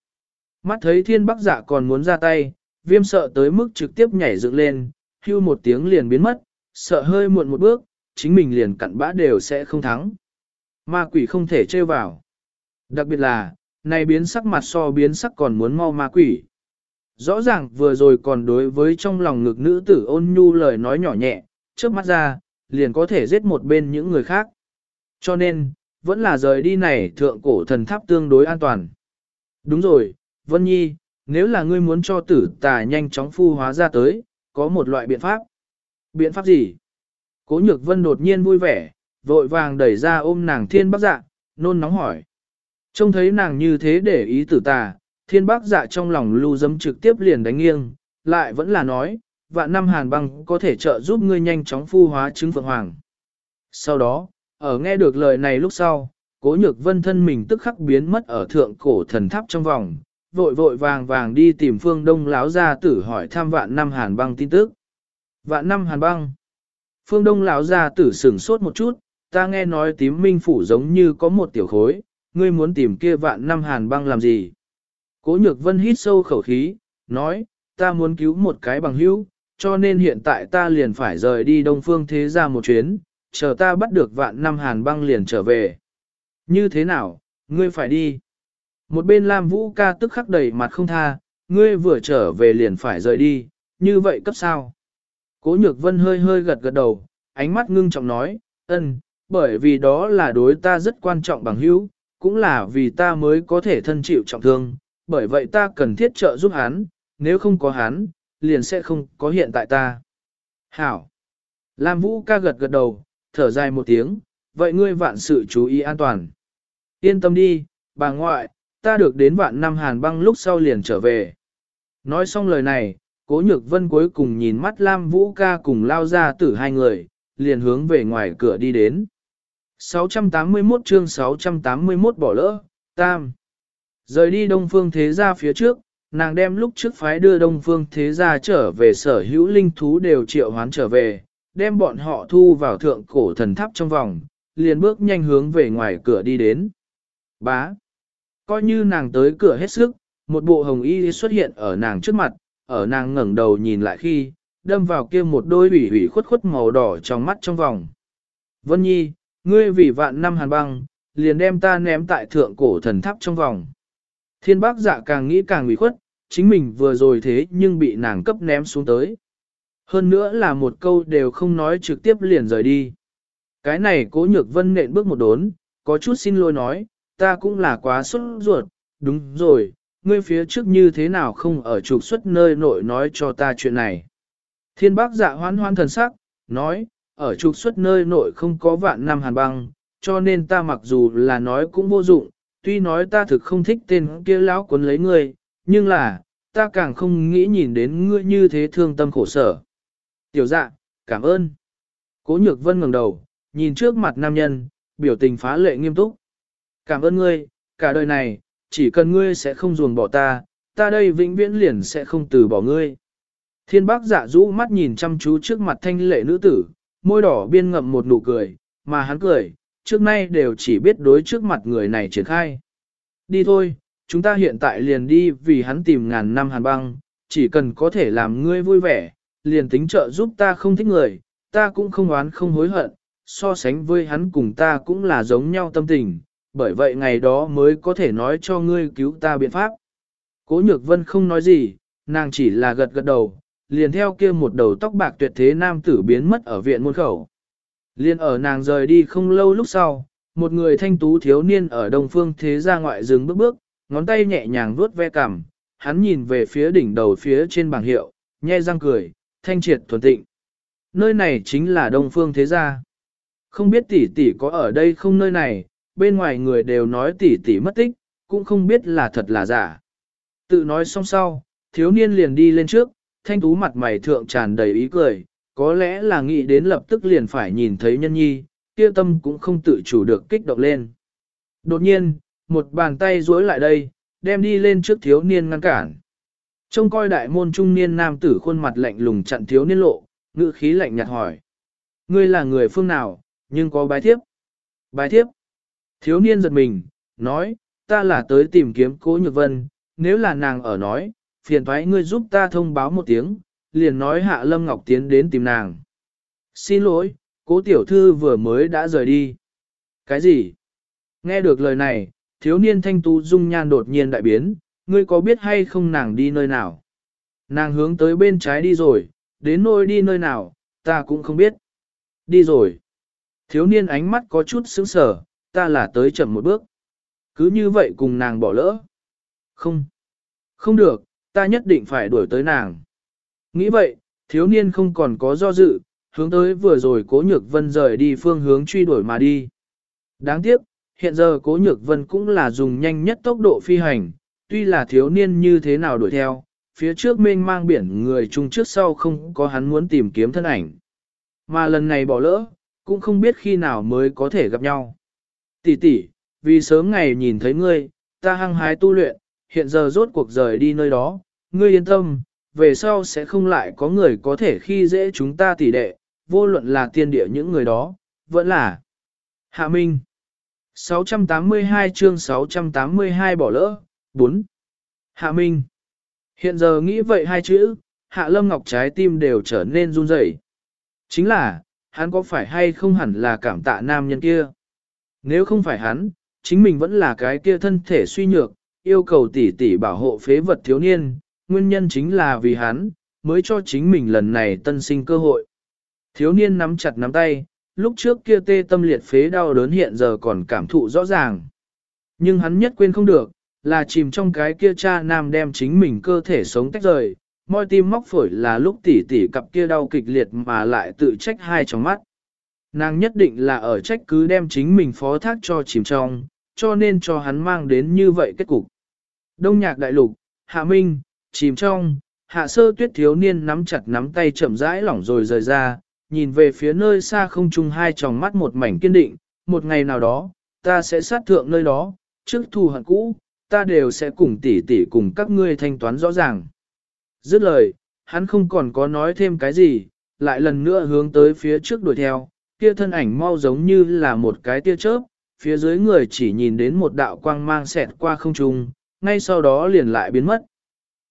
Mắt thấy thiên bắc dạ còn muốn ra tay, viêm sợ tới mức trực tiếp nhảy dựng lên, hưu một tiếng liền biến mất, sợ hơi muộn một bước, chính mình liền cặn bã đều sẽ không thắng. Ma quỷ không thể trêu vào. Đặc biệt là, này biến sắc mặt so biến sắc còn muốn mau ma quỷ. Rõ ràng vừa rồi còn đối với trong lòng ngực nữ tử ôn nhu lời nói nhỏ nhẹ, trước mắt ra, liền có thể giết một bên những người khác. Cho nên, vẫn là rời đi này thượng cổ thần tháp tương đối an toàn. Đúng rồi, Vân Nhi, nếu là ngươi muốn cho tử tà nhanh chóng phu hóa ra tới, có một loại biện pháp. Biện pháp gì? Cố nhược vân đột nhiên vui vẻ, vội vàng đẩy ra ôm nàng thiên bác dạ, nôn nóng hỏi. Trông thấy nàng như thế để ý tử tà, thiên bác dạ trong lòng lưu dấm trực tiếp liền đánh nghiêng, lại vẫn là nói, vạn năm hàn băng có thể trợ giúp ngươi nhanh chóng phu hóa trứng phượng hoàng. Sau đó, ở nghe được lời này lúc sau, cố nhược vân thân mình tức khắc biến mất ở thượng cổ thần tháp trong vòng, vội vội vàng vàng đi tìm phương đông lão gia tử hỏi thăm vạn năm hàn băng tin tức. Vạn năm hàn băng. Phương đông lão gia tử sửng sốt một chút, ta nghe nói tím minh phủ giống như có một tiểu khối, ngươi muốn tìm kia vạn năm hàn băng làm gì? Cố nhược vân hít sâu khẩu khí, nói, ta muốn cứu một cái bằng hữu, cho nên hiện tại ta liền phải rời đi đông phương thế ra một chuyến, chờ ta bắt được vạn năm hàn băng liền trở về. Như thế nào, ngươi phải đi. Một bên Lam Vũ ca tức khắc đầy mặt không tha, ngươi vừa trở về liền phải rời đi, như vậy cấp sao? Cố nhược vân hơi hơi gật gật đầu, ánh mắt ngưng trọng nói, ân, bởi vì đó là đối ta rất quan trọng bằng hữu, cũng là vì ta mới có thể thân chịu trọng thương, bởi vậy ta cần thiết trợ giúp hắn, nếu không có hắn, liền sẽ không có hiện tại ta. Hảo! Lam Vũ ca gật gật đầu, thở dài một tiếng, vậy ngươi vạn sự chú ý an toàn. Yên tâm đi, bà ngoại, ta được đến vạn năm hàn băng lúc sau liền trở về. Nói xong lời này, cố nhược vân cuối cùng nhìn mắt Lam Vũ ca cùng lao ra tử hai người, liền hướng về ngoài cửa đi đến. 681 chương 681 bỏ lỡ, tam. Rời đi Đông Phương Thế Gia phía trước, nàng đem lúc trước phái đưa Đông Phương Thế Gia trở về sở hữu linh thú đều triệu hoán trở về, đem bọn họ thu vào thượng cổ thần tháp trong vòng, liền bước nhanh hướng về ngoài cửa đi đến. Bá. Coi như nàng tới cửa hết sức, một bộ hồng y xuất hiện ở nàng trước mặt, ở nàng ngẩng đầu nhìn lại khi, đâm vào kia một đôi ủy ủy khuất khuất màu đỏ trong mắt trong vòng. Vân Nhi, ngươi vì vạn năm hàn băng, liền đem ta ném tại thượng cổ thần tháp trong vòng. Thiên bác dạ càng nghĩ càng ủy khuất, chính mình vừa rồi thế nhưng bị nàng cấp ném xuống tới. Hơn nữa là một câu đều không nói trực tiếp liền rời đi. Cái này cố nhược vân nện bước một đốn, có chút xin lỗi nói, ta cũng là quá xuất ruột, đúng rồi, ngươi phía trước như thế nào không ở trục xuất nơi nội nói cho ta chuyện này. Thiên bác dạ hoan hoan thần sắc, nói, ở trục xuất nơi nội không có vạn năm hàn băng, cho nên ta mặc dù là nói cũng vô dụng, tuy nói ta thực không thích tên kia lão cuốn lấy ngươi, nhưng là, ta càng không nghĩ nhìn đến ngươi như thế thương tâm khổ sở. Tiểu dạ, cảm ơn. Cố nhược vân ngẩng đầu, nhìn trước mặt nam nhân, biểu tình phá lệ nghiêm túc. Cảm ơn ngươi, cả đời này, chỉ cần ngươi sẽ không ruồng bỏ ta, ta đây vĩnh viễn liền sẽ không từ bỏ ngươi. Thiên bác dạ rũ mắt nhìn chăm chú trước mặt thanh lệ nữ tử, môi đỏ biên ngậm một nụ cười, mà hắn cười, trước nay đều chỉ biết đối trước mặt người này triển khai. Đi thôi, chúng ta hiện tại liền đi vì hắn tìm ngàn năm hàn băng, chỉ cần có thể làm ngươi vui vẻ, liền tính trợ giúp ta không thích người, ta cũng không oán không hối hận, so sánh với hắn cùng ta cũng là giống nhau tâm tình, bởi vậy ngày đó mới có thể nói cho ngươi cứu ta biện pháp. Cố nhược vân không nói gì, nàng chỉ là gật gật đầu, liền theo kia một đầu tóc bạc tuyệt thế nam tử biến mất ở viện môn khẩu. Liên ở nàng rời đi không lâu lúc sau, một người thanh tú thiếu niên ở đông phương thế ra ngoại dừng bước bước, ngón tay nhẹ nhàng vuốt ve cằm, hắn nhìn về phía đỉnh đầu phía trên bảng hiệu, nhe răng cười, thanh triệt thuần tịnh. Nơi này chính là đông phương thế gia. Không biết tỷ tỷ có ở đây không nơi này, bên ngoài người đều nói tỷ tỷ mất tích, cũng không biết là thật là giả. Tự nói xong sau, thiếu niên liền đi lên trước, thanh tú mặt mày thượng tràn đầy ý cười, có lẽ là nghĩ đến lập tức liền phải nhìn thấy nhân nhi, kia tâm cũng không tự chủ được kích động lên. Đột nhiên, một bàn tay duỗi lại đây, đem đi lên trước thiếu niên ngăn cản. Trông coi đại môn trung niên nam tử khuôn mặt lạnh lùng chặn thiếu niên lộ, ngữ khí lạnh nhạt hỏi. Ngươi là người phương nào, nhưng có bái thiếp. Bái thiếp. Thiếu niên giật mình, nói, ta là tới tìm kiếm cố nhược vân, nếu là nàng ở nói, phiền thoái ngươi giúp ta thông báo một tiếng, liền nói hạ Lâm Ngọc tiến đến tìm nàng. Xin lỗi, cố tiểu thư vừa mới đã rời đi. Cái gì? Nghe được lời này, thiếu niên thanh tú dung nhan đột nhiên đại biến, ngươi có biết hay không nàng đi nơi nào? Nàng hướng tới bên trái đi rồi, đến nơi đi nơi nào, ta cũng không biết. Đi rồi. Thiếu niên ánh mắt có chút sững sờ, ta là tới chậm một bước. Cứ như vậy cùng nàng bỏ lỡ. Không. Không được, ta nhất định phải đuổi tới nàng. Nghĩ vậy, thiếu niên không còn có do dự, hướng tới vừa rồi cố nhược vân rời đi phương hướng truy đuổi mà đi. Đáng tiếc, hiện giờ cố nhược vân cũng là dùng nhanh nhất tốc độ phi hành, tuy là thiếu niên như thế nào đuổi theo, phía trước mênh mang biển người chung trước sau không có hắn muốn tìm kiếm thân ảnh. Mà lần này bỏ lỡ, cũng không biết khi nào mới có thể gặp nhau. Tỷ tỷ, vì sớm ngày nhìn thấy ngươi, ta hăng hái tu luyện, hiện giờ rốt cuộc rời đi nơi đó, ngươi yên tâm, về sau sẽ không lại có người có thể khi dễ chúng ta tỷ đệ, vô luận là tiên địa những người đó, vẫn là Hạ Minh. 682 chương 682 bỏ lỡ, 4. Hạ Minh. Hiện giờ nghĩ vậy hai chữ, Hạ Lâm Ngọc trái tim đều trở nên run rẩy. Chính là, hắn có phải hay không hẳn là cảm tạ nam nhân kia? Nếu không phải hắn, chính mình vẫn là cái kia thân thể suy nhược, yêu cầu tỷ tỷ bảo hộ phế vật thiếu niên, nguyên nhân chính là vì hắn, mới cho chính mình lần này tân sinh cơ hội. Thiếu niên nắm chặt nắm tay, lúc trước kia tê tâm liệt phế đau đớn hiện giờ còn cảm thụ rõ ràng. Nhưng hắn nhất quên không được, là chìm trong cái kia cha nam đem chính mình cơ thể sống tách rời, môi tim móc phổi là lúc tỉ tỉ cặp kia đau kịch liệt mà lại tự trách hai trong mắt. Nàng nhất định là ở trách cứ đem chính mình phó thác cho chìm trong, cho nên cho hắn mang đến như vậy kết cục. Đông nhạc đại lục, hạ minh, chìm trong, hạ sơ tuyết thiếu niên nắm chặt nắm tay chậm rãi lỏng rồi rời ra, nhìn về phía nơi xa không chung hai tròng mắt một mảnh kiên định, một ngày nào đó, ta sẽ sát thượng nơi đó, trước thù hận cũ, ta đều sẽ cùng tỷ tỷ cùng các ngươi thanh toán rõ ràng. Dứt lời, hắn không còn có nói thêm cái gì, lại lần nữa hướng tới phía trước đuổi theo, kia thân ảnh mau giống như là một cái tia chớp, phía dưới người chỉ nhìn đến một đạo quang mang xẹt qua không trung, ngay sau đó liền lại biến mất.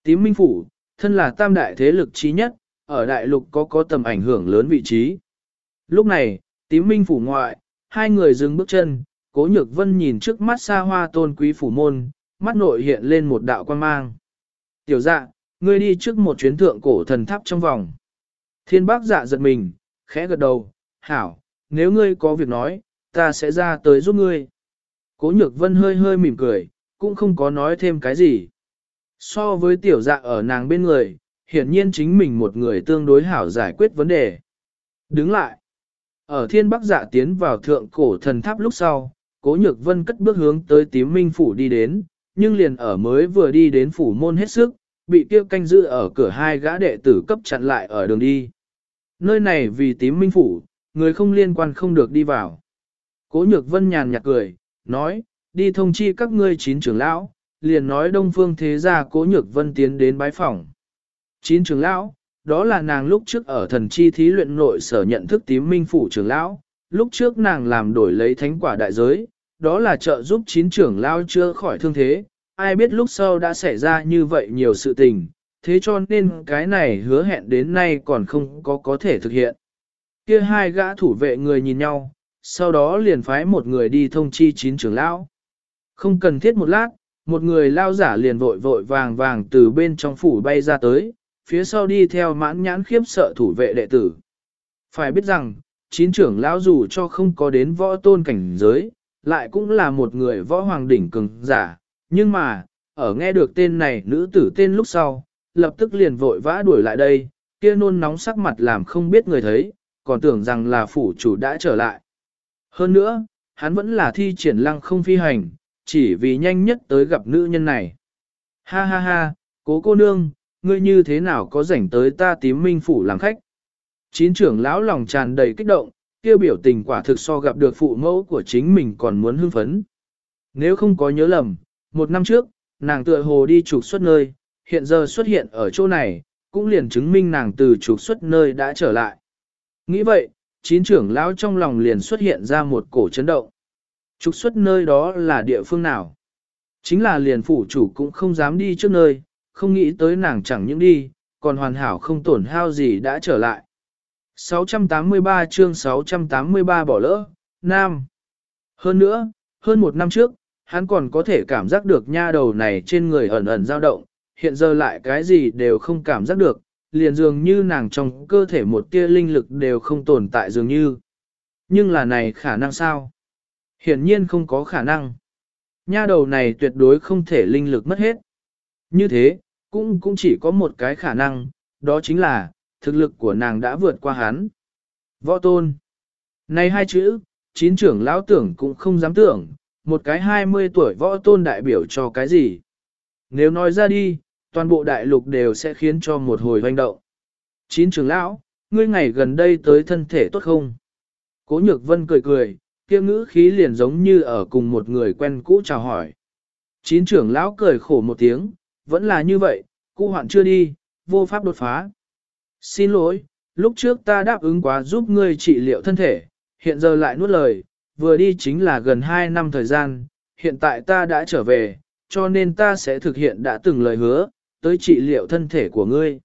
Tím Minh Phủ, thân là tam đại thế lực trí nhất, ở đại lục có có tầm ảnh hưởng lớn vị trí. Lúc này, tím Minh Phủ ngoại, hai người dừng bước chân, cố nhược vân nhìn trước mắt xa hoa tôn quý phủ môn, mắt nội hiện lên một đạo quang mang. Tiểu dạ, ngươi đi trước một chuyến thượng cổ thần tháp trong vòng. Thiên bác dạ giật mình, khẽ gật đầu, hảo, nếu ngươi có việc nói, ta sẽ ra tới giúp ngươi. Cố nhược vân hơi hơi mỉm cười, cũng không có nói thêm cái gì. So với tiểu dạ ở nàng bên người, hiển nhiên chính mình một người tương đối hảo giải quyết vấn đề. Đứng lại. Ở thiên bắc dạ tiến vào thượng cổ thần tháp lúc sau, cố nhược vân cất bước hướng tới tím minh phủ đi đến, nhưng liền ở mới vừa đi đến phủ môn hết sức, bị kia canh giữ ở cửa hai gã đệ tử cấp chặn lại ở đường đi. Nơi này vì tím minh phủ, người không liên quan không được đi vào. Cố nhược vân nhàn nhạt cười, nói, đi thông chi các ngươi chín trưởng lão, liền nói đông phương thế gia cố nhược vân tiến đến bái phòng Chín trưởng lão, đó là nàng lúc trước ở thần chi thí luyện nội sở nhận thức tím minh phủ trưởng lão, lúc trước nàng làm đổi lấy thánh quả đại giới, đó là trợ giúp chín trưởng lão chưa khỏi thương thế, ai biết lúc sau đã xảy ra như vậy nhiều sự tình, thế cho nên cái này hứa hẹn đến nay còn không có có thể thực hiện. Kia hai gã thủ vệ người nhìn nhau, sau đó liền phái một người đi thông chi chín trưởng lão. Không cần thiết một lát, một người lao giả liền vội vội vàng vàng từ bên trong phủ bay ra tới, phía sau đi theo mãn nhãn khiếp sợ thủ vệ đệ tử. Phải biết rằng, chín trưởng lão dù cho không có đến võ tôn cảnh giới, lại cũng là một người võ hoàng đỉnh cường giả, nhưng mà, ở nghe được tên này nữ tử tên lúc sau, lập tức liền vội vã đuổi lại đây, kia nôn nóng sắc mặt làm không biết người thấy, còn tưởng rằng là phủ chủ đã trở lại. Hơn nữa, hắn vẫn là thi triển lăng không phi hành, chỉ vì nhanh nhất tới gặp nữ nhân này. Ha ha ha, cố cô nương, ngươi như thế nào có rảnh tới ta tím minh phủ làm khách. Chín trưởng lão lòng tràn đầy kích động, kêu biểu tình quả thực so gặp được phụ mẫu của chính mình còn muốn hưng phấn. Nếu không có nhớ lầm, một năm trước, nàng tựa hồ đi trục xuất nơi, hiện giờ xuất hiện ở chỗ này, cũng liền chứng minh nàng từ trục xuất nơi đã trở lại. Nghĩ vậy, chín trưởng lão trong lòng liền xuất hiện ra một cổ chấn động. Trục xuất nơi đó là địa phương nào? Chính là liền phủ chủ cũng không dám đi trước nơi, không nghĩ tới nàng chẳng những đi, còn hoàn hảo không tổn hao gì đã trở lại. 683 chương 683 bỏ lỡ, Nam. Hơn nữa, hơn một năm trước, hắn còn có thể cảm giác được nha đầu này trên người ẩn ẩn dao động, hiện giờ lại cái gì đều không cảm giác được, liền dường như nàng trong cơ thể một tia linh lực đều không tồn tại dường như. Nhưng là này khả năng sao? Hiển nhiên không có khả năng. Nha đầu này tuyệt đối không thể linh lực mất hết. Như thế, cũng cũng chỉ có một cái khả năng, đó chính là, thực lực của nàng đã vượt qua hắn. Võ tôn. Này hai chữ, chín trưởng lão tưởng cũng không dám tưởng, một cái 20 tuổi võ tôn đại biểu cho cái gì. Nếu nói ra đi, toàn bộ đại lục đều sẽ khiến cho một hồi hoành động. Chín trưởng lão, ngươi ngày gần đây tới thân thể tốt không? Cố nhược vân cười cười, kia ngữ khí liền giống như ở cùng một người quen cũ chào hỏi. Chín trưởng lão cười khổ một tiếng, vẫn là như vậy, cụ hoạn chưa đi, vô pháp đột phá. Xin lỗi, lúc trước ta đáp ứng quá giúp ngươi trị liệu thân thể, hiện giờ lại nuốt lời, vừa đi chính là gần 2 năm thời gian, hiện tại ta đã trở về, cho nên ta sẽ thực hiện đã từng lời hứa, tới trị liệu thân thể của ngươi.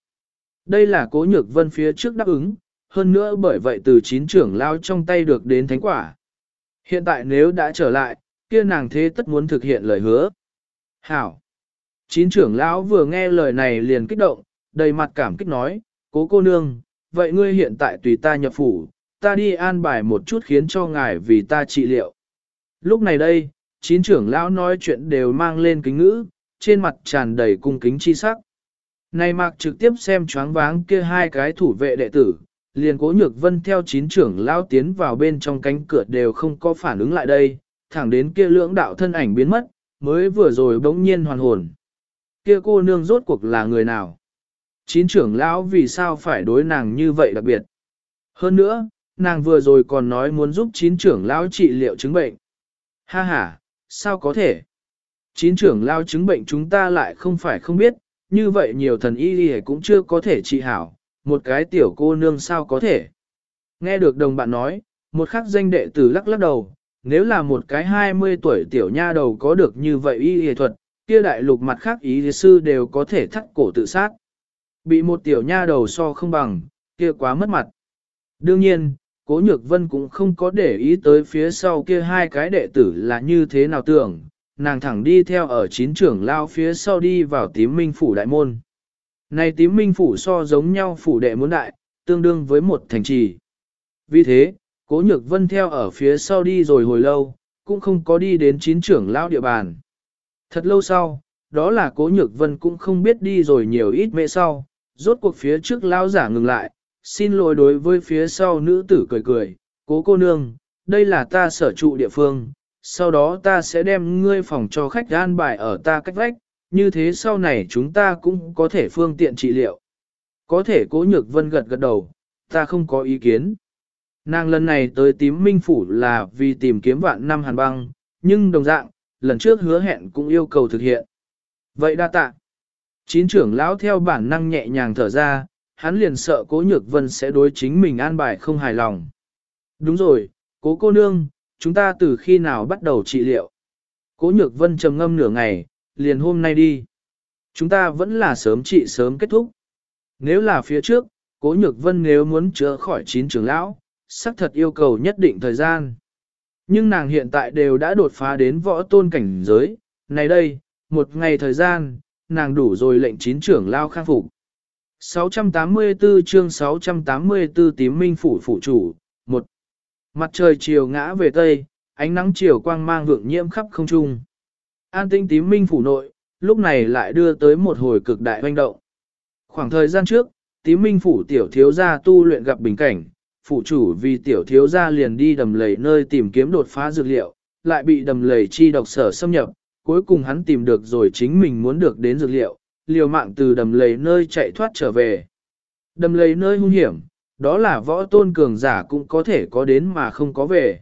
Đây là cố nhược vân phía trước đáp ứng, hơn nữa bởi vậy từ chín trưởng lao trong tay được đến thánh quả. Hiện tại nếu đã trở lại, kia nàng thế tất muốn thực hiện lời hứa. Hảo! Chín trưởng lão vừa nghe lời này liền kích động, đầy mặt cảm kích nói, cố cô nương, vậy ngươi hiện tại tùy ta nhập phủ, ta đi an bài một chút khiến cho ngài vì ta trị liệu. Lúc này đây, chín trưởng lão nói chuyện đều mang lên kính ngữ, trên mặt tràn đầy cung kính chi sắc. Này mạc trực tiếp xem choáng váng kia hai cái thủ vệ đệ tử, liền cố nhược vân theo chín trưởng lão tiến vào bên trong cánh cửa đều không có phản ứng lại đây, thẳng đến kia lưỡng đạo thân ảnh biến mất, mới vừa rồi bỗng nhiên hoàn hồn. Kia cô nương rốt cuộc là người nào? Chín trưởng lão vì sao phải đối nàng như vậy đặc biệt? Hơn nữa, nàng vừa rồi còn nói muốn giúp chín trưởng lão trị liệu chứng bệnh. Ha ha, sao có thể? Chín trưởng lao chứng bệnh chúng ta lại không phải không biết, như vậy nhiều thần y y cũng chưa có thể trị hảo, một cái tiểu cô nương sao có thể. Nghe được đồng bạn nói, một khắc danh đệ tử lắc lắc đầu, nếu là một cái 20 tuổi tiểu nha đầu có được như vậy y y thuật, kia đại lục mặt khác y sư đều có thể thắt cổ tự sát. Bị một tiểu nha đầu so không bằng, kia quá mất mặt. Đương nhiên, Cố Nhược Vân cũng không có để ý tới phía sau kia hai cái đệ tử là như thế nào tưởng, nàng thẳng đi theo ở chín trưởng lao phía sau đi vào tím minh phủ đại môn. Này tím minh phủ so giống nhau phủ đệ muốn đại, tương đương với một thành trì. Vì thế, Cố Nhược Vân theo ở phía sau đi rồi hồi lâu, cũng không có đi đến chín trưởng lao địa bàn. Thật lâu sau, đó là Cố Nhược Vân cũng không biết đi rồi nhiều ít mẹ sau, rốt cuộc phía trước lao giả ngừng lại, xin lỗi đối với phía sau nữ tử cười cười, cố cô nương, đây là ta sở trụ địa phương, sau đó ta sẽ đem ngươi phòng cho khách an bài ở ta cách vách, như thế sau này chúng ta cũng có thể phương tiện trị liệu. Có thể cố nhược vân gật gật đầu, ta không có ý kiến. Nàng lần này tới tím minh phủ là vì tìm kiếm vạn năm hàn băng, nhưng đồng dạng, lần trước hứa hẹn cũng yêu cầu thực hiện. Vậy đa tạ. Chín trưởng lão theo bản năng nhẹ nhàng thở ra, hắn liền sợ cố nhược vân sẽ đối chính mình an bài không hài lòng. Đúng rồi, cố cô nương, chúng ta từ khi nào bắt đầu trị liệu? Cố nhược vân trầm ngâm nửa ngày, liền hôm nay đi. Chúng ta vẫn là sớm trị sớm kết thúc. Nếu là phía trước, cố nhược vân nếu muốn chữa khỏi chín trưởng lão, xác thật yêu cầu nhất định thời gian. Nhưng nàng hiện tại đều đã đột phá đến võ tôn cảnh giới, này đây, một ngày thời gian, nàng đủ rồi lệnh chín trưởng lao khang phục. 684 chương 684 tím minh phủ phủ chủ, Mặt trời chiều ngã về tây, ánh nắng chiều quang mang vượng nhiễm khắp không trung. An tinh tím minh phủ nội, lúc này lại đưa tới một hồi cực đại hoành động. Khoảng thời gian trước, tím minh phủ tiểu thiếu gia tu luyện gặp bình cảnh, phủ chủ vì tiểu thiếu gia liền đi đầm lầy nơi tìm kiếm đột phá dược liệu, lại bị đầm lầy chi độc sở xâm nhập, cuối cùng hắn tìm được rồi chính mình muốn được đến dược liệu, liều mạng từ đầm lầy nơi chạy thoát trở về. Đầm lầy nơi hung hiểm, đó là võ tôn cường giả cũng có thể có đến mà không có về.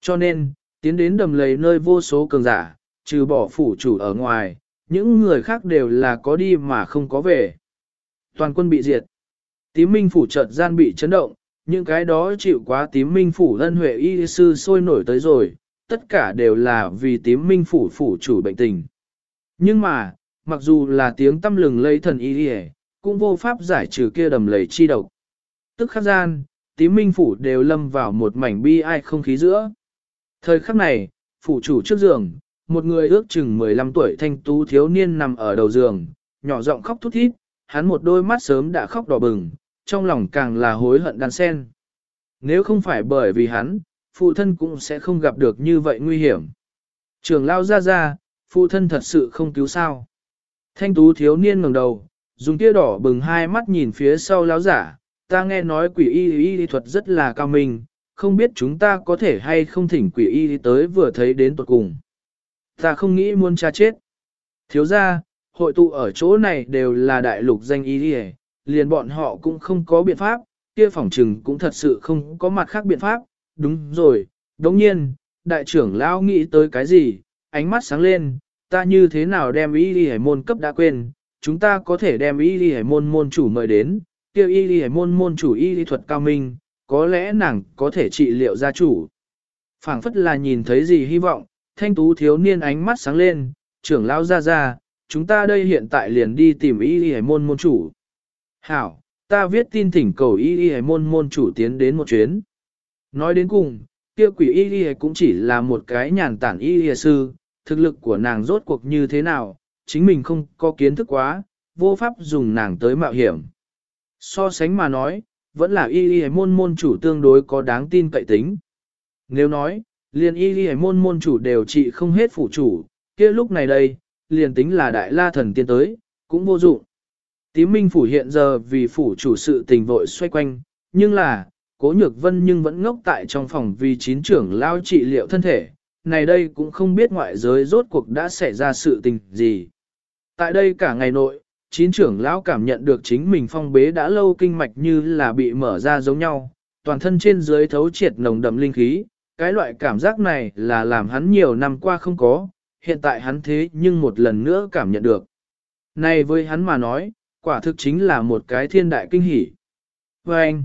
Cho nên, tiến đến đầm lầy nơi vô số cường giả, trừ bỏ phủ chủ ở ngoài, những người khác đều là có đi mà không có về. Toàn quân bị diệt. Tím minh phủ chợt gian bị chấn động, những cái đó chịu quá tím minh phủ ân huệ y sư sôi nổi tới rồi, tất cả đều là vì tím minh phủ phủ chủ bệnh tình. Nhưng mà, mặc dù là tiếng tâm lừng lây thần y cũng vô pháp giải trừ kia đầm lầy chi độc. Tức khắc gian, tím minh phủ đều lâm vào một mảnh bi ai không khí giữa. Thời khắc này, phủ chủ trước giường, một người ước chừng 15 tuổi thanh tú thiếu niên nằm ở đầu giường, nhỏ giọng khóc thút thít, hắn một đôi mắt sớm đã khóc đỏ bừng, trong lòng càng là hối hận đan sen. Nếu không phải bởi vì hắn, phụ thân cũng sẽ không gặp được như vậy nguy hiểm. Trường lao ra ra, phụ thân thật sự không cứu sao. Thanh tú thiếu niên ngẩng đầu, dùng tia đỏ bừng hai mắt nhìn phía sau lão giả, ta nghe nói quỷ y y thuật rất là cao minh, không biết chúng ta có thể hay không thỉnh quỷ y tới vừa thấy đến tuột cùng. Ta không nghĩ muốn cha chết. Thiếu ra, hội tụ ở chỗ này đều là đại lục danh y y, liền bọn họ cũng không có biện pháp, kia phỏng trừng cũng thật sự không có mặt khác biện pháp. Đúng rồi, đồng nhiên, đại trưởng lão nghĩ tới cái gì, ánh mắt sáng lên, ta như thế nào đem y y môn cấp đã quên, chúng ta có thể đem y y môn môn chủ mời đến, kêu y y môn môn chủ y y thuật cao minh, có lẽ nàng có thể trị liệu gia chủ. phảng phất là nhìn thấy gì hy vọng, thanh tú thiếu niên ánh mắt sáng lên, trưởng lão ra ra, chúng ta đây hiện tại liền đi tìm y y môn môn chủ. Hảo, ta viết tin thỉnh cầu y y môn môn chủ tiến đến một chuyến. Nói đến cùng, kia quỷ y y cũng chỉ là một cái nhàn tản y y sư, thực lực của nàng rốt cuộc như thế nào, chính mình không có kiến thức quá, vô pháp dùng nàng tới mạo hiểm. So sánh mà nói, vẫn là y y môn môn chủ tương đối có đáng tin cậy tính. Nếu nói, liền y y môn môn chủ đều trị không hết phủ chủ, kia lúc này đây, liền tính là đại la thần tiên tới, cũng vô dụng. Tím minh phủ hiện giờ vì phủ chủ sự tình vội xoay quanh, nhưng là, cố nhược vân nhưng vẫn ngốc tại trong phòng vì chín trưởng lao trị liệu thân thể, này đây cũng không biết ngoại giới rốt cuộc đã xảy ra sự tình gì. Tại đây cả ngày nội, chín trưởng lão cảm nhận được chính mình phong bế đã lâu kinh mạch như là bị mở ra giống nhau, toàn thân trên dưới thấu triệt nồng đậm linh khí, cái loại cảm giác này là làm hắn nhiều năm qua không có, hiện tại hắn thế nhưng một lần nữa cảm nhận được. Này với hắn mà nói, quả thực chính là một cái thiên đại kinh hỷ. Và anh,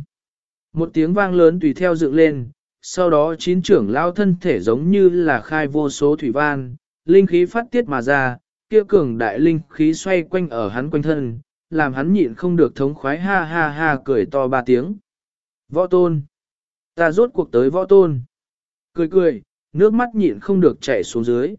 một tiếng vang lớn tùy theo dựng lên, sau đó chín trưởng lao thân thể giống như là khai vô số thủy van, linh khí phát tiết mà ra, kia cường đại linh khí xoay quanh ở hắn quanh thân, làm hắn nhịn không được thống khoái ha ha ha cười to ba tiếng. Võ tôn! Ta rốt cuộc tới võ tôn! Cười cười, nước mắt nhịn không được chảy xuống dưới.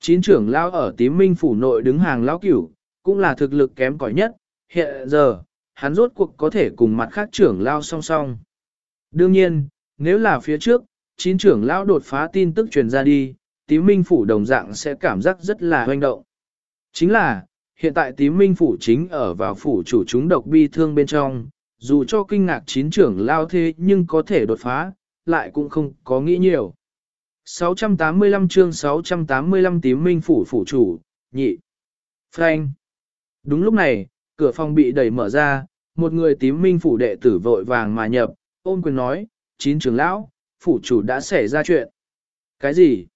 Chín trưởng lao ở tím minh phủ nội đứng hàng lão cửu, cũng là thực lực kém cỏi nhất, hiện giờ, hắn rốt cuộc có thể cùng mặt khác trưởng lao song song. Đương nhiên, nếu là phía trước, chín trưởng lao đột phá tin tức truyền ra đi, tím minh phủ đồng dạng sẽ cảm giác rất là hoành động. Chính là, hiện tại tím minh phủ chính ở vào phủ chủ chúng độc bi thương bên trong, dù cho kinh ngạc chín trưởng lao thế nhưng có thể đột phá, lại cũng không có nghĩ nhiều. 685 chương 685 tím minh phủ phủ chủ, nhị. Frank. Đúng lúc này, cửa phòng bị đẩy mở ra, một người tím minh phủ đệ tử vội vàng mà nhập, ôn quyền nói, chín trưởng lão, phủ chủ đã xảy ra chuyện. Cái gì?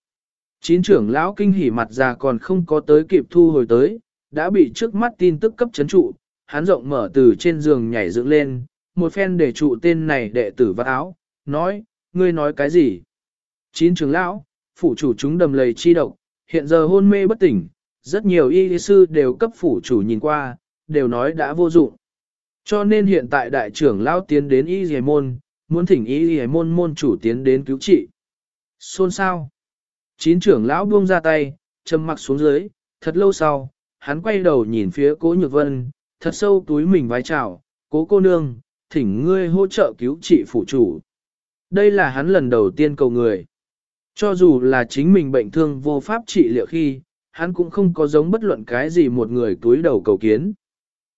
Chín trưởng lão kinh hỉ mặt già còn không có tới kịp thu hồi tới, đã bị trước mắt tin tức cấp chấn trụ, hắn rộng mở từ trên giường nhảy dựng lên, một phen để trụ tên này đệ tử vắt áo, nói, ngươi nói cái gì? Chín trưởng lão, phủ chủ chúng đầm lầy chi độc, hiện giờ hôn mê bất tỉnh, rất nhiều y sư đều cấp phủ chủ nhìn qua, đều nói đã vô dụng. Cho nên hiện tại đại trưởng lão tiến đến y dề môn, muốn thỉnh y dề môn môn chủ tiến đến cứu trị. Xôn sao? Chín trưởng lão buông ra tay, châm mặc xuống dưới, thật lâu sau, hắn quay đầu nhìn phía cố nhược vân, thật sâu túi mình vái chào, cố cô nương, thỉnh ngươi hỗ trợ cứu trị phụ chủ. Đây là hắn lần đầu tiên cầu người. Cho dù là chính mình bệnh thương vô pháp trị liệu khi, hắn cũng không có giống bất luận cái gì một người túi đầu cầu kiến.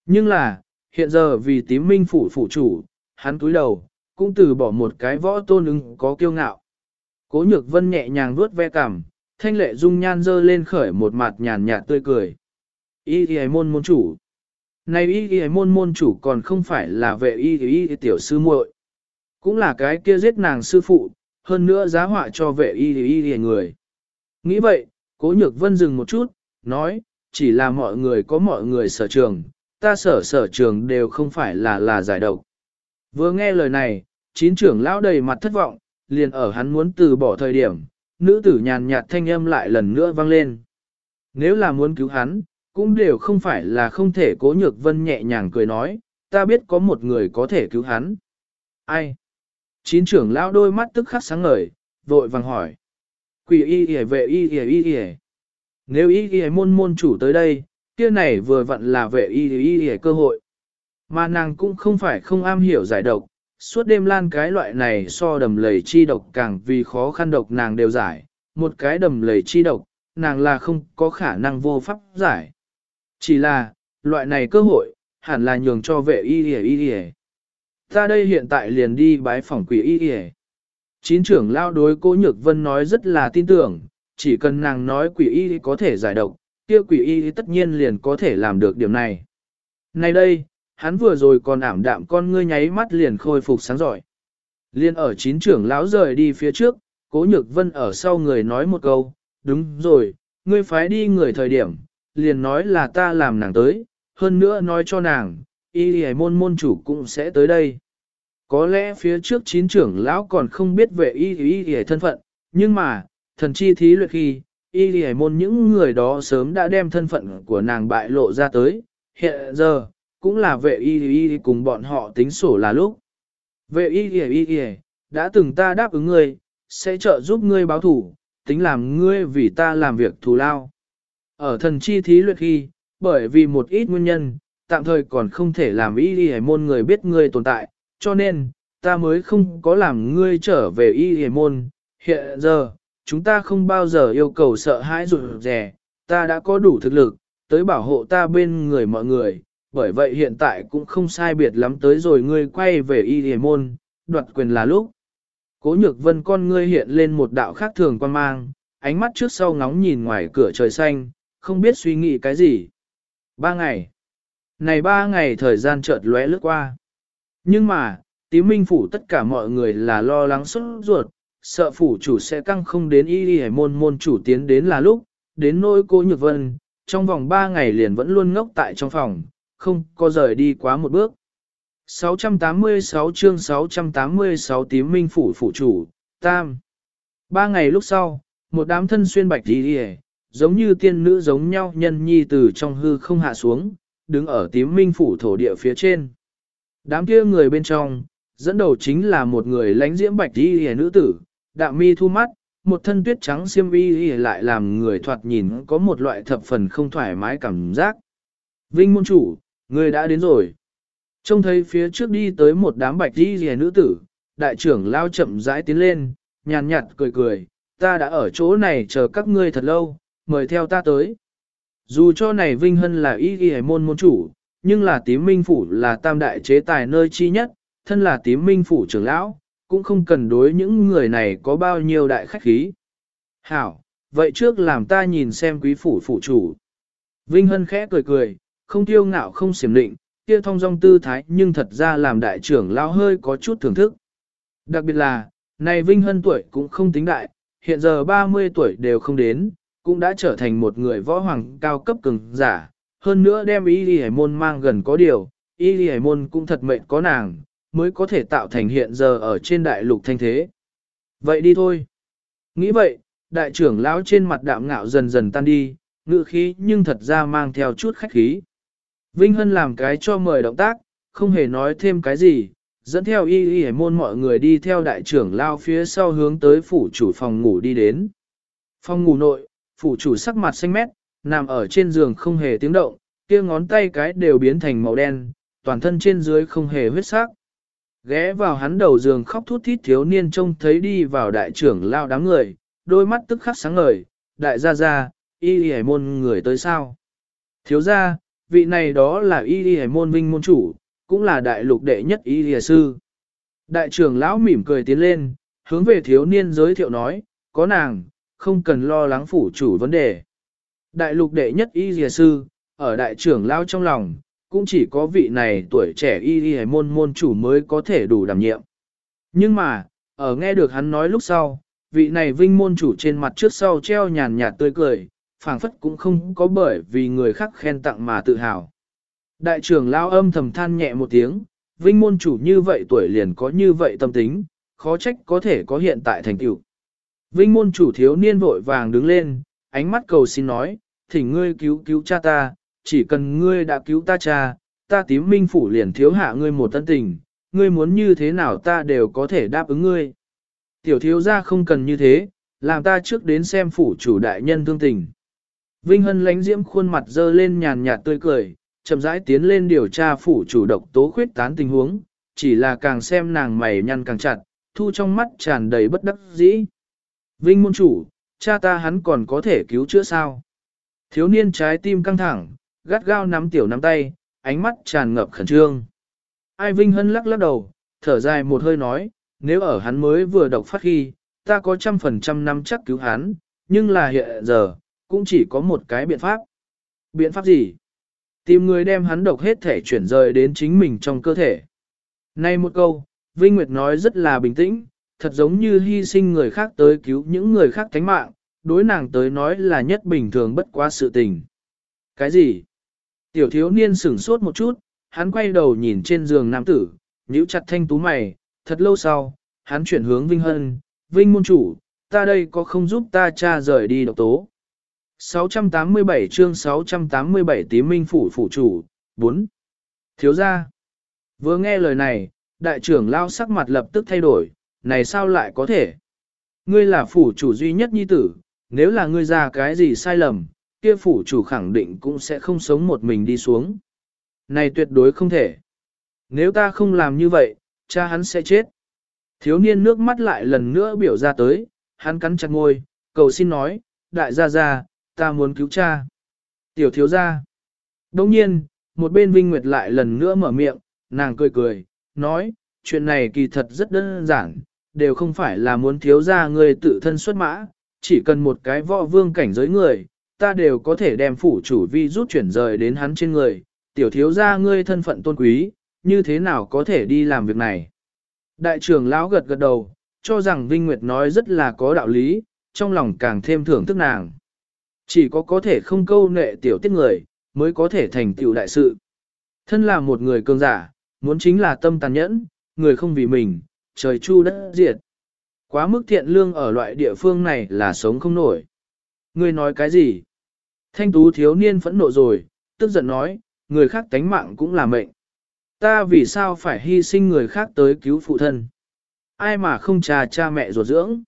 Nhưng là, hiện giờ vì tím minh phủ phụ chủ, hắn túi đầu, cũng từ bỏ một cái võ tôn ứng có kiêu ngạo. Cố nhược vân nhẹ nhàng vuốt ve cằm, thanh lệ dung nhan dơ lên khởi một mặt nhàn nhạt tươi cười. Y y môn môn chủ. Này y y môn môn chủ còn không phải là vệ y y tiểu sư muội, Cũng là cái kia giết nàng sư phụ, hơn nữa giá họa cho vệ y y y người. Nghĩ vậy, cố nhược vân dừng một chút, nói, chỉ là mọi người có mọi người sở trường, ta sở sở trường đều không phải là là giải độc. Vừa nghe lời này, chín trưởng lão đầy mặt thất vọng, liền ở hắn muốn từ bỏ thời điểm, nữ tử nhàn nhạt thanh âm lại lần nữa vang lên. Nếu là muốn cứu hắn, cũng đều không phải là không thể cố nhược vân nhẹ nhàng cười nói, ta biết có một người có thể cứu hắn. Ai? Chín trưởng lão đôi mắt tức khắc sáng ngời, vội vàng hỏi. Quỷ y y vệ y y y y. Nếu y y môn môn chủ tới đây, kia này vừa vặn là vệ y y y cơ hội. Mà nàng cũng không phải không am hiểu giải độc, suốt đêm lan cái loại này so đầm lầy chi độc càng vì khó khăn độc nàng đều giải, một cái đầm lầy chi độc, nàng là không có khả năng vô pháp giải. Chỉ là, loại này cơ hội, hẳn là nhường cho vệ y y y y. Ta đây hiện tại liền đi bái phòng quỷ y y. Chín trưởng lao đối cố nhược vân nói rất là tin tưởng, chỉ cần nàng nói quỷ y có thể giải độc, kia quỷ y tất nhiên liền có thể làm được điểm này. Này đây, hắn vừa rồi còn ảm đạm con ngươi nháy mắt liền khôi phục sáng giỏi. Liên ở chín trưởng lão rời đi phía trước, cố nhược vân ở sau người nói một câu, đúng rồi, ngươi phái đi người thời điểm, liền nói là ta làm nàng tới, hơn nữa nói cho nàng, y lì môn môn chủ cũng sẽ tới đây. Có lẽ phía trước chín trưởng lão còn không biết về y y y thân phận, nhưng mà, thần chi thí luyện khi, y lì môn những người đó sớm đã đem thân phận của nàng bại lộ ra tới, hiện giờ, cũng là vệ y y cùng bọn họ tính sổ là lúc. Vệ y y y đã từng ta đáp ứng ngươi, sẽ trợ giúp ngươi báo thủ, tính làm ngươi vì ta làm việc thù lao. Ở thần chi thí luyện khi, bởi vì một ít nguyên nhân, tạm thời còn không thể làm y y môn người biết ngươi tồn tại, cho nên, ta mới không có làm ngươi trở về y y môn. Hiện giờ, chúng ta không bao giờ yêu cầu sợ hãi rụt rè, ta đã có đủ thực lực, tới bảo hộ ta bên người mọi người, bởi vậy hiện tại cũng không sai biệt lắm tới rồi ngươi quay về y hề môn, đoạt quyền là lúc. Cố nhược vân con ngươi hiện lên một đạo khác thường quan mang, ánh mắt trước sau ngóng nhìn ngoài cửa trời xanh, không biết suy nghĩ cái gì. Ba ngày. Này ba ngày thời gian chợt lóe lướt qua. Nhưng mà, tí minh phủ tất cả mọi người là lo lắng xuất ruột, sợ phủ chủ sẽ căng không đến y y môn môn chủ tiến đến là lúc, đến nỗi cô nhược vân, trong vòng ba ngày liền vẫn luôn ngốc tại trong phòng, không có rời đi quá một bước. 686 chương 686 tím minh phủ phủ chủ, tam. Ba ngày lúc sau, một đám thân xuyên bạch đi đi giống như tiên nữ giống nhau nhân nhi từ trong hư không hạ xuống, đứng ở tím minh phủ thổ địa phía trên. Đám kia người bên trong, dẫn đầu chính là một người lánh diễm bạch đi đi nữ tử, đạm mi thu mắt, một thân tuyết trắng xiêm y lại làm người thoạt nhìn có một loại thập phần không thoải mái cảm giác. Vinh môn chủ, người đã đến rồi. Trông thấy phía trước đi tới một đám bạch đi rìa nữ tử, đại trưởng lao chậm rãi tiến lên, nhàn nhạt cười cười, ta đã ở chỗ này chờ các ngươi thật lâu, mời theo ta tới. Dù cho này Vinh Hân là y ghi môn môn chủ, nhưng là tím minh phủ là tam đại chế tài nơi chi nhất, thân là tím minh phủ trưởng lão, cũng không cần đối những người này có bao nhiêu đại khách khí. Hảo, vậy trước làm ta nhìn xem quý phủ phủ chủ. Vinh Hân khẽ cười cười, không tiêu ngạo không xiểm định, kia thông dong tư thái nhưng thật ra làm đại trưởng lão hơi có chút thưởng thức. Đặc biệt là, này Vinh Hân tuổi cũng không tính đại, hiện giờ 30 tuổi đều không đến, cũng đã trở thành một người võ hoàng cao cấp cường giả, hơn nữa đem y đi hải môn mang gần có điều, y đi hải môn cũng thật mệnh có nàng, mới có thể tạo thành hiện giờ ở trên đại lục thanh thế. Vậy đi thôi. Nghĩ vậy, đại trưởng lão trên mặt đạm ngạo dần dần tan đi, ngự khí nhưng thật ra mang theo chút khách khí. Vinh Hân làm cái cho mời động tác, không hề nói thêm cái gì, dẫn theo y y hải môn mọi người đi theo đại trưởng lao phía sau hướng tới phủ chủ phòng ngủ đi đến. Phòng ngủ nội, phủ chủ sắc mặt xanh mét, nằm ở trên giường không hề tiếng động, kia ngón tay cái đều biến thành màu đen, toàn thân trên dưới không hề huyết sắc. Ghé vào hắn đầu giường khóc thút thít thiếu niên trông thấy đi vào đại trưởng lao đám người, đôi mắt tức khắc sáng ngời, đại gia gia, y y hải môn người tới sao. Thiếu gia, vị này đó là y y môn vinh môn chủ, cũng là đại lục đệ nhất y y sư. Đại trưởng lão mỉm cười tiến lên, hướng về thiếu niên giới thiệu nói, có nàng, không cần lo lắng phủ chủ vấn đề. Đại lục đệ nhất y dìa sư, ở đại trưởng lão trong lòng, cũng chỉ có vị này tuổi trẻ y y môn môn chủ mới có thể đủ đảm nhiệm. Nhưng mà, ở nghe được hắn nói lúc sau, vị này vinh môn chủ trên mặt trước sau treo nhàn nhạt tươi cười, phảng phất cũng không có bởi vì người khác khen tặng mà tự hào. Đại trưởng lao âm thầm than nhẹ một tiếng, vinh môn chủ như vậy tuổi liền có như vậy tâm tính, khó trách có thể có hiện tại thành tựu. Vinh môn chủ thiếu niên vội vàng đứng lên, ánh mắt cầu xin nói, thỉnh ngươi cứu cứu cha ta, chỉ cần ngươi đã cứu ta cha, ta tím minh phủ liền thiếu hạ ngươi một tân tình, ngươi muốn như thế nào ta đều có thể đáp ứng ngươi. Tiểu thiếu gia không cần như thế, làm ta trước đến xem phủ chủ đại nhân thương tình. Vinh Hân lánh diễm khuôn mặt dơ lên nhàn nhạt tươi cười, chậm rãi tiến lên điều tra phủ chủ độc tố khuyết tán tình huống, chỉ là càng xem nàng mày nhăn càng chặt, thu trong mắt tràn đầy bất đắc dĩ. Vinh môn chủ, cha ta hắn còn có thể cứu chữa sao? Thiếu niên trái tim căng thẳng, gắt gao nắm tiểu nắm tay, ánh mắt tràn ngập khẩn trương. Ai Vinh Hân lắc lắc đầu, thở dài một hơi nói, nếu ở hắn mới vừa độc phát khi, ta có trăm phần trăm nắm chắc cứu hắn, nhưng là hiện giờ, cũng chỉ có một cái biện pháp. Biện pháp gì? Tìm người đem hắn độc hết thể chuyển rời đến chính mình trong cơ thể. Nay một câu, Vinh Nguyệt nói rất là bình tĩnh, thật giống như hy sinh người khác tới cứu những người khác thánh mạng, đối nàng tới nói là nhất bình thường bất quá sự tình. Cái gì? Tiểu thiếu niên sửng sốt một chút, hắn quay đầu nhìn trên giường nam tử, nhíu chặt thanh tú mày, thật lâu sau, hắn chuyển hướng Vinh Hân, Vinh môn chủ, ta đây có không giúp ta cha rời đi độc tố. 687 chương 687 tí minh phủ phủ chủ, 4. Thiếu gia. Vừa nghe lời này, đại trưởng lao sắc mặt lập tức thay đổi, này sao lại có thể? Ngươi là phủ chủ duy nhất nhi tử, nếu là ngươi ra cái gì sai lầm, kia phủ chủ khẳng định cũng sẽ không sống một mình đi xuống. Này tuyệt đối không thể. Nếu ta không làm như vậy, cha hắn sẽ chết. Thiếu niên nước mắt lại lần nữa biểu ra tới, hắn cắn chặt ngôi, cầu xin nói, đại gia gia, ta muốn cứu cha. Tiểu thiếu gia. Đồng nhiên, một bên Vinh Nguyệt lại lần nữa mở miệng, nàng cười cười, nói, chuyện này kỳ thật rất đơn giản, đều không phải là muốn thiếu gia người tự thân xuất mã, chỉ cần một cái võ vương cảnh giới người, ta đều có thể đem phủ chủ vi rút chuyển rời đến hắn trên người, tiểu thiếu gia ngươi thân phận tôn quý, như thế nào có thể đi làm việc này. Đại trưởng lão gật gật đầu, cho rằng Vinh Nguyệt nói rất là có đạo lý, trong lòng càng thêm thưởng thức nàng. Chỉ có có thể không câu nệ tiểu tiết người, mới có thể thành tiểu đại sự. Thân là một người cường giả, muốn chính là tâm tàn nhẫn, người không vì mình, trời chu đất diệt. Quá mức thiện lương ở loại địa phương này là sống không nổi. Ngươi nói cái gì? Thanh tú thiếu niên phẫn nộ rồi, tức giận nói, người khác tánh mạng cũng là mệnh. Ta vì sao phải hy sinh người khác tới cứu phụ thân? Ai mà không trà cha mẹ ruột dưỡng?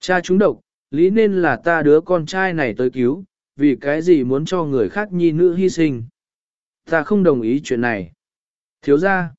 Cha chúng độc, lý nên là ta đứa con trai này tới cứu, vì cái gì muốn cho người khác nhi nữ hy sinh? Ta không đồng ý chuyện này. Thiếu ra.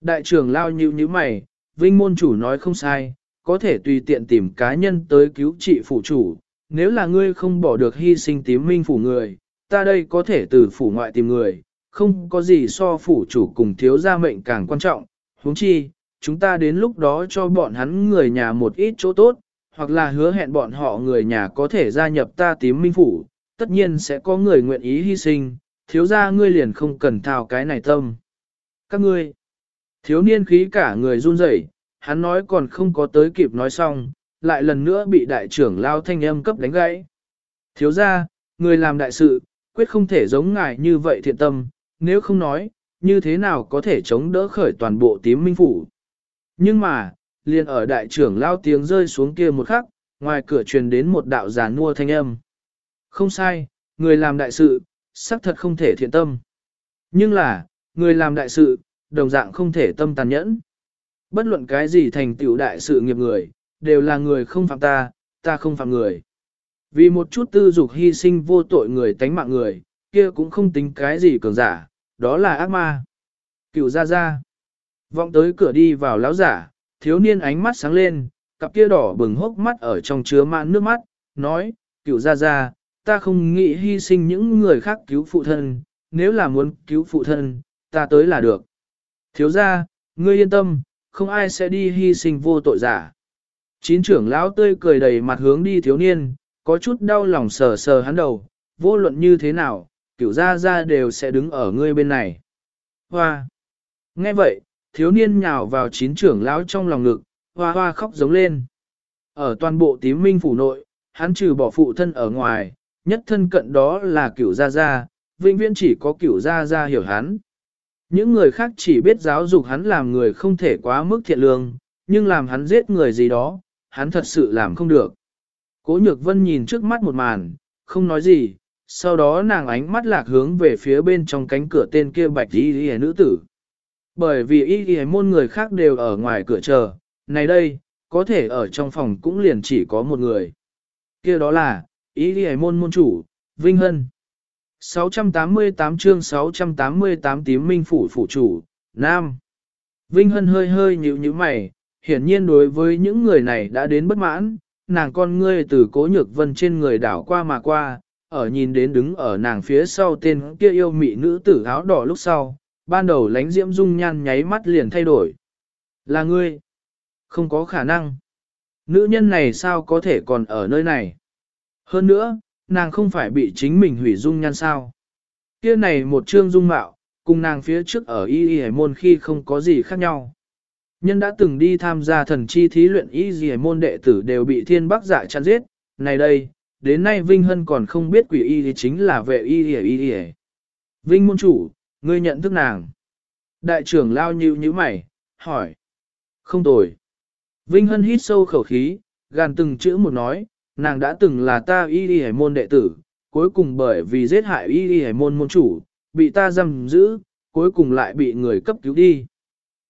Đại trưởng lao như như mày, vinh môn chủ nói không sai, có thể tùy tiện tìm cá nhân tới cứu trị phủ chủ. Nếu là ngươi không bỏ được hy sinh tím minh phủ người, ta đây có thể từ phủ ngoại tìm người, không có gì so phủ chủ cùng thiếu gia mệnh càng quan trọng, huống chi, chúng ta đến lúc đó cho bọn hắn người nhà một ít chỗ tốt, hoặc là hứa hẹn bọn họ người nhà có thể gia nhập ta tím minh phủ, tất nhiên sẽ có người nguyện ý hy sinh, thiếu gia ngươi liền không cần thao cái này tâm. Các ngươi, thiếu niên khí cả người run rẩy, hắn nói còn không có tới kịp nói xong, lại lần nữa bị đại trưởng lao thanh âm cấp đánh gãy. Thiếu gia, người làm đại sự, quyết không thể giống ngài như vậy thiện tâm, nếu không nói, như thế nào có thể chống đỡ khởi toàn bộ tím minh phủ. Nhưng mà, liền ở đại trưởng lao tiếng rơi xuống kia một khắc, ngoài cửa truyền đến một đạo giả nua thanh âm. Không sai, người làm đại sự, xác thật không thể thiện tâm. Nhưng là, người làm đại sự, đồng dạng không thể tâm tàn nhẫn. Bất luận cái gì thành tiểu đại sự nghiệp người, đều là người không phạm ta, ta không phạm người. Vì một chút tư dục hy sinh vô tội người tánh mạng người, kia cũng không tính cái gì cường giả, đó là ác ma. Cựu ra ra. Vọng tới cửa đi vào lão giả, thiếu niên ánh mắt sáng lên, cặp kia đỏ bừng hốc mắt ở trong chứa mạn nước mắt, nói, cựu ra ra, ta không nghĩ hy sinh những người khác cứu phụ thân, nếu là muốn cứu phụ thân, ta tới là được. Thiếu ra, ngươi yên tâm, không ai sẽ đi hy sinh vô tội giả. Chín trưởng lão tươi cười đầy mặt hướng đi thiếu niên, có chút đau lòng sờ sờ hắn đầu, vô luận như thế nào, cựu gia gia đều sẽ đứng ở ngươi bên này. Hoa! Nghe vậy, thiếu niên nhào vào chín trưởng lão trong lòng ngực, hoa hoa khóc giống lên. Ở toàn bộ tím minh phủ nội, hắn trừ bỏ phụ thân ở ngoài, nhất thân cận đó là cửu gia gia, vĩnh viễn chỉ có cửu gia gia hiểu hắn. Những người khác chỉ biết giáo dục hắn làm người không thể quá mức thiện lương, nhưng làm hắn giết người gì đó, hắn thật sự làm không được. Cố nhược vân nhìn trước mắt một màn, không nói gì, sau đó nàng ánh mắt lạc hướng về phía bên trong cánh cửa tên kia bạch y y nữ tử. Bởi vì y y môn người khác đều ở ngoài cửa chờ, này đây, có thể ở trong phòng cũng liền chỉ có một người. kia đó là, y y môn môn chủ, Vinh Hân. 688 chương 688 tím minh phủ phủ chủ, Nam. Vinh Hân hơi hơi nhíu nhíu mày, hiển nhiên đối với những người này đã đến bất mãn, nàng con ngươi từ cố nhược vân trên người đảo qua mà qua, ở nhìn đến đứng ở nàng phía sau tên kia yêu mị nữ tử áo đỏ lúc sau, ban đầu lánh diễm dung nhan nháy mắt liền thay đổi. Là ngươi? Không có khả năng. Nữ nhân này sao có thể còn ở nơi này? Hơn nữa, nàng không phải bị chính mình hủy dung nhan sao? Kia này một trương dung mạo, cùng nàng phía trước ở y y hải môn khi không có gì khác nhau. Nhân đã từng đi tham gia thần chi thí luyện y y hải môn đệ tử đều bị thiên bắc giả dạ chăn giết, này đây, đến nay Vinh Hân còn không biết quỷ y thì chính là vệ y y y y. Vinh môn chủ, ngươi nhận thức nàng. Đại trưởng lao nhíu như mày, hỏi. Không tồi. Vinh Hân hít sâu khẩu khí, gàn từng chữ một nói, nàng đã từng là ta y đi hải môn đệ tử, cuối cùng bởi vì giết hại y đi hải môn môn chủ, bị ta giam giữ, cuối cùng lại bị người cấp cứu đi.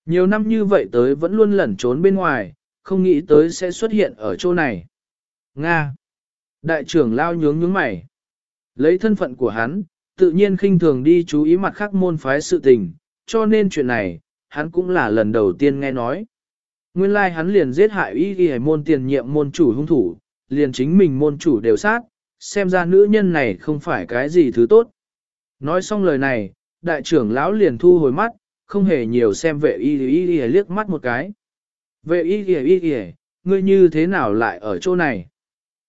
Nhiều năm như vậy tới vẫn luôn lẩn trốn bên ngoài, không nghĩ tới sẽ xuất hiện ở chỗ này. Nga. Đại trưởng lao nhướng nhướng mày. Lấy thân phận của hắn, tự nhiên khinh thường đi chú ý mặt khác môn phái sự tình, cho nên chuyện này, hắn cũng là lần đầu tiên nghe nói. Nguyên lai like hắn liền giết hại y ghi môn tiền nhiệm môn chủ hung thủ, liền chính mình môn chủ đều sát, xem ra nữ nhân này không phải cái gì thứ tốt. Nói xong lời này, đại trưởng lão liền thu hồi mắt, không hề nhiều xem vệ y y y liếc mắt một cái. Vệ y y y y, ngươi như thế nào lại ở chỗ này?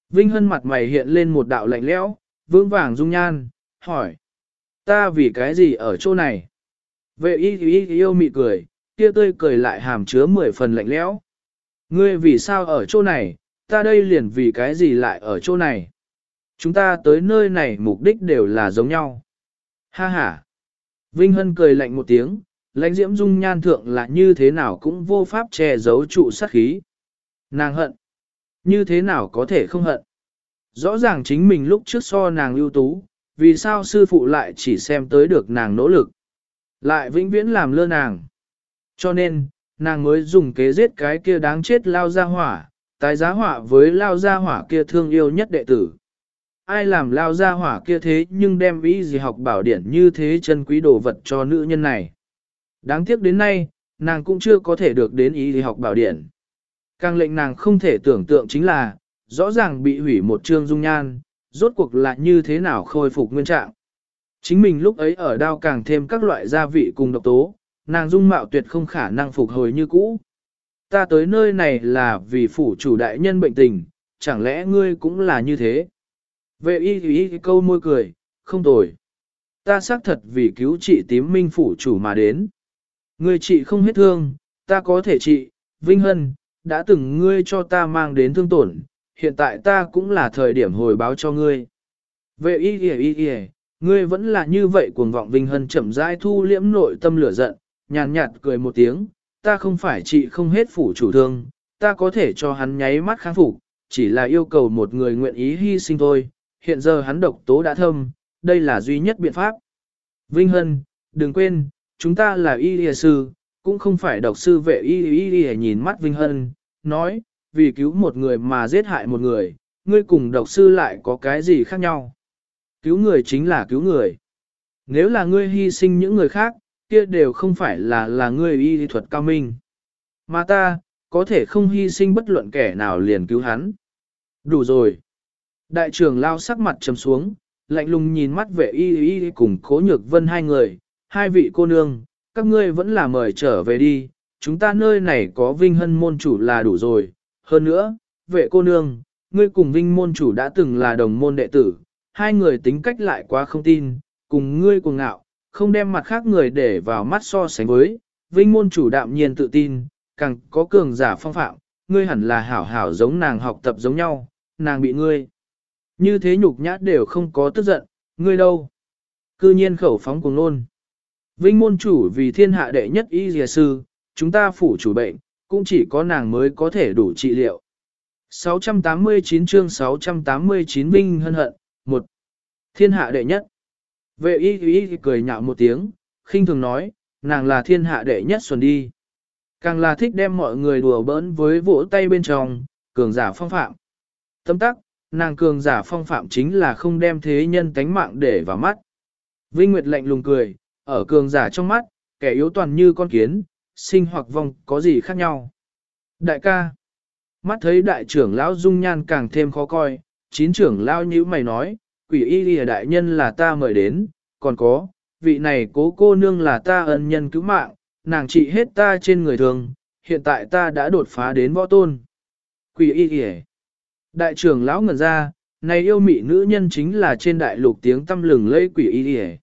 Vinh Hân mặt mày hiện lên một đạo lạnh lẽo, vững vàng dung nhan, hỏi. Ta vì cái gì ở chỗ này? Vệ y y yêu mị cười, kia tươi cười lại hàm chứa mười phần lạnh lẽo. Ngươi vì sao ở chỗ này, ta đây liền vì cái gì lại ở chỗ này? Chúng ta tới nơi này mục đích đều là giống nhau. Ha ha! Vinh Hân cười lạnh một tiếng, lãnh diễm dung nhan thượng là như thế nào cũng vô pháp che giấu trụ sát khí. Nàng hận. Như thế nào có thể không hận? Rõ ràng chính mình lúc trước so nàng ưu tú, vì sao sư phụ lại chỉ xem tới được nàng nỗ lực? Lại vĩnh viễn làm lơ nàng. Cho nên, nàng mới dùng kế giết cái kia đáng chết lao ra hỏa, tái giá hỏa với lao ra hỏa kia thương yêu nhất đệ tử. Ai làm lao ra hỏa kia thế nhưng đem ý gì học bảo điển như thế chân quý đồ vật cho nữ nhân này. Đáng tiếc đến nay, nàng cũng chưa có thể được đến ý gì học bảo điển. Càng lệnh nàng không thể tưởng tượng chính là, rõ ràng bị hủy một chương dung nhan, rốt cuộc là như thế nào khôi phục nguyên trạng. Chính mình lúc ấy ở đao càng thêm các loại gia vị cùng độc tố, nàng dung mạo tuyệt không khả năng phục hồi như cũ. Ta tới nơi này là vì phủ chủ đại nhân bệnh tình, chẳng lẽ ngươi cũng là như thế? Vệ y y câu môi cười, không tồi. Ta xác thật vì cứu trị tím minh phủ chủ mà đến. Ngươi trị không hết thương, ta có thể trị, Vinh Hân, đã từng ngươi cho ta mang đến thương tổn, hiện tại ta cũng là thời điểm hồi báo cho ngươi. Vệ y y y y, ngươi vẫn là như vậy cuồng vọng Vinh Hân chậm rãi thu liễm nội tâm lửa giận, nhàn nhạt cười một tiếng, ta không phải chị không hết phủ chủ thương, ta có thể cho hắn nháy mắt kháng phục, chỉ là yêu cầu một người nguyện ý hy sinh thôi, hiện giờ hắn độc tố đã thâm, đây là duy nhất biện pháp. Vinh Hân, đừng quên, chúng ta là y y sư, cũng không phải độc sư vệ y y y nhìn mắt Vinh Hân, nói, vì cứu một người mà giết hại một người, ngươi cùng độc sư lại có cái gì khác nhau. Cứu người chính là cứu người. Nếu là ngươi hy sinh những người khác, kia đều không phải là là ngươi y thuật cao minh. Mà ta, có thể không hy sinh bất luận kẻ nào liền cứu hắn. Đủ rồi. Đại trưởng lao sắc mặt trầm xuống, lạnh lùng nhìn mắt vệ y y cùng cố nhược vân hai người, hai vị cô nương, các ngươi vẫn là mời trở về đi, chúng ta nơi này có vinh hân môn chủ là đủ rồi. Hơn nữa, vệ cô nương, ngươi cùng vinh môn chủ đã từng là đồng môn đệ tử, hai người tính cách lại quá không tin, cùng ngươi cùng ngạo, không đem mặt khác người để vào mắt so sánh với, vinh môn chủ đạm nhiên tự tin, càng có cường giả phong phạm, ngươi hẳn là hảo hảo giống nàng học tập giống nhau, nàng bị ngươi. Như thế nhục nhã đều không có tức giận, ngươi đâu. Cư nhiên khẩu phóng cùng nôn. Vinh môn chủ vì thiên hạ đệ nhất y dìa sư, chúng ta phủ chủ bệnh, cũng chỉ có nàng mới có thể đủ trị liệu. 689 chương 689 Vinh hân hận, 1 Thiên hạ đệ nhất. Vệ y y cười nhạo một tiếng, khinh thường nói, nàng là thiên hạ đệ nhất xuân đi. Càng là thích đem mọi người đùa bỡn với vỗ tay bên trong, cường giả phong phạm. Tâm tắc, nàng cường giả phong phạm chính là không đem thế nhân tánh mạng để vào mắt. Vinh Nguyệt lạnh lùng cười, ở cường giả trong mắt, kẻ yếu toàn như con kiến, sinh hoặc vong có gì khác nhau. Đại ca, mắt thấy đại trưởng lão dung nhan càng thêm khó coi, chín trưởng lão như mày nói, quỷ y lìa đại nhân là ta mời đến, còn có, vị này cố cô nương là ta ân nhân cứu mạng, nàng trị hết ta trên người thường, hiện tại ta đã đột phá đến võ tôn. Quỷ y lìa. Đại trưởng lão ngẩn ra, này yêu mị nữ nhân chính là trên đại lục tiếng tâm lừng lây quỷ y lìa.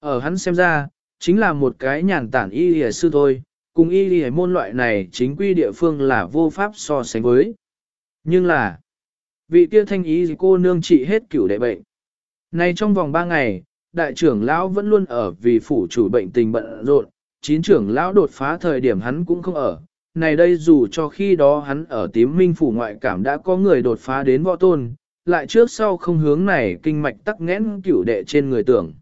Ở hắn xem ra, chính là một cái nhàn tản y lìa sư thôi, cùng y lì môn loại này chính quy địa phương là vô pháp so sánh với. Nhưng là, vị kia thanh ý cô nương trị hết cửu đệ bệnh. Này trong vòng 3 ngày, đại trưởng lão vẫn luôn ở vì phủ chủ bệnh tình bận rộn, chín trưởng lão đột phá thời điểm hắn cũng không ở. Này đây dù cho khi đó hắn ở tím minh phủ ngoại cảm đã có người đột phá đến võ tôn, lại trước sau không hướng này kinh mạch tắc nghẽn cửu đệ trên người tưởng.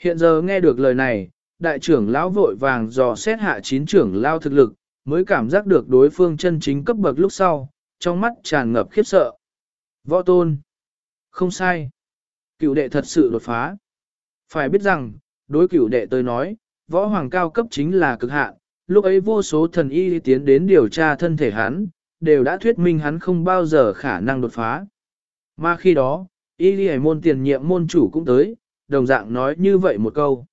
Hiện giờ nghe được lời này, đại trưởng lão vội vàng dò xét hạ chín trưởng lao thực lực, mới cảm giác được đối phương chân chính cấp bậc lúc sau, trong mắt tràn ngập khiếp sợ. Võ tôn. Không sai. Cựu đệ thật sự đột phá. Phải biết rằng, đối cựu đệ tôi nói, võ hoàng cao cấp chính là cực hạn, lúc ấy vô số thần y tiến đến điều tra thân thể hắn, đều đã thuyết minh hắn không bao giờ khả năng đột phá. Mà khi đó, y môn tiền nhiệm môn chủ cũng tới, đồng dạng nói như vậy một câu.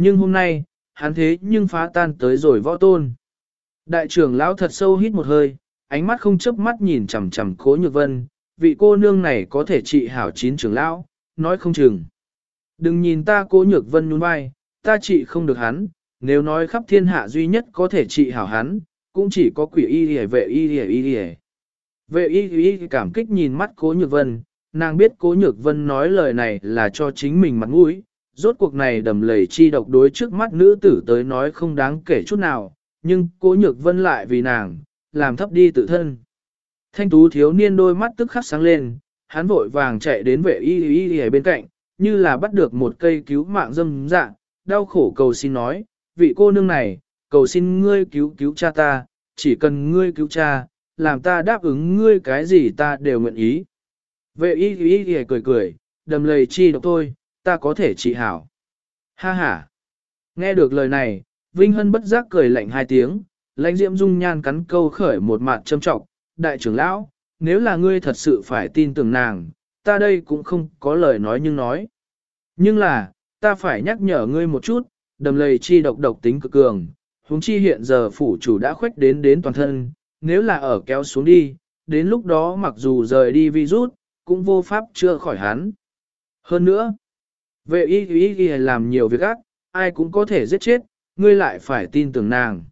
Nhưng hôm nay, hắn thế nhưng phá tan tới rồi võ tôn. Đại trưởng lão thật sâu hít một hơi, ánh mắt không chớp mắt nhìn chằm chằm cố nhược vân, vị cô nương này có thể trị hảo chín trưởng lão, nói không chừng. Đừng nhìn ta cố nhược vân nhún vai, ta trị không được hắn, nếu nói khắp thiên hạ duy nhất có thể trị hảo hắn, cũng chỉ có quỷ y hề vệ y hề y hề. Vệ y y cảm kích nhìn mắt cố nhược vân, nàng biết cố nhược vân nói lời này là cho chính mình mặt mũi, rốt cuộc này đầm lầy chi độc đối trước mắt nữ tử tới nói không đáng kể chút nào, nhưng cố nhược vân lại vì nàng, làm thấp đi tự thân. Thanh tú thiếu niên đôi mắt tức khắc sáng lên, hắn vội vàng chạy đến vệ y y y bên cạnh, như là bắt được một cây cứu mạng dâm dạ, đau khổ cầu xin nói, vị cô nương này, cầu xin ngươi cứu cứu cha ta, chỉ cần ngươi cứu cha, làm ta đáp ứng ngươi cái gì ta đều nguyện ý. Vệ y y y cười cười, đầm lầy chi độc tôi, ta có thể trị hảo. Ha ha. Nghe được lời này, Vinh Hân bất giác cười lạnh hai tiếng, lãnh diễm dung nhan cắn câu khởi một mặt châm trọng, đại trưởng lão, nếu là ngươi thật sự phải tin tưởng nàng, ta đây cũng không có lời nói nhưng nói. Nhưng là, ta phải nhắc nhở ngươi một chút, đầm lầy chi độc độc tính cực cường, huống chi hiện giờ phủ chủ đã khuếch đến đến toàn thân, nếu là ở kéo xuống đi, đến lúc đó mặc dù rời đi virus, cũng vô pháp chưa khỏi hắn. Hơn nữa, vệ y y y làm nhiều việc ác, ai cũng có thể giết chết, ngươi lại phải tin tưởng nàng.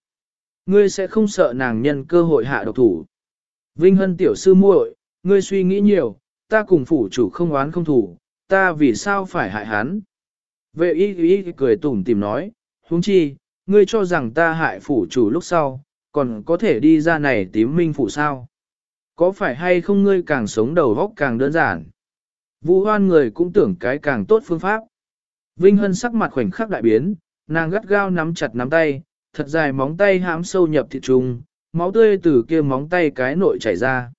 Ngươi sẽ không sợ nàng nhân cơ hội hạ độc thủ. Vinh Hân tiểu sư muội, ngươi suy nghĩ nhiều, ta cùng phủ chủ không oán không thủ, ta vì sao phải hại hắn. Vệ y y cười tủm tìm nói, huống chi, ngươi cho rằng ta hại phủ chủ lúc sau, còn có thể đi ra này tím minh phủ sao. Có phải hay không ngươi càng sống đầu góc càng đơn giản? Vũ hoan người cũng tưởng cái càng tốt phương pháp. Vinh Hân sắc mặt khoảnh khắc đại biến, nàng gắt gao nắm chặt nắm tay, thật dài móng tay hãm sâu nhập thịt trùng, máu tươi từ kia móng tay cái nội chảy ra.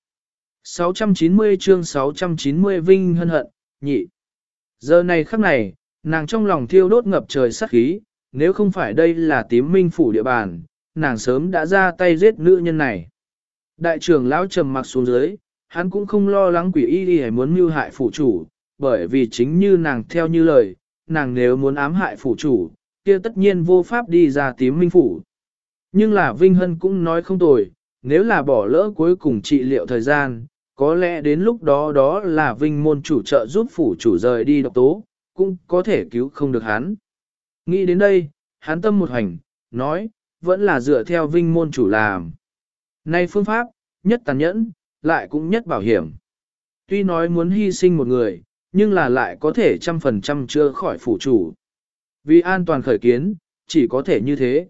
690 chương 690 Vinh Hân hận, nhị. Giờ này khắc này, nàng trong lòng thiêu đốt ngập trời sát khí, nếu không phải đây là tím minh phủ địa bàn, nàng sớm đã ra tay giết nữ nhân này. Đại trưởng lão trầm mặc xuống dưới, hắn cũng không lo lắng quỷ y y muốn mưu hại phủ chủ, bởi vì chính như nàng theo như lời, nàng nếu muốn ám hại phủ chủ, kia tất nhiên vô pháp đi ra tím minh phủ. Nhưng là Vinh Hân cũng nói không tồi, nếu là bỏ lỡ cuối cùng trị liệu thời gian, có lẽ đến lúc đó đó là Vinh môn chủ trợ giúp phủ chủ rời đi độc tố, cũng có thể cứu không được hắn. Nghĩ đến đây, hắn tâm một hành, nói, vẫn là dựa theo Vinh môn chủ làm. Nay phương pháp, nhất tàn nhẫn, lại cũng nhất bảo hiểm. Tuy nói muốn hy sinh một người, nhưng là lại có thể trăm phần trăm chưa khỏi phủ chủ. Vì an toàn khởi kiến, chỉ có thể như thế.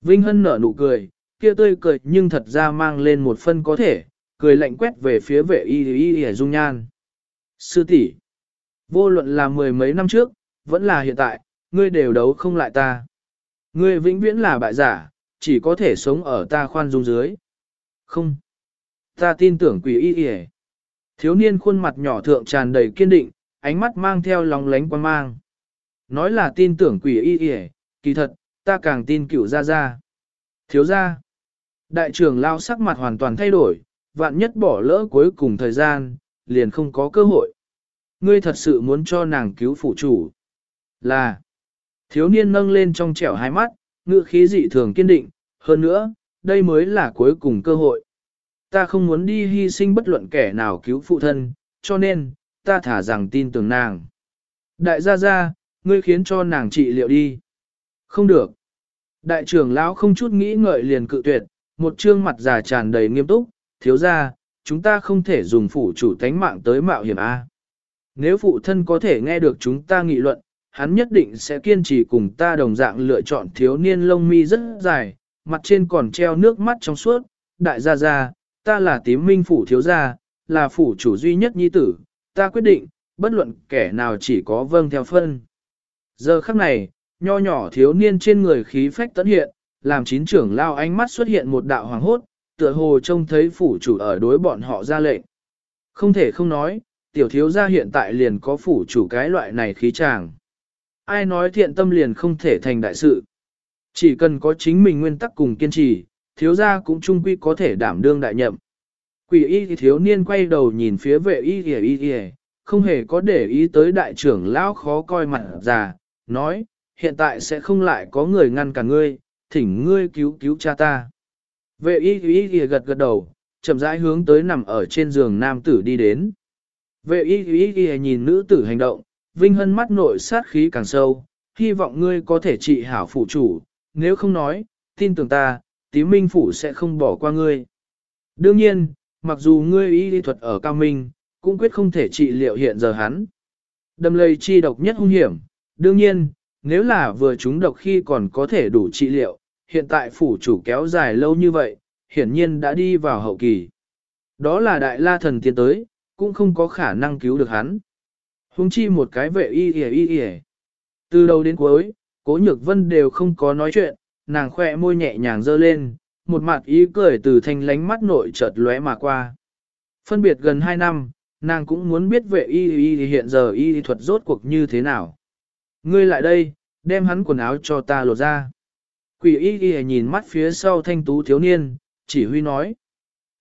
Vinh Hân nở nụ cười, kia tươi cười nhưng thật ra mang lên một phân có thể, cười lạnh quét về phía vệ y y y dung nhan. Sư tỷ, vô luận là mười mấy năm trước, vẫn là hiện tại, ngươi đều đấu không lại ta. Ngươi vĩnh viễn là bại giả, chỉ có thể sống ở ta khoan dung dưới. Không. Ta tin tưởng quỷ y y Thiếu niên khuôn mặt nhỏ thượng tràn đầy kiên định, ánh mắt mang theo lòng lánh quan mang. Nói là tin tưởng quỷ y y kỳ thật, ta càng tin cửu gia gia. Thiếu gia. Đại trưởng lao sắc mặt hoàn toàn thay đổi, vạn nhất bỏ lỡ cuối cùng thời gian, liền không có cơ hội. Ngươi thật sự muốn cho nàng cứu phụ chủ. Là. Thiếu niên nâng lên trong trẻo hai mắt, ngựa khí dị thường kiên định, hơn nữa, đây mới là cuối cùng cơ hội. Ta không muốn đi hy sinh bất luận kẻ nào cứu phụ thân, cho nên, ta thả rằng tin tưởng nàng. Đại gia gia, ngươi khiến cho nàng trị liệu đi. Không được. Đại trưởng lão không chút nghĩ ngợi liền cự tuyệt, một trương mặt già tràn đầy nghiêm túc, thiếu gia, chúng ta không thể dùng phủ chủ tánh mạng tới mạo hiểm A. Nếu phụ thân có thể nghe được chúng ta nghị luận, hắn nhất định sẽ kiên trì cùng ta đồng dạng lựa chọn thiếu niên lông mi rất dài, mặt trên còn treo nước mắt trong suốt, đại gia gia, ta là tím minh phủ thiếu gia, là phủ chủ duy nhất nhi tử, ta quyết định, bất luận kẻ nào chỉ có vâng theo phân. Giờ khắc này, nho nhỏ thiếu niên trên người khí phách tấn hiện, làm chín trưởng lao ánh mắt xuất hiện một đạo hoàng hốt, tựa hồ trông thấy phủ chủ ở đối bọn họ ra lệnh. Không thể không nói, tiểu thiếu gia hiện tại liền có phủ chủ cái loại này khí tràng. Ai nói thiện tâm liền không thể thành đại sự. Chỉ cần có chính mình nguyên tắc cùng kiên trì, thiếu gia cũng trung quy có thể đảm đương đại nhậm. Quỷ y thì thiếu niên quay đầu nhìn phía vệ y y y y, không hề có để ý tới đại trưởng lão khó coi mặt già, nói, hiện tại sẽ không lại có người ngăn cả ngươi, thỉnh ngươi cứu cứu cha ta. Vệ y y y gật gật đầu, chậm rãi hướng tới nằm ở trên giường nam tử đi đến. Vệ y y y nhìn nữ tử hành động, vinh hân mắt nội sát khí càng sâu, hy vọng ngươi có thể trị hảo phụ chủ, nếu không nói, tin tưởng ta, tí minh phủ sẽ không bỏ qua ngươi. Đương nhiên, mặc dù ngươi y lý thuật ở cao minh, cũng quyết không thể trị liệu hiện giờ hắn. Đầm lây chi độc nhất hung hiểm, đương nhiên, nếu là vừa chúng độc khi còn có thể đủ trị liệu, hiện tại phủ chủ kéo dài lâu như vậy, hiển nhiên đã đi vào hậu kỳ. Đó là đại la thần tiến tới, cũng không có khả năng cứu được hắn. Hùng chi một cái vệ y y y y. Từ đầu đến cuối, cố nhược vân đều không có nói chuyện, nàng khoe môi nhẹ nhàng dơ lên, một mặt ý cười từ thanh lánh mắt nội chợt lóe mà qua. Phân biệt gần 2 năm, nàng cũng muốn biết vệ y y hiện giờ y thuật rốt cuộc như thế nào. Ngươi lại đây, đem hắn quần áo cho ta lột ra. Quỷ y y nhìn mắt phía sau thanh tú thiếu niên, chỉ huy nói.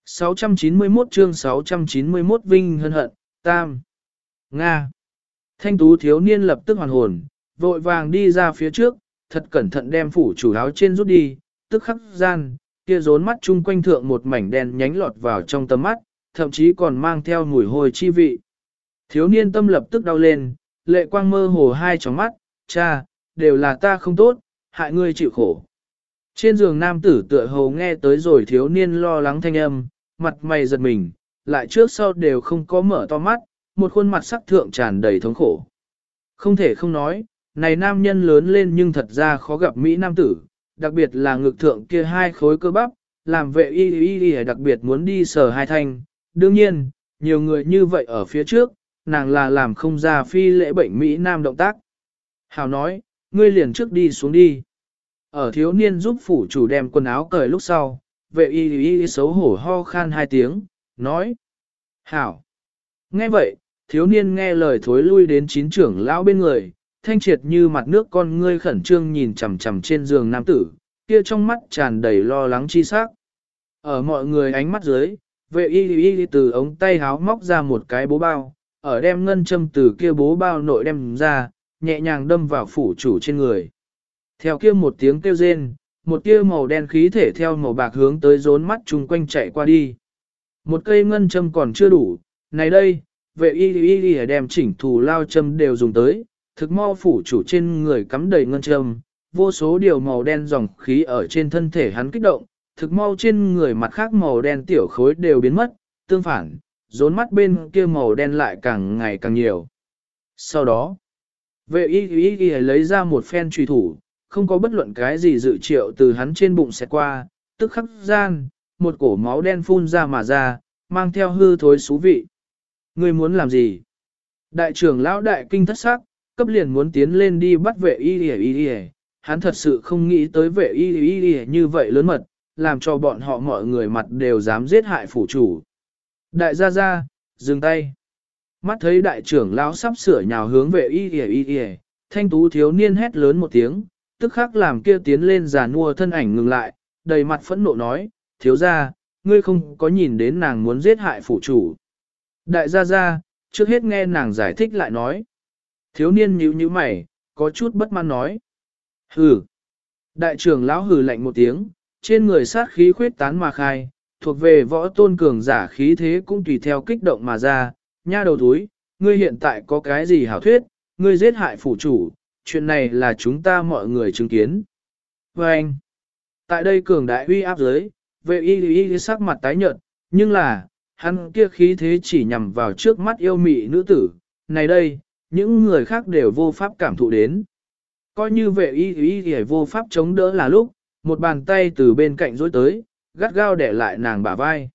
691 chương 691 Vinh hân hận, Tam. Nga. Thanh tú thiếu niên lập tức hoàn hồn, vội vàng đi ra phía trước, thật cẩn thận đem phủ chủ áo trên rút đi, tức khắc gian, kia rốn mắt chung quanh thượng một mảnh đen nhánh lọt vào trong tầm mắt, thậm chí còn mang theo mùi hôi chi vị. Thiếu niên tâm lập tức đau lên, lệ quang mơ hồ hai tròng mắt, cha, đều là ta không tốt, hại ngươi chịu khổ. Trên giường nam tử tựa hồ nghe tới rồi thiếu niên lo lắng thanh âm, mặt mày giật mình, lại trước sau đều không có mở to mắt, một khuôn mặt sắc thượng tràn đầy thống khổ. Không thể không nói, này nam nhân lớn lên nhưng thật ra khó gặp Mỹ nam tử, đặc biệt là ngực thượng kia hai khối cơ bắp, làm vệ y y y đặc biệt muốn đi sờ hai thanh. Đương nhiên, nhiều người như vậy ở phía trước, nàng là làm không ra phi lễ bệnh Mỹ nam động tác. Hào nói, ngươi liền trước đi xuống đi. Ở thiếu niên giúp phủ chủ đem quần áo cởi lúc sau, vệ y y xấu hổ ho khan hai tiếng, nói. Hảo. Nghe vậy, thiếu niên nghe lời thối lui đến chín trưởng lão bên người, thanh triệt như mặt nước con ngươi khẩn trương nhìn chằm chằm trên giường nam tử, kia trong mắt tràn đầy lo lắng chi sắc. Ở mọi người ánh mắt dưới, vệ y y từ ống tay háo móc ra một cái bố bao, ở đem ngân châm từ kia bố bao nội đem ra, nhẹ nhàng đâm vào phủ chủ trên người. Theo kia một tiếng kêu rên, một tia màu đen khí thể theo màu bạc hướng tới rốn mắt chung quanh chạy qua đi. Một cây ngân châm còn chưa đủ, này đây, vệ y y y đem chỉnh thù lao châm đều dùng tới, thực mau phủ chủ trên người cắm đầy ngân châm, vô số điều màu đen dòng khí ở trên thân thể hắn kích động, thực mau trên người mặt khác màu đen tiểu khối đều biến mất, tương phản, rốn mắt bên kia màu đen lại càng ngày càng nhiều. Sau đó, vệ y y y lấy ra một phen truy thủ, không có bất luận cái gì dự triệu từ hắn trên bụng xẹt qua, tức khắc gian, một cổ máu đen phun ra mà ra, mang theo hư thối xú vị. Ngươi muốn làm gì? Đại trưởng lão đại kinh thất sắc, cấp liền muốn tiến lên đi bắt vệ y y y y, hắn thật sự không nghĩ tới vệ y y y như vậy lớn mật, làm cho bọn họ mọi người mặt đều dám giết hại phủ chủ. Đại gia gia, dừng tay. Mắt thấy đại trưởng lão sắp sửa nhào hướng vệ y y y y, thanh tú thiếu niên hét lớn một tiếng, tức khắc làm kia tiến lên già nua thân ảnh ngừng lại, đầy mặt phẫn nộ nói, thiếu gia, ngươi không có nhìn đến nàng muốn giết hại phủ chủ. Đại gia gia, trước hết nghe nàng giải thích lại nói. Thiếu niên nhíu nhíu mày, có chút bất mãn nói. Hừ. Đại trưởng lão hừ lạnh một tiếng, trên người sát khí khuyết tán mà khai, thuộc về võ tôn cường giả khí thế cũng tùy theo kích động mà ra, nha đầu túi, ngươi hiện tại có cái gì hảo thuyết, ngươi giết hại phủ chủ, chuyện này là chúng ta mọi người chứng kiến. Và anh, tại đây cường đại uy áp giới, vệ y y sắc mặt tái nhợt, nhưng là, hắn kia khí thế chỉ nhằm vào trước mắt yêu mị nữ tử, này đây, những người khác đều vô pháp cảm thụ đến. Coi như vệ y y y vô pháp chống đỡ là lúc, một bàn tay từ bên cạnh dối tới, gắt gao để lại nàng bả vai.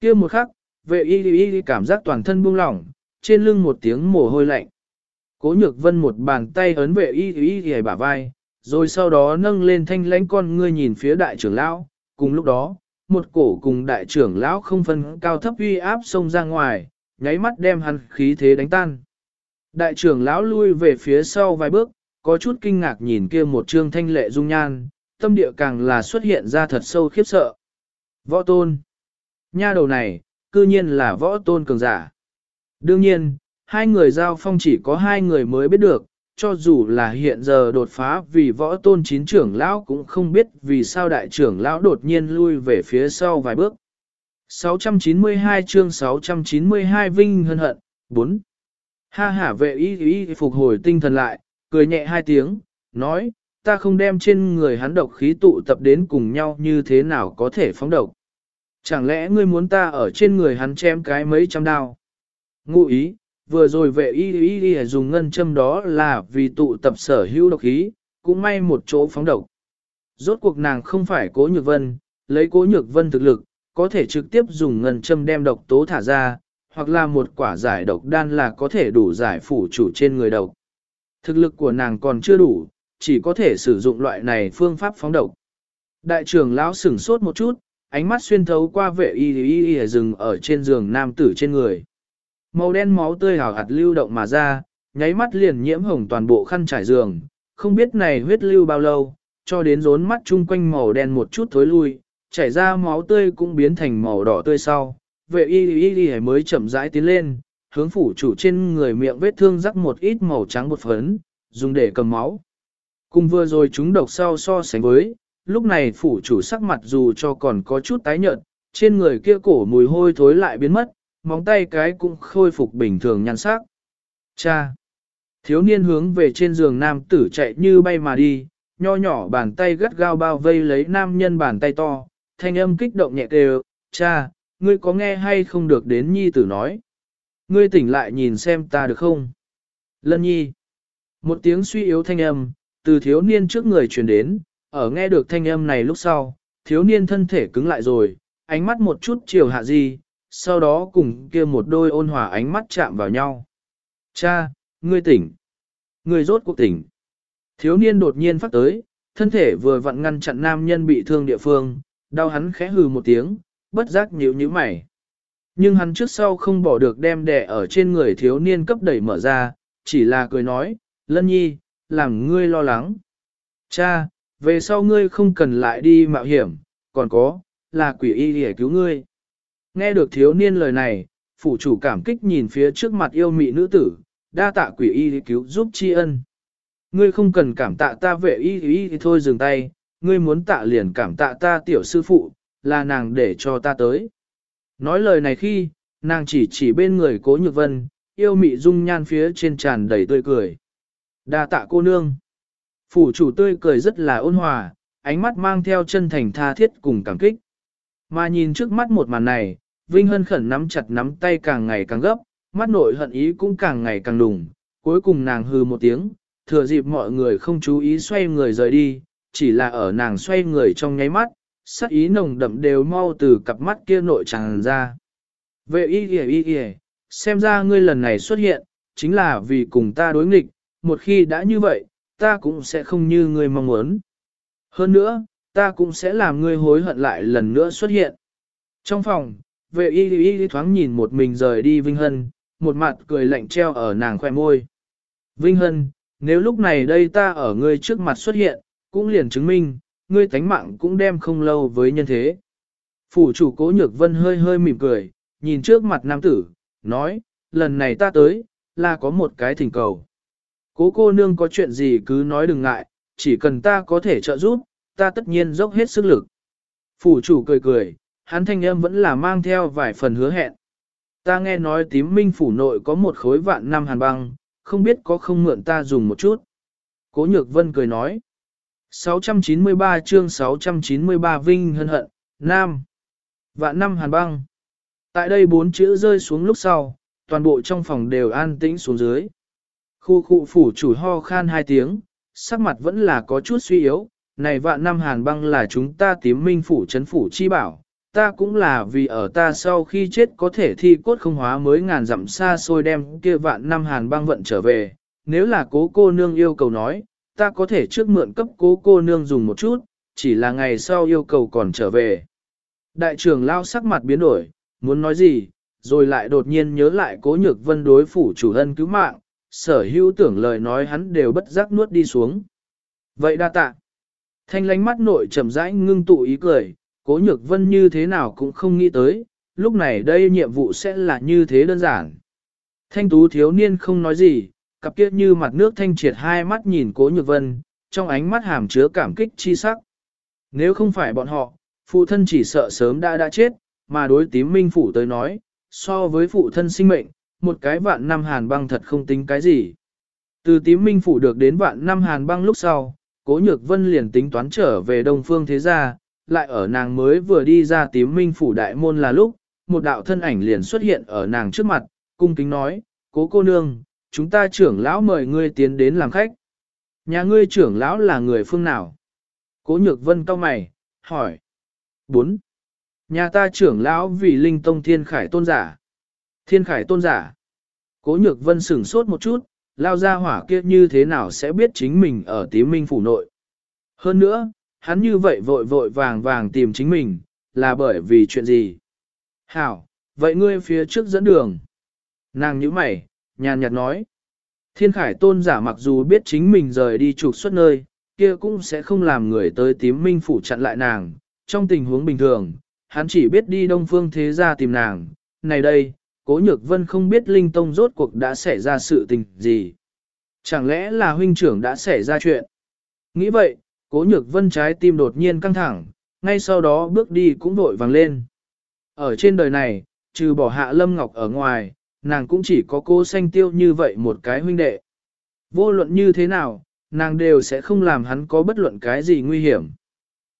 kia một khắc, vệ y y cảm giác toàn thân buông lỏng, trên lưng một tiếng mồ hôi lạnh. Cố nhược vân một bàn tay ấn vệ y y y bả vai, rồi sau đó nâng lên thanh lãnh con ngươi nhìn phía đại trưởng lão, cùng lúc đó, một cổ cùng đại trưởng lão không phân cao thấp uy áp xông ra ngoài, nháy mắt đem hắn khí thế đánh tan. Đại trưởng lão lui về phía sau vài bước, có chút kinh ngạc nhìn kia một trương thanh lệ dung nhan, tâm địa càng là xuất hiện ra thật sâu khiếp sợ. Võ tôn. Nha đầu này, cư nhiên là võ tôn cường giả. Đương nhiên, hai người giao phong chỉ có hai người mới biết được, cho dù là hiện giờ đột phá vì võ tôn chín trưởng lão cũng không biết vì sao đại trưởng lão đột nhiên lui về phía sau vài bước. 692 chương 692 Vinh hân hận, 4. Ha hả vệ y y phục hồi tinh thần lại, cười nhẹ hai tiếng, nói, ta không đem trên người hắn độc khí tụ tập đến cùng nhau như thế nào có thể phóng độc. Chẳng lẽ ngươi muốn ta ở trên người hắn chém cái mấy trăm đao? Ngụ ý, vừa rồi vệ y y y dùng ngân châm đó là vì tụ tập sở hữu độc khí, cũng may một chỗ phóng độc. Rốt cuộc nàng không phải cố nhược vân, lấy cố nhược vân thực lực, có thể trực tiếp dùng ngân châm đem độc tố thả ra, hoặc là một quả giải độc đan là có thể đủ giải phủ chủ trên người độc. Thực lực của nàng còn chưa đủ, chỉ có thể sử dụng loại này phương pháp phóng độc. Đại trưởng lão sửng sốt một chút, ánh mắt xuyên thấu qua vệ y y y rừng ở trên giường nam tử trên người. Màu đen máu tươi hào hạt lưu động mà ra, nháy mắt liền nhiễm hồng toàn bộ khăn trải giường, không biết này huyết lưu bao lâu, cho đến rốn mắt chung quanh màu đen một chút thối lui, chảy ra máu tươi cũng biến thành màu đỏ tươi sau. Vệ y y y mới chậm rãi tiến lên, hướng phủ chủ trên người miệng vết thương rắc một ít màu trắng bột phấn, dùng để cầm máu. Cùng vừa rồi chúng độc sau so sánh với, lúc này phủ chủ sắc mặt dù cho còn có chút tái nhợt, trên người kia cổ mùi hôi thối lại biến mất, móng tay cái cũng khôi phục bình thường nhan sắc. Cha! Thiếu niên hướng về trên giường nam tử chạy như bay mà đi, nho nhỏ bàn tay gắt gao bao vây lấy nam nhân bàn tay to, thanh âm kích động nhẹ kêu, cha, ngươi có nghe hay không được đến nhi tử nói. Ngươi tỉnh lại nhìn xem ta được không? Lân nhi! Một tiếng suy yếu thanh âm, từ thiếu niên trước người truyền đến, ở nghe được thanh âm này lúc sau, thiếu niên thân thể cứng lại rồi, ánh mắt một chút chiều hạ di, sau đó cùng kia một đôi ôn hòa ánh mắt chạm vào nhau. Cha, ngươi tỉnh. Ngươi rốt cuộc tỉnh. Thiếu niên đột nhiên phát tới, thân thể vừa vặn ngăn chặn nam nhân bị thương địa phương, đau hắn khẽ hừ một tiếng, bất giác nhíu nhíu mày. Nhưng hắn trước sau không bỏ được đem đẻ ở trên người thiếu niên cấp đẩy mở ra, chỉ là cười nói, lân nhi, làm ngươi lo lắng. Cha, về sau ngươi không cần lại đi mạo hiểm, còn có, là quỷ y để cứu ngươi. Nghe được thiếu niên lời này, phủ chủ cảm kích nhìn phía trước mặt yêu mị nữ tử, đa tạ quỷ y cứu giúp tri ân. Ngươi không cần cảm tạ ta vệ y y thì thôi dừng tay, ngươi muốn tạ liền cảm tạ ta tiểu sư phụ, là nàng để cho ta tới. Nói lời này khi, nàng chỉ chỉ bên người cố nhược vân, yêu mị dung nhan phía trên tràn đầy tươi cười. Đa tạ cô nương. Phủ chủ tươi cười rất là ôn hòa, ánh mắt mang theo chân thành tha thiết cùng cảm kích. Mà nhìn trước mắt một màn này, Vinh Hân khẩn nắm chặt nắm tay càng ngày càng gấp, mắt nội hận ý cũng càng ngày càng đùng. Cuối cùng nàng hư một tiếng, thừa dịp mọi người không chú ý xoay người rời đi, chỉ là ở nàng xoay người trong nháy mắt, sắc ý nồng đậm đều mau từ cặp mắt kia nội tràn ra. Vệ y y y y, xem ra ngươi lần này xuất hiện, chính là vì cùng ta đối nghịch, một khi đã như vậy, ta cũng sẽ không như ngươi mong muốn. Hơn nữa, ta cũng sẽ làm ngươi hối hận lại lần nữa xuất hiện. Trong phòng, vệ y y y thoáng nhìn một mình rời đi Vinh Hân, một mặt cười lạnh treo ở nàng khoe môi. Vinh Hân, nếu lúc này đây ta ở ngươi trước mặt xuất hiện, cũng liền chứng minh, ngươi tánh mạng cũng đem không lâu với nhân thế. Phủ chủ cố nhược vân hơi hơi mỉm cười, nhìn trước mặt nam tử, nói, lần này ta tới, là có một cái thỉnh cầu. Cố cô nương có chuyện gì cứ nói đừng ngại, chỉ cần ta có thể trợ giúp, ta tất nhiên dốc hết sức lực. Phủ chủ cười cười, hắn thanh âm vẫn là mang theo vài phần hứa hẹn. Ta nghe nói tím minh phủ nội có một khối vạn năm hàn băng, không biết có không mượn ta dùng một chút. Cố nhược vân cười nói. 693 chương 693 Vinh hân hận, Nam. Vạn năm hàn băng. Tại đây bốn chữ rơi xuống lúc sau, toàn bộ trong phòng đều an tĩnh xuống dưới. Khu khu phủ chủ ho khan hai tiếng, sắc mặt vẫn là có chút suy yếu, này vạn năm hàn băng là chúng ta tím minh phủ chấn phủ chi bảo, ta cũng là vì ở ta sau khi chết có thể thi cốt không hóa mới ngàn dặm xa xôi đem kia vạn năm hàn băng vận trở về, nếu là cố cô nương yêu cầu nói, ta có thể trước mượn cấp cố cô nương dùng một chút, chỉ là ngày sau yêu cầu còn trở về. Đại trưởng lao sắc mặt biến đổi, muốn nói gì, rồi lại đột nhiên nhớ lại cố nhược vân đối phủ chủ ân cứu mạng, sở hữu tưởng lời nói hắn đều bất giác nuốt đi xuống. Vậy đa tạ. Thanh lánh mắt nội trầm rãi ngưng tụ ý cười, cố nhược vân như thế nào cũng không nghĩ tới, lúc này đây nhiệm vụ sẽ là như thế đơn giản. Thanh tú thiếu niên không nói gì, cặp kia như mặt nước thanh triệt hai mắt nhìn cố nhược vân, trong ánh mắt hàm chứa cảm kích chi sắc. Nếu không phải bọn họ, phụ thân chỉ sợ sớm đã đã chết, mà đối tím minh phủ tới nói, so với phụ thân sinh mệnh, một cái vạn năm hàn băng thật không tính cái gì. Từ tím minh phủ được đến vạn năm hàn băng lúc sau, cố nhược vân liền tính toán trở về đông phương thế gia, lại ở nàng mới vừa đi ra tím minh phủ đại môn là lúc, một đạo thân ảnh liền xuất hiện ở nàng trước mặt, cung kính nói, cố cô nương, chúng ta trưởng lão mời ngươi tiến đến làm khách. Nhà ngươi trưởng lão là người phương nào? Cố nhược vân cao mày, hỏi. 4. Nhà ta trưởng lão vì linh tông thiên khải tôn giả. Thiên khải tôn giả. Cố nhược vân sửng sốt một chút, lao ra hỏa kia như thế nào sẽ biết chính mình ở tí minh phủ nội. Hơn nữa, hắn như vậy vội vội vàng vàng tìm chính mình, là bởi vì chuyện gì? Hảo, vậy ngươi phía trước dẫn đường. Nàng nhíu mày, nhàn nhạt nói. Thiên khải tôn giả mặc dù biết chính mình rời đi trục xuất nơi, kia cũng sẽ không làm người tới tím minh phủ chặn lại nàng. Trong tình huống bình thường, hắn chỉ biết đi đông phương thế gia tìm nàng. Này đây, cố nhược vân không biết linh tông rốt cuộc đã xảy ra sự tình gì. Chẳng lẽ là huynh trưởng đã xảy ra chuyện? Nghĩ vậy, cố nhược vân trái tim đột nhiên căng thẳng, ngay sau đó bước đi cũng vội vàng lên. Ở trên đời này, trừ bỏ hạ lâm ngọc ở ngoài, nàng cũng chỉ có cô xanh tiêu như vậy một cái huynh đệ. Vô luận như thế nào, nàng đều sẽ không làm hắn có bất luận cái gì nguy hiểm.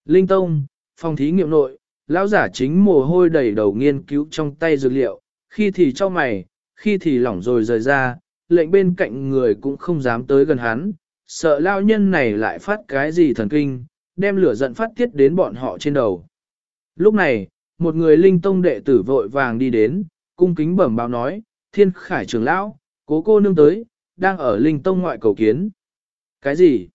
Linh Tông, phòng thí nghiệm nội, lão giả chính mồ hôi đầy đầu nghiên cứu trong tay dược liệu, khi thì cho mày, khi thì lỏng rồi rời ra, lệnh bên cạnh người cũng không dám tới gần hắn, sợ lao nhân này lại phát cái gì thần kinh, đem lửa giận phát tiết đến bọn họ trên đầu. Lúc này, một người linh tông đệ tử vội vàng đi đến, cung kính bẩm báo nói, thiên khải trưởng lão, cố cô nương tới, đang ở linh tông ngoại cầu kiến. Cái gì?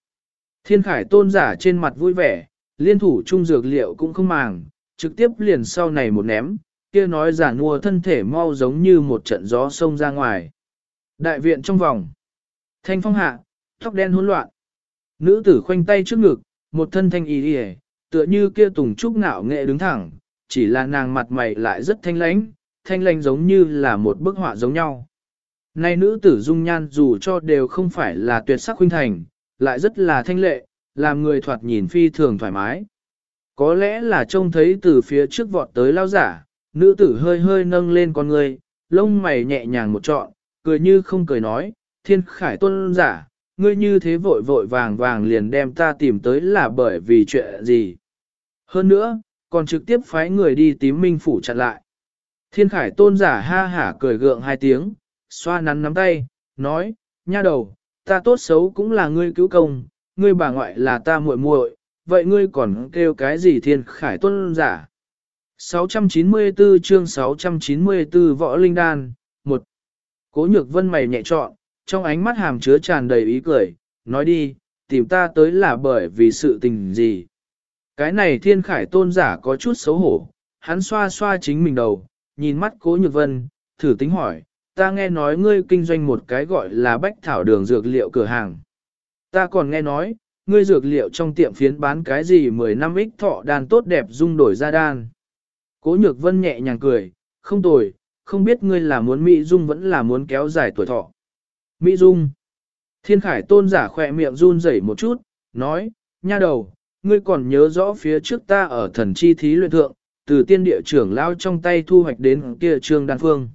Thiên khải tôn giả trên mặt vui vẻ, liên thủ chung dược liệu cũng không màng, trực tiếp liền sau này một ném, kia nói giả nua thân thể mau giống như một trận gió sông ra ngoài. Đại viện trong vòng. Thanh phong hạ, tóc đen hỗn loạn. Nữ tử khoanh tay trước ngực, một thân thanh y đi tựa như kia tùng trúc ngạo nghệ đứng thẳng, chỉ là nàng mặt mày lại rất thanh lãnh, thanh lành giống như là một bức họa giống nhau. Nay nữ tử dung nhan dù cho đều không phải là tuyệt sắc huynh thành, lại rất là thanh lệ, làm người thoạt nhìn phi thường thoải mái. Có lẽ là trông thấy từ phía trước vọt tới lao giả, nữ tử hơi hơi nâng lên con người, lông mày nhẹ nhàng một trọn, cười như không cười nói, thiên khải tôn giả, ngươi như thế vội vội vàng vàng liền đem ta tìm tới là bởi vì chuyện gì. Hơn nữa, còn trực tiếp phái người đi tím minh phủ chặn lại. Thiên khải tôn giả ha hả cười gượng hai tiếng, xoa nắn nắm tay, nói, nha đầu, ta tốt xấu cũng là ngươi cứu công, ngươi bà ngoại là ta muội muội, vậy ngươi còn kêu cái gì thiên khải tôn giả? 694 chương 694 Võ Linh Đan 1. Cố nhược vân mày nhẹ trọn, trong ánh mắt hàm chứa tràn đầy ý cười, nói đi, tìm ta tới là bởi vì sự tình gì. Cái này thiên khải tôn giả có chút xấu hổ, hắn xoa xoa chính mình đầu, nhìn mắt cố nhược vân, thử tính hỏi, ta nghe nói ngươi kinh doanh một cái gọi là bách thảo đường dược liệu cửa hàng. Ta còn nghe nói, ngươi dược liệu trong tiệm phiến bán cái gì 10 năm ích thọ đan tốt đẹp dung đổi ra đan. Cố nhược vân nhẹ nhàng cười, không tồi, không biết ngươi là muốn Mỹ Dung vẫn là muốn kéo dài tuổi thọ. Mỹ Dung. Thiên Khải tôn giả khỏe miệng run rẩy một chút, nói, nha đầu, ngươi còn nhớ rõ phía trước ta ở thần chi thí luyện thượng, từ tiên địa trưởng lão trong tay thu hoạch đến kia trương đan phương.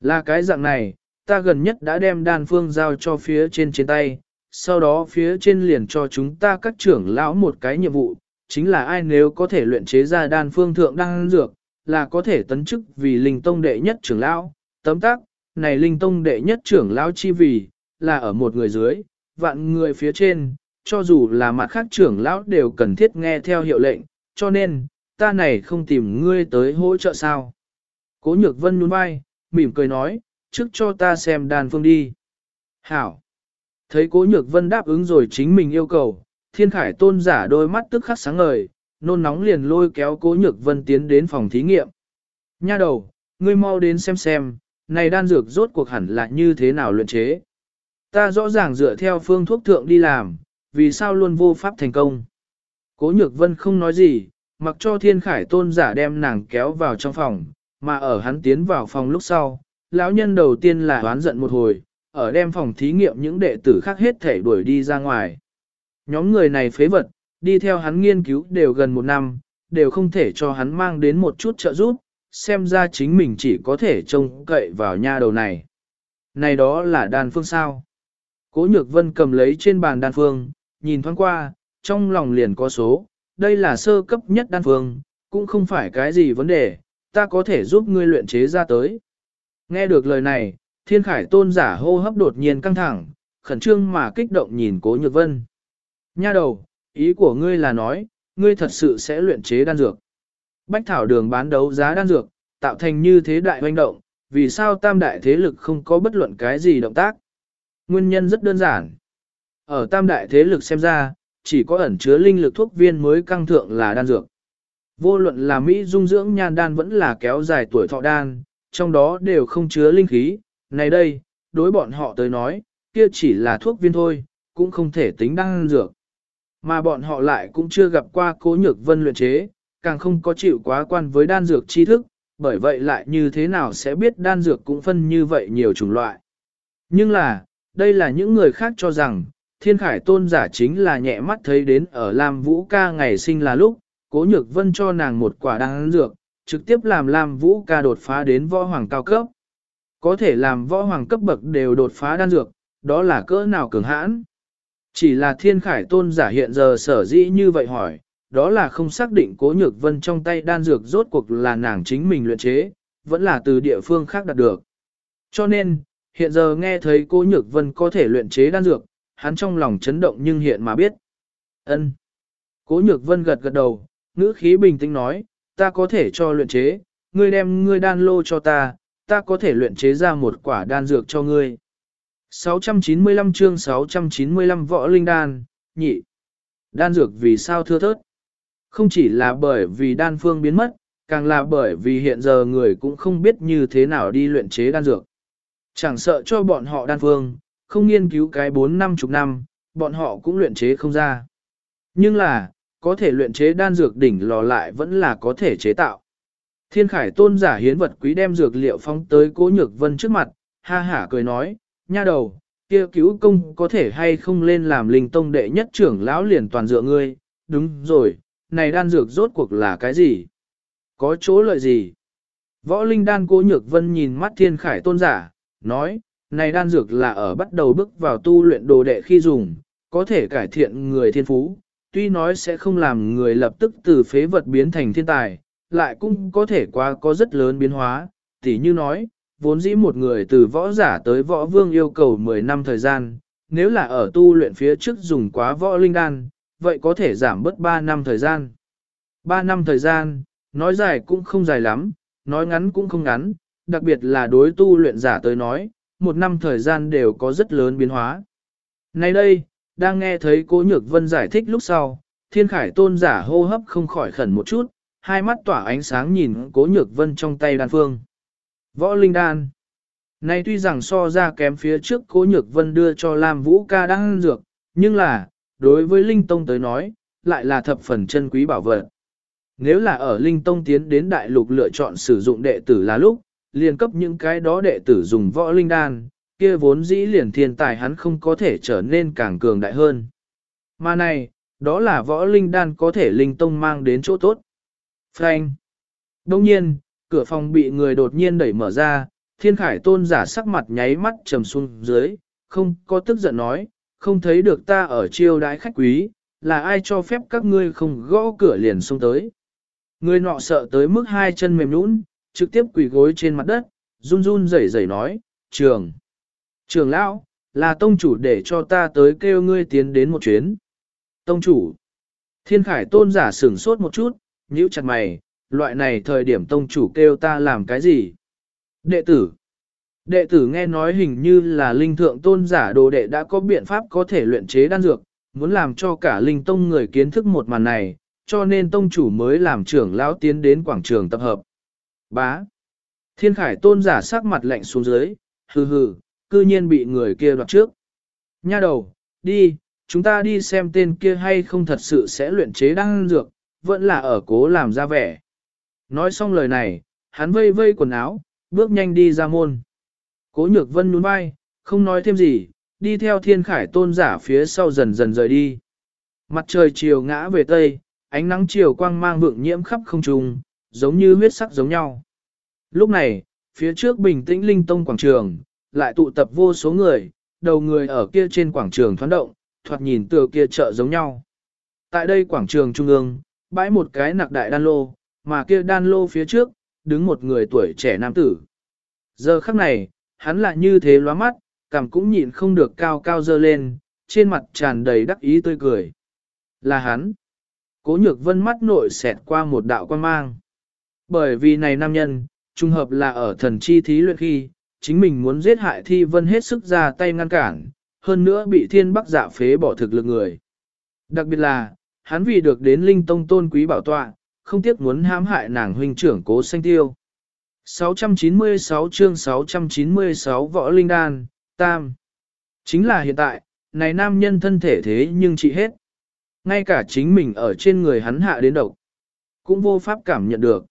Là cái dạng này, ta gần nhất đã đem đan phương giao cho phía trên trên tay, sau đó phía trên liền cho chúng ta các trưởng lão một cái nhiệm vụ, chính là ai nếu có thể luyện chế ra đan phương thượng đan dược, là có thể tấn chức vì linh tông đệ nhất trưởng lão. Tấm tác, này linh tông đệ nhất trưởng lão chi vì, là ở một người dưới, vạn người phía trên, cho dù là mặt khác trưởng lão đều cần thiết nghe theo hiệu lệnh, cho nên, ta này không tìm ngươi tới hỗ trợ sao. Cố nhược vân nhún vai, mỉm cười nói, trước cho ta xem đàn phương đi. Hảo! Thấy cố nhược vân đáp ứng rồi chính mình yêu cầu, thiên khải tôn giả đôi mắt tức khắc sáng ngời, nôn nóng liền lôi kéo cố nhược vân tiến đến phòng thí nghiệm. Nha đầu, ngươi mau đến xem xem, này đan dược rốt cuộc hẳn là như thế nào luyện chế. Ta rõ ràng dựa theo phương thuốc thượng đi làm, vì sao luôn vô pháp thành công. Cố nhược vân không nói gì, mặc cho thiên khải tôn giả đem nàng kéo vào trong phòng, mà ở hắn tiến vào phòng lúc sau, lão nhân đầu tiên là oán giận một hồi, ở đem phòng thí nghiệm những đệ tử khác hết thể đuổi đi ra ngoài. Nhóm người này phế vật, đi theo hắn nghiên cứu đều gần một năm, đều không thể cho hắn mang đến một chút trợ giúp, xem ra chính mình chỉ có thể trông cậy vào nha đầu này. Này đó là đan phương sao? Cố nhược vân cầm lấy trên bàn đan phương, nhìn thoáng qua, trong lòng liền có số, đây là sơ cấp nhất đan phương, cũng không phải cái gì vấn đề, ta có thể giúp ngươi luyện chế ra tới. Nghe được lời này, thiên khải tôn giả hô hấp đột nhiên căng thẳng, khẩn trương mà kích động nhìn cố nhược vân. Nha đầu, ý của ngươi là nói, ngươi thật sự sẽ luyện chế đan dược. Bách thảo đường bán đấu giá đan dược, tạo thành như thế đại hoành động, vì sao tam đại thế lực không có bất luận cái gì động tác? Nguyên nhân rất đơn giản. Ở tam đại thế lực xem ra, chỉ có ẩn chứa linh lực thuốc viên mới căng thượng là đan dược. Vô luận là Mỹ dung dưỡng nhan đan vẫn là kéo dài tuổi thọ đan, trong đó đều không chứa linh khí. Này đây, đối bọn họ tới nói, kia chỉ là thuốc viên thôi, cũng không thể tính đan dược. Mà bọn họ lại cũng chưa gặp qua cố nhược vân luyện chế, càng không có chịu quá quan với đan dược tri thức, bởi vậy lại như thế nào sẽ biết đan dược cũng phân như vậy nhiều chủng loại. Nhưng là, đây là những người khác cho rằng, thiên khải tôn giả chính là nhẹ mắt thấy đến ở Lam Vũ ca ngày sinh là lúc, cố nhược vân cho nàng một quả đan dược, trực tiếp làm Lam Vũ ca đột phá đến võ hoàng cao cấp. Có thể làm võ hoàng cấp bậc đều đột phá đan dược, đó là cỡ nào cường hãn. Chỉ là thiên khải tôn giả hiện giờ sở dĩ như vậy hỏi, đó là không xác định cố nhược vân trong tay đan dược rốt cuộc là nàng chính mình luyện chế, vẫn là từ địa phương khác đạt được. Cho nên, hiện giờ nghe thấy cố nhược vân có thể luyện chế đan dược, hắn trong lòng chấn động nhưng hiện mà biết. ân Cố nhược vân gật gật đầu, ngữ khí bình tĩnh nói, ta có thể cho luyện chế, ngươi đem ngươi đan lô cho ta, ta có thể luyện chế ra một quả đan dược cho ngươi. 695 chương 695 võ linh đan, nhị. Đan dược vì sao thưa thớt? Không chỉ là bởi vì đan phương biến mất, càng là bởi vì hiện giờ người cũng không biết như thế nào đi luyện chế đan dược. Chẳng sợ cho bọn họ đan phương, không nghiên cứu cái 4 năm chục năm, bọn họ cũng luyện chế không ra. Nhưng là, có thể luyện chế đan dược đỉnh lò lại vẫn là có thể chế tạo. Thiên khải tôn giả hiến vật quý đem dược liệu phóng tới cố nhược vân trước mặt, ha hả cười nói, nha đầu, kia cứu công có thể hay không lên làm linh tông đệ nhất trưởng lão liền toàn dựa ngươi, đúng rồi, này đan dược rốt cuộc là cái gì? Có chỗ lợi gì? Võ linh đan cố nhược vân nhìn mắt thiên khải tôn giả, nói, này đan dược là ở bắt đầu bước vào tu luyện đồ đệ khi dùng, có thể cải thiện người thiên phú, tuy nói sẽ không làm người lập tức từ phế vật biến thành thiên tài, lại cũng có thể qua có rất lớn biến hóa, tỉ như nói, vốn dĩ một người từ võ giả tới võ vương yêu cầu 10 năm thời gian, nếu là ở tu luyện phía trước dùng quá võ linh đan, vậy có thể giảm bớt 3 năm thời gian. 3 năm thời gian, nói dài cũng không dài lắm, nói ngắn cũng không ngắn, đặc biệt là đối tu luyện giả tới nói, một năm thời gian đều có rất lớn biến hóa. Nay đây, đang nghe thấy Cố Nhược Vân giải thích lúc sau, Thiên Khải tôn giả hô hấp không khỏi khẩn một chút, hai mắt tỏa ánh sáng nhìn Cố Nhược Vân trong tay đan phương. Võ Linh Đan Nay tuy rằng so ra kém phía trước Cố Nhược Vân đưa cho Lam Vũ ca đang dược, nhưng là, đối với Linh Tông tới nói, lại là thập phần chân quý bảo vật. Nếu là ở Linh Tông tiến đến đại lục lựa chọn sử dụng đệ tử là lúc, liền cấp những cái đó đệ tử dùng võ linh đan, kia vốn dĩ liền thiên tài hắn không có thể trở nên càng cường đại hơn. Mà này, đó là võ linh đan có thể linh tông mang đến chỗ tốt. Frank. Đông nhiên, cửa phòng bị người đột nhiên đẩy mở ra, thiên khải tôn giả sắc mặt nháy mắt trầm xuống dưới, không có tức giận nói, không thấy được ta ở chiêu đái khách quý, là ai cho phép các ngươi không gõ cửa liền xông tới. Người nọ sợ tới mức hai chân mềm nhũn, trực tiếp quỳ gối trên mặt đất, run run rẩy rẩy nói, trường. Trường lão, là tông chủ để cho ta tới kêu ngươi tiến đến một chuyến. Tông chủ. Thiên khải tôn giả sửng sốt một chút, nhíu chặt mày, loại này thời điểm tông chủ kêu ta làm cái gì? Đệ tử. Đệ tử nghe nói hình như là linh thượng tôn giả đồ đệ đã có biện pháp có thể luyện chế đan dược, muốn làm cho cả linh tông người kiến thức một màn này, cho nên tông chủ mới làm trưởng lão tiến đến quảng trường tập hợp. Bá. Thiên khải tôn giả sắc mặt lạnh xuống dưới, hừ hừ, cư nhiên bị người kia đoạt trước. Nha đầu, đi, chúng ta đi xem tên kia hay không thật sự sẽ luyện chế đan dược, vẫn là ở cố làm ra vẻ. Nói xong lời này, hắn vây vây quần áo, bước nhanh đi ra môn. Cố nhược vân nhún vai, không nói thêm gì, đi theo thiên khải tôn giả phía sau dần dần rời đi. Mặt trời chiều ngã về tây, ánh nắng chiều quang mang vượng nhiễm khắp không trung, giống như huyết sắc giống nhau. Lúc này, phía trước bình tĩnh linh tông quảng trường, lại tụ tập vô số người, đầu người ở kia trên quảng trường thoán động, thoạt nhìn từ kia chợ giống nhau. Tại đây quảng trường trung ương, bãi một cái nặc đại đan lô, mà kia đan lô phía trước, đứng một người tuổi trẻ nam tử. Giờ khắc này, hắn lại như thế loa mắt, cảm cũng nhịn không được cao cao dơ lên, trên mặt tràn đầy đắc ý tươi cười. Là hắn. Cố nhược vân mắt nội xẹt qua một đạo quan mang. Bởi vì này nam nhân, trùng hợp là ở thần chi thí luyện khi, chính mình muốn giết hại thi vân hết sức ra tay ngăn cản, hơn nữa bị thiên bắc dạ phế bỏ thực lực người. Đặc biệt là, hắn vì được đến linh tông tôn quý bảo tọa, không tiếc muốn hãm hại nàng huynh trưởng cố sanh tiêu. 696 chương 696 võ linh đan, tam. Chính là hiện tại, này nam nhân thân thể thế nhưng trị hết. Ngay cả chính mình ở trên người hắn hạ đến độc. Cũng vô pháp cảm nhận được.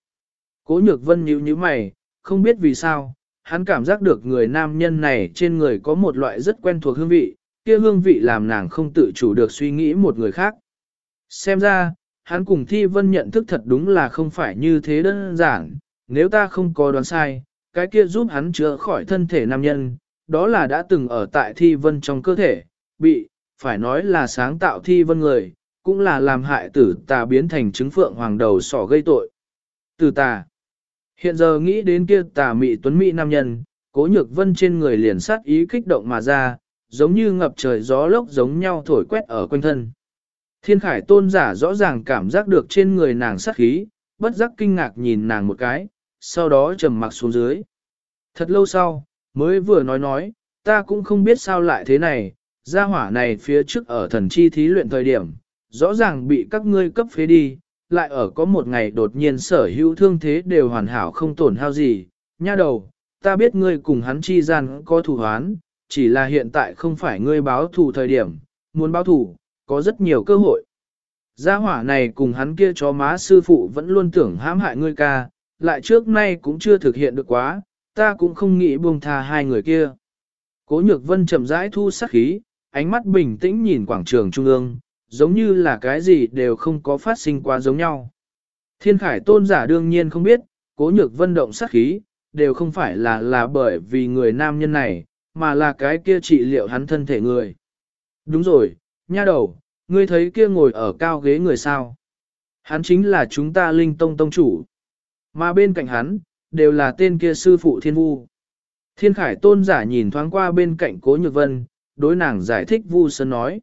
Cố nhược vân nhíu như mày, không biết vì sao, hắn cảm giác được người nam nhân này trên người có một loại rất quen thuộc hương vị, kia hương vị làm nàng không tự chủ được suy nghĩ một người khác. Xem ra, hắn cùng Thi Vân nhận thức thật đúng là không phải như thế đơn giản, nếu ta không có đoán sai, cái kia giúp hắn chữa khỏi thân thể nam nhân, đó là đã từng ở tại Thi Vân trong cơ thể, bị, phải nói là sáng tạo Thi Vân người, cũng là làm hại tử tà biến thành chứng phượng hoàng đầu sỏ gây tội. Tử tà. Hiện giờ nghĩ đến kia tà mị tuấn mỹ nam nhân, cố nhược vân trên người liền sát ý kích động mà ra, giống như ngập trời gió lốc giống nhau thổi quét ở quanh thân. Thiên khải tôn giả rõ ràng cảm giác được trên người nàng sát khí, bất giác kinh ngạc nhìn nàng một cái, sau đó trầm mặc xuống dưới. Thật lâu sau, mới vừa nói nói, ta cũng không biết sao lại thế này, gia hỏa này phía trước ở thần chi thí luyện thời điểm, rõ ràng bị các ngươi cấp phế đi, lại ở có một ngày đột nhiên sở hữu thương thế đều hoàn hảo không tổn hao gì. Nha đầu, ta biết ngươi cùng hắn chi gian có thù hoán, chỉ là hiện tại không phải ngươi báo thù thời điểm, muốn báo thù, có rất nhiều cơ hội. Gia hỏa này cùng hắn kia chó má sư phụ vẫn luôn tưởng hãm hại ngươi ca, lại trước nay cũng chưa thực hiện được quá, ta cũng không nghĩ buông tha hai người kia. Cố nhược vân chậm rãi thu sắc khí, ánh mắt bình tĩnh nhìn quảng trường trung ương, giống như là cái gì đều không có phát sinh qua giống nhau. Thiên khải tôn giả đương nhiên không biết, cố nhược vân động sát khí, đều không phải là là bởi vì người nam nhân này, mà là cái kia trị liệu hắn thân thể người. Đúng rồi, nha đầu, ngươi thấy kia ngồi ở cao ghế người sao? Hắn chính là chúng ta linh tông tông chủ. Mà bên cạnh hắn, đều là tên kia sư phụ thiên vu. Thiên khải tôn giả nhìn thoáng qua bên cạnh cố nhược vân, đối nàng giải thích vu sơn nói.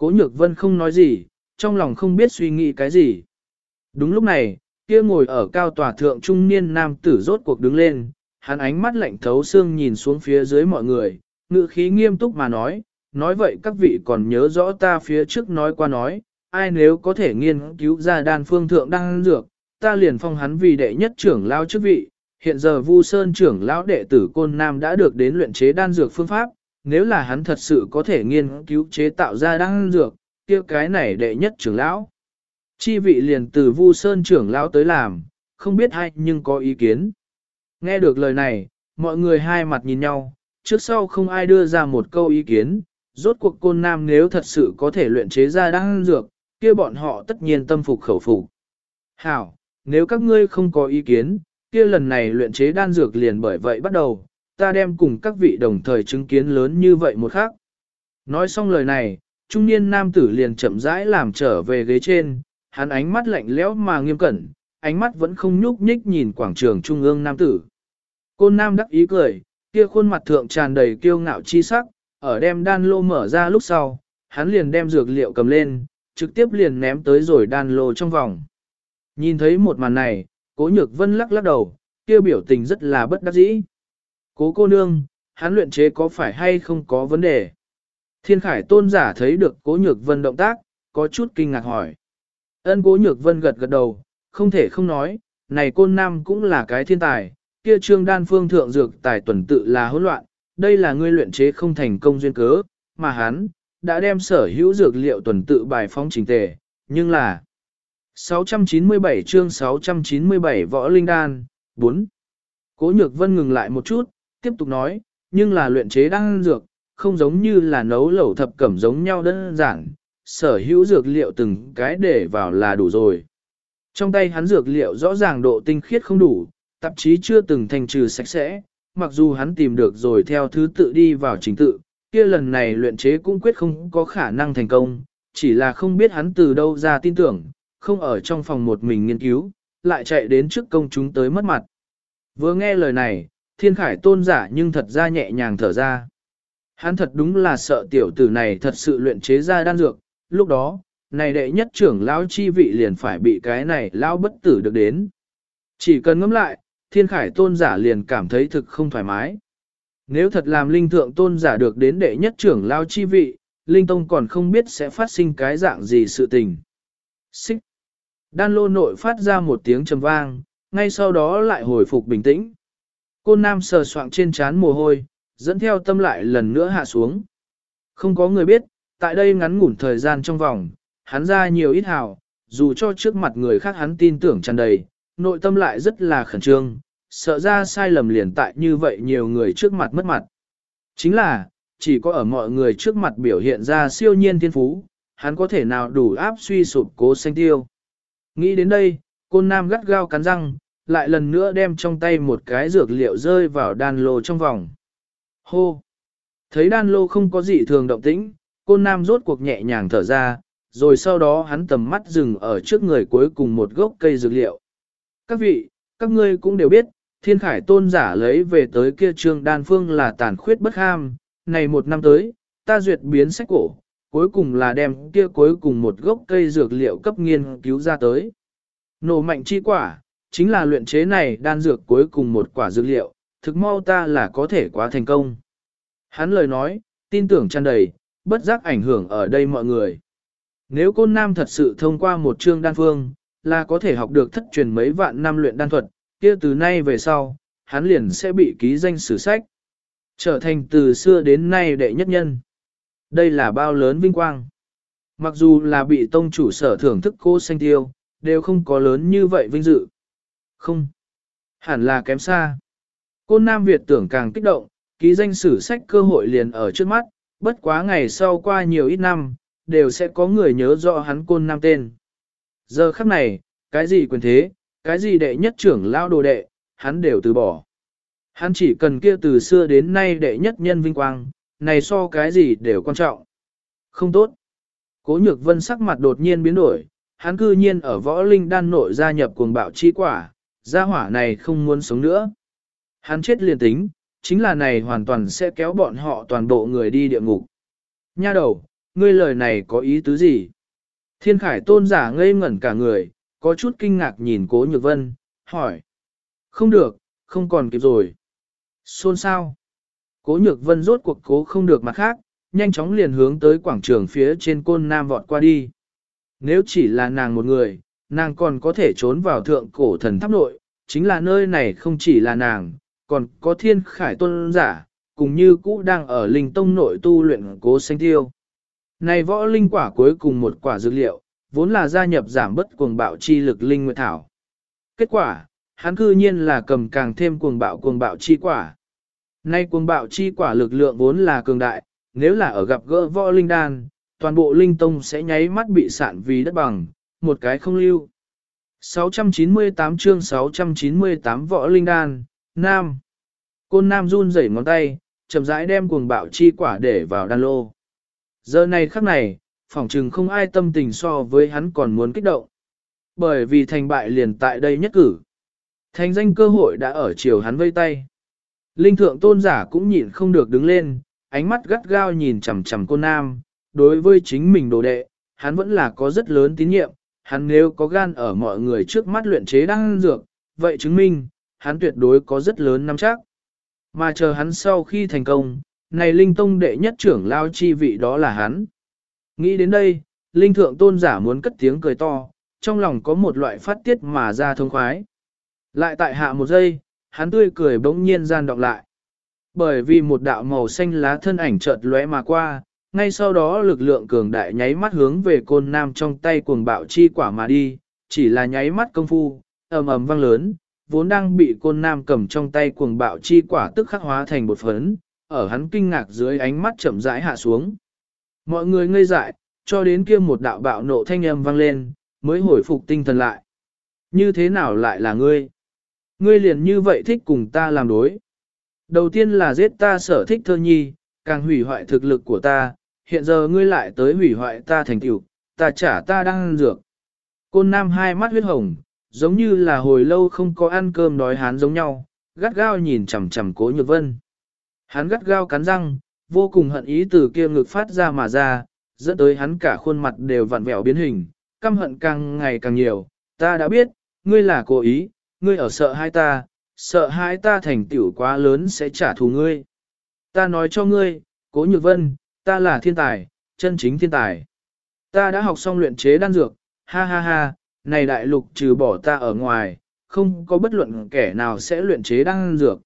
Cố nhược vân không nói gì, trong lòng không biết suy nghĩ cái gì. Đúng lúc này, kia ngồi ở cao tòa thượng trung niên nam tử rốt cuộc đứng lên, hắn ánh mắt lạnh thấu xương nhìn xuống phía dưới mọi người, ngữ khí nghiêm túc mà nói, nói vậy các vị còn nhớ rõ ta phía trước nói qua nói, ai nếu có thể nghiên cứu ra đan phương thượng đan dược, ta liền phong hắn vì đệ nhất trưởng lao chức vị, hiện giờ Vu Sơn trưởng lão đệ tử Côn Nam đã được đến luyện chế đan dược phương pháp, nếu là hắn thật sự có thể nghiên cứu chế tạo ra đan dược, kia cái này đệ nhất trưởng lão. Chi vị liền từ Vu Sơn trưởng lão tới làm, không biết hay nhưng có ý kiến. Nghe được lời này, mọi người hai mặt nhìn nhau, trước sau không ai đưa ra một câu ý kiến, rốt cuộc côn nam nếu thật sự có thể luyện chế ra đan dược, kia bọn họ tất nhiên tâm phục khẩu phục. Hảo, nếu các ngươi không có ý kiến, kia lần này luyện chế đan dược liền bởi vậy bắt đầu, ta đem cùng các vị đồng thời chứng kiến lớn như vậy một khác. Nói xong lời này, trung niên nam tử liền chậm rãi làm trở về ghế trên, hắn ánh mắt lạnh lẽo mà nghiêm cẩn, ánh mắt vẫn không nhúc nhích nhìn quảng trường trung ương nam tử. Côn nam đắc ý cười, kia khuôn mặt thượng tràn đầy kiêu ngạo chi sắc, ở đem đan lô mở ra lúc sau, hắn liền đem dược liệu cầm lên, trực tiếp liền ném tới rồi đan lô trong vòng. Nhìn thấy một màn này, cố nhược vân lắc lắc đầu, kia biểu tình rất là bất đắc dĩ. Cố cô nương, hắn luyện chế có phải hay không có vấn đề? Thiên khải tôn giả thấy được cố nhược vân động tác, có chút kinh ngạc hỏi. Ân cố nhược vân gật gật đầu, không thể không nói, này côn nam cũng là cái thiên tài, kia trương đan phương thượng dược tài tuần tự là hỗn loạn, đây là ngươi luyện chế không thành công duyên cớ, mà hắn, đã đem sở hữu dược liệu tuần tự bài phóng trình tề, nhưng là 697 chương 697 võ linh đan, 4. Cố nhược vân ngừng lại một chút, tiếp tục nói, nhưng là luyện chế đan dược, không giống như là nấu lẩu thập cẩm giống nhau đơn giản, sở hữu dược liệu từng cái để vào là đủ rồi. Trong tay hắn dược liệu rõ ràng độ tinh khiết không đủ, tạp chí chưa từng thành trừ sạch sẽ, mặc dù hắn tìm được rồi theo thứ tự đi vào trình tự, kia lần này luyện chế cũng quyết không có khả năng thành công, chỉ là không biết hắn từ đâu ra tin tưởng, không ở trong phòng một mình nghiên cứu, lại chạy đến trước công chúng tới mất mặt. Vừa nghe lời này, thiên khải tôn giả nhưng thật ra nhẹ nhàng thở ra. Hắn thật đúng là sợ tiểu tử này thật sự luyện chế ra đan dược, lúc đó, này đệ nhất trưởng lão chi vị liền phải bị cái này lão bất tử được đến. Chỉ cần ngẫm lại, thiên khải tôn giả liền cảm thấy thực không thoải mái. Nếu thật làm linh thượng tôn giả được đến đệ nhất trưởng lão chi vị, linh tông còn không biết sẽ phát sinh cái dạng gì sự tình. Xích. Đan lô nội phát ra một tiếng trầm vang, ngay sau đó lại hồi phục bình tĩnh. Côn nam sờ soạng trên trán mồ hôi, dẫn theo tâm lại lần nữa hạ xuống. Không có người biết, tại đây ngắn ngủn thời gian trong vòng, hắn ra nhiều ít hào, dù cho trước mặt người khác hắn tin tưởng tràn đầy, nội tâm lại rất là khẩn trương, sợ ra sai lầm liền tại như vậy nhiều người trước mặt mất mặt. Chính là, chỉ có ở mọi người trước mặt biểu hiện ra siêu nhiên thiên phú, hắn có thể nào đủ áp suy sụp cố xanh tiêu. Nghĩ đến đây, côn nam gắt gao cắn răng, lại lần nữa đem trong tay một cái dược liệu rơi vào đan lô trong vòng. Hô! Thấy đan lô không có gì thường động tĩnh, côn nam rốt cuộc nhẹ nhàng thở ra, rồi sau đó hắn tầm mắt dừng ở trước người cuối cùng một gốc cây dược liệu. Các vị, các ngươi cũng đều biết, thiên khải tôn giả lấy về tới kia trương đan phương là tàn khuyết bất ham, này một năm tới, ta duyệt biến sách cổ, cuối cùng là đem kia cuối cùng một gốc cây dược liệu cấp nghiên cứu ra tới. Nổ mạnh chi quả, chính là luyện chế này đan dược cuối cùng một quả dược liệu, thực mau ta là có thể quá thành công. Hắn lời nói, tin tưởng tràn đầy, bất giác ảnh hưởng ở đây mọi người. Nếu côn nam thật sự thông qua một chương đan phương, là có thể học được thất truyền mấy vạn năm luyện đan thuật, kia từ nay về sau, hắn liền sẽ bị ký danh sử sách. Trở thành từ xưa đến nay đệ nhất nhân. Đây là bao lớn vinh quang. Mặc dù là bị tông chủ sở thưởng thức cô xanh tiêu, đều không có lớn như vậy vinh dự. Không. Hẳn là kém xa. Côn Nam Việt tưởng càng kích động, ký danh sử sách cơ hội liền ở trước mắt, bất quá ngày sau qua nhiều ít năm, đều sẽ có người nhớ rõ hắn Côn Nam tên. Giờ khắc này, cái gì quyền thế, cái gì đệ nhất trưởng lao đồ đệ, hắn đều từ bỏ. Hắn chỉ cần kia từ xưa đến nay đệ nhất nhân vinh quang, này so cái gì đều quan trọng. Không tốt. Cố nhược vân sắc mặt đột nhiên biến đổi, hắn cư nhiên ở võ linh đan nội gia nhập cuồng bạo chi quả, gia hỏa này không muốn sống nữa. Hắn chết liền tính, chính là này hoàn toàn sẽ kéo bọn họ toàn bộ người đi địa ngục. Nha đầu, ngươi lời này có ý tứ gì? Thiên khải tôn giả ngây ngẩn cả người, có chút kinh ngạc nhìn cố nhược vân, hỏi. Không được, không còn kịp rồi. Xôn sao? Cố nhược vân rốt cuộc cố không được mặt khác, nhanh chóng liền hướng tới quảng trường phía trên côn nam vọt qua đi. Nếu chỉ là nàng một người, nàng còn có thể trốn vào thượng cổ thần tháp nội, chính là nơi này không chỉ là nàng, còn có thiên khải tôn giả, cùng như cũ đang ở linh tông nội tu luyện cố sanh tiêu. Này võ linh quả cuối cùng một quả dược liệu, vốn là gia nhập giảm bất cuồng bạo chi lực linh nguyệt thảo. Kết quả, hắn cư nhiên là cầm càng thêm cuồng bạo cuồng bạo chi quả. Nay cuồng bạo chi quả lực lượng vốn là cường đại, nếu là ở gặp gỡ võ linh đan, toàn bộ linh tông sẽ nháy mắt bị sạn vì đất bằng, một cái không lưu. 698 chương 698 võ linh đan, Nam. Côn Nam run rẩy ngón tay, chậm rãi đem cuồng bạo chi quả để vào đan lô. Giờ này khắc này, phỏng chừng không ai tâm tình so với hắn còn muốn kích động. Bởi vì thành bại liền tại đây nhất cử. Thành danh cơ hội đã ở chiều hắn vây tay. Linh thượng tôn giả cũng nhịn không được đứng lên, ánh mắt gắt gao nhìn chằm chằm cô nam. Đối với chính mình đồ đệ, hắn vẫn là có rất lớn tín nhiệm. Hắn nếu có gan ở mọi người trước mắt luyện chế đan dược, vậy chứng minh, hắn tuyệt đối có rất lớn nắm chắc. Mà chờ hắn sau khi thành công, này linh tông đệ nhất trưởng lao chi vị đó là hắn. Nghĩ đến đây, linh thượng tôn giả muốn cất tiếng cười to, trong lòng có một loại phát tiết mà ra thông khoái. Lại tại hạ một giây, hắn tươi cười bỗng nhiên gian đọc lại. Bởi vì một đạo màu xanh lá thân ảnh chợt lóe mà qua, ngay sau đó lực lượng cường đại nháy mắt hướng về côn nam trong tay cuồng bạo chi quả mà đi, chỉ là nháy mắt công phu, ầm ầm vang lớn, vốn đang bị côn nam cầm trong tay cuồng bạo chi quả tức khắc hóa thành bột phấn, ở hắn kinh ngạc dưới ánh mắt chậm rãi hạ xuống. Mọi người ngây dại, cho đến kia một đạo bạo nộ thanh âm vang lên, mới hồi phục tinh thần lại. Như thế nào lại là ngươi? Ngươi liền như vậy thích cùng ta làm đối. Đầu tiên là giết ta sở thích thơ nhi, càng hủy hoại thực lực của ta, hiện giờ ngươi lại tới hủy hoại ta thành tựu, ta trả ta đang ăn dược. Côn nam hai mắt huyết hồng, giống như là hồi lâu không có ăn cơm đói hán giống nhau, gắt gao nhìn chằm chằm cố nhược vân. Hắn gắt gao cắn răng, vô cùng hận ý từ kia ngực phát ra mà ra, dẫn tới hắn cả khuôn mặt đều vặn vẹo biến hình, căm hận càng ngày càng nhiều, ta đã biết, ngươi là cố ý, ngươi ở sợ hai ta, sợ hai ta thành tiểu quá lớn sẽ trả thù ngươi. Ta nói cho ngươi, cố nhược vân, ta là thiên tài, chân chính thiên tài. Ta đã học xong luyện chế đan dược, ha ha ha, này đại lục trừ bỏ ta ở ngoài, không có bất luận kẻ nào sẽ luyện chế đan dược.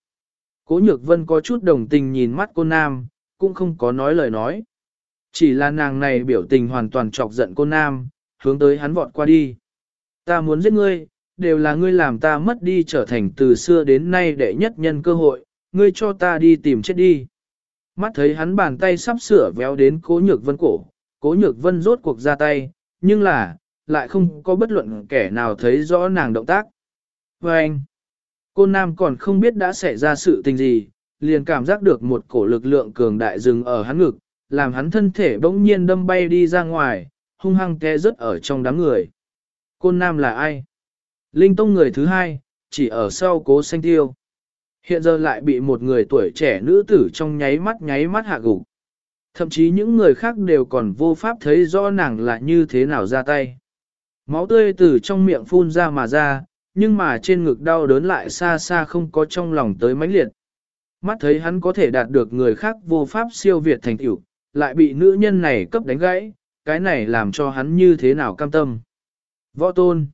Cố nhược vân có chút đồng tình nhìn mắt cô nam, cũng không có nói lời nói. Chỉ là nàng này biểu tình hoàn toàn chọc giận cô nam, hướng tới hắn vọt qua đi. Ta muốn giết ngươi, đều là ngươi làm ta mất đi trở thành từ xưa đến nay đệ nhất nhân cơ hội, ngươi cho ta đi tìm chết đi. Mắt thấy hắn bàn tay sắp sửa véo đến cố nhược vân cổ, cố nhược vân rốt cuộc ra tay, nhưng là, lại không có bất luận kẻ nào thấy rõ nàng động tác. Và anh, cô nam còn không biết đã xảy ra sự tình gì, liền cảm giác được một cổ lực lượng cường đại dừng ở hắn ngực, làm hắn thân thể bỗng nhiên đâm bay đi ra ngoài, hung hăng té rớt ở trong đám người. Côn Nam là ai? Linh Tông người thứ hai, chỉ ở sau cố xanh tiêu. Hiện giờ lại bị một người tuổi trẻ nữ tử trong nháy mắt nháy mắt hạ gục. Thậm chí những người khác đều còn vô pháp thấy rõ nàng là như thế nào ra tay. Máu tươi từ trong miệng phun ra mà ra, nhưng mà trên ngực đau đớn lại xa xa không có trong lòng tới mãnh liệt. Mắt thấy hắn có thể đạt được người khác vô pháp siêu việt thành tựu, lại bị nữ nhân này cấp đánh gãy, cái này làm cho hắn như thế nào cam tâm. Võ tôn.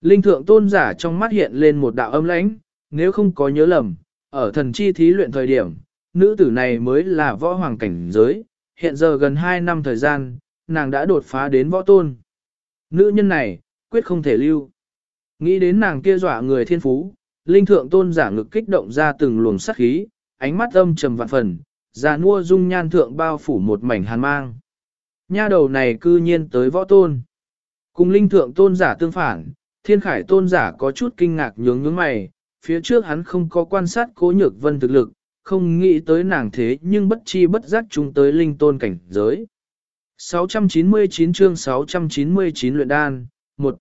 Linh thượng tôn giả trong mắt hiện lên một đạo âm lãnh, nếu không có nhớ lầm, ở thần chi thí luyện thời điểm, nữ tử này mới là võ hoàng cảnh giới, hiện giờ gần 2 năm thời gian, nàng đã đột phá đến võ tôn. Nữ nhân này, quyết không thể lưu. Nghĩ đến nàng kia dọa người thiên phú, linh thượng tôn giả ngực kích động ra từng luồng sắc khí, ánh mắt âm trầm vạn phần, già nua dung nhan thượng bao phủ một mảnh hàn mang. Nha đầu này cư nhiên tới võ tôn. Cùng linh thượng tôn giả tương phản, thiên khải tôn giả có chút kinh ngạc nhướng nhướng mày, phía trước hắn không có quan sát cố nhược vân thực lực, không nghĩ tới nàng thế nhưng bất chi bất giác chúng tới linh tôn cảnh giới. 699 chương 699 luyện đan, một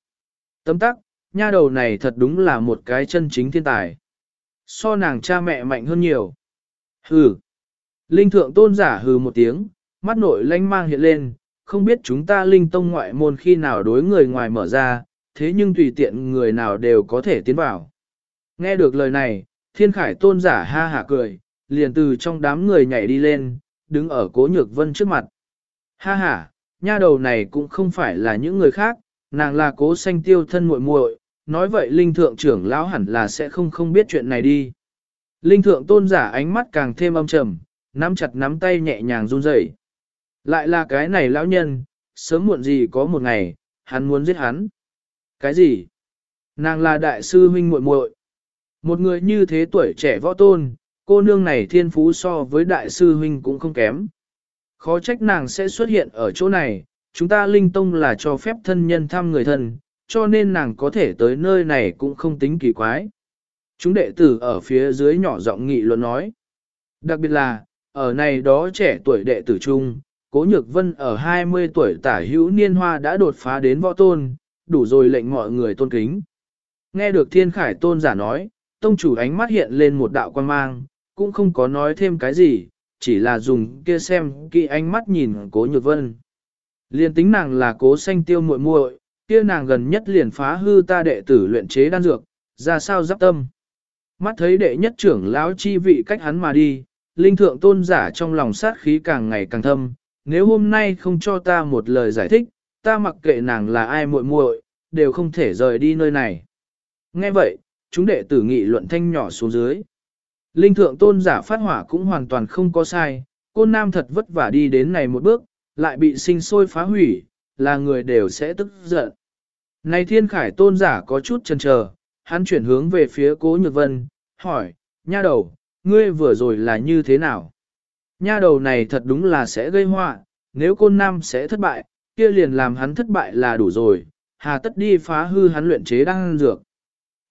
Tấm tắc, nha đầu này thật đúng là một cái chân chính thiên tài. So nàng cha mẹ mạnh hơn nhiều. Hừ. Linh thượng tôn giả hừ một tiếng, mắt nội lanh mang hiện lên, không biết chúng ta linh tông ngoại môn khi nào đối người ngoài mở ra, thế nhưng tùy tiện người nào đều có thể tiến vào. Nghe được lời này, thiên khải tôn giả ha hả cười, liền từ trong đám người nhảy đi lên, đứng ở cố nhược vân trước mặt. Ha ha, nha đầu này cũng không phải là những người khác, nàng là cố sanh tiêu thân muội muội, nói vậy linh thượng trưởng lão hẳn là sẽ không không biết chuyện này đi. Linh thượng tôn giả ánh mắt càng thêm âm trầm, nắm chặt nắm tay nhẹ nhàng run rẩy. Lại là cái này lão nhân, sớm muộn gì có một ngày, hắn muốn giết hắn. Cái gì? Nàng là đại sư huynh muội muội. Một người như thế tuổi trẻ võ tôn, cô nương này thiên phú so với đại sư huynh cũng không kém. Khó trách nàng sẽ xuất hiện ở chỗ này, chúng ta linh tông là cho phép thân nhân thăm người thân, cho nên nàng có thể tới nơi này cũng không tính kỳ quái. Chúng đệ tử ở phía dưới nhỏ giọng nghị luận nói. Đặc biệt là, ở này đó trẻ tuổi đệ tử trung Cố Nhược Vân ở 20 tuổi tả hữu niên hoa đã đột phá đến võ tôn, đủ rồi lệnh mọi người tôn kính. Nghe được thiên khải tôn giả nói, tông chủ ánh mắt hiện lên một đạo quan mang, cũng không có nói thêm cái gì, chỉ là dùng kia xem kỹ ánh mắt nhìn cố nhược vân. Liên tính nàng là cố Xanh tiêu muội muội, kia nàng gần nhất liền phá hư ta đệ tử luyện chế đan dược, ra sao giáp tâm. Mắt thấy đệ nhất trưởng lão chi vị cách hắn mà đi, linh thượng tôn giả trong lòng sát khí càng ngày càng thâm, nếu hôm nay không cho ta một lời giải thích, ta mặc kệ nàng là ai muội muội, đều không thể rời đi nơi này. Nghe vậy, chúng đệ tử nghị luận thanh nhỏ xuống dưới. Linh thượng tôn giả phát hỏa cũng hoàn toàn không có sai, côn nam thật vất vả đi đến này một bước, lại bị sinh sôi phá hủy, là người đều sẽ tức giận. Này thiên khải tôn giả có chút chần chờ, hắn chuyển hướng về phía cố nhược vân, hỏi, nha đầu, ngươi vừa rồi là như thế nào? Nha đầu này thật đúng là sẽ gây họa, nếu côn nam sẽ thất bại, kia liền làm hắn thất bại là đủ rồi, hà tất đi phá hư hắn luyện chế đang dược.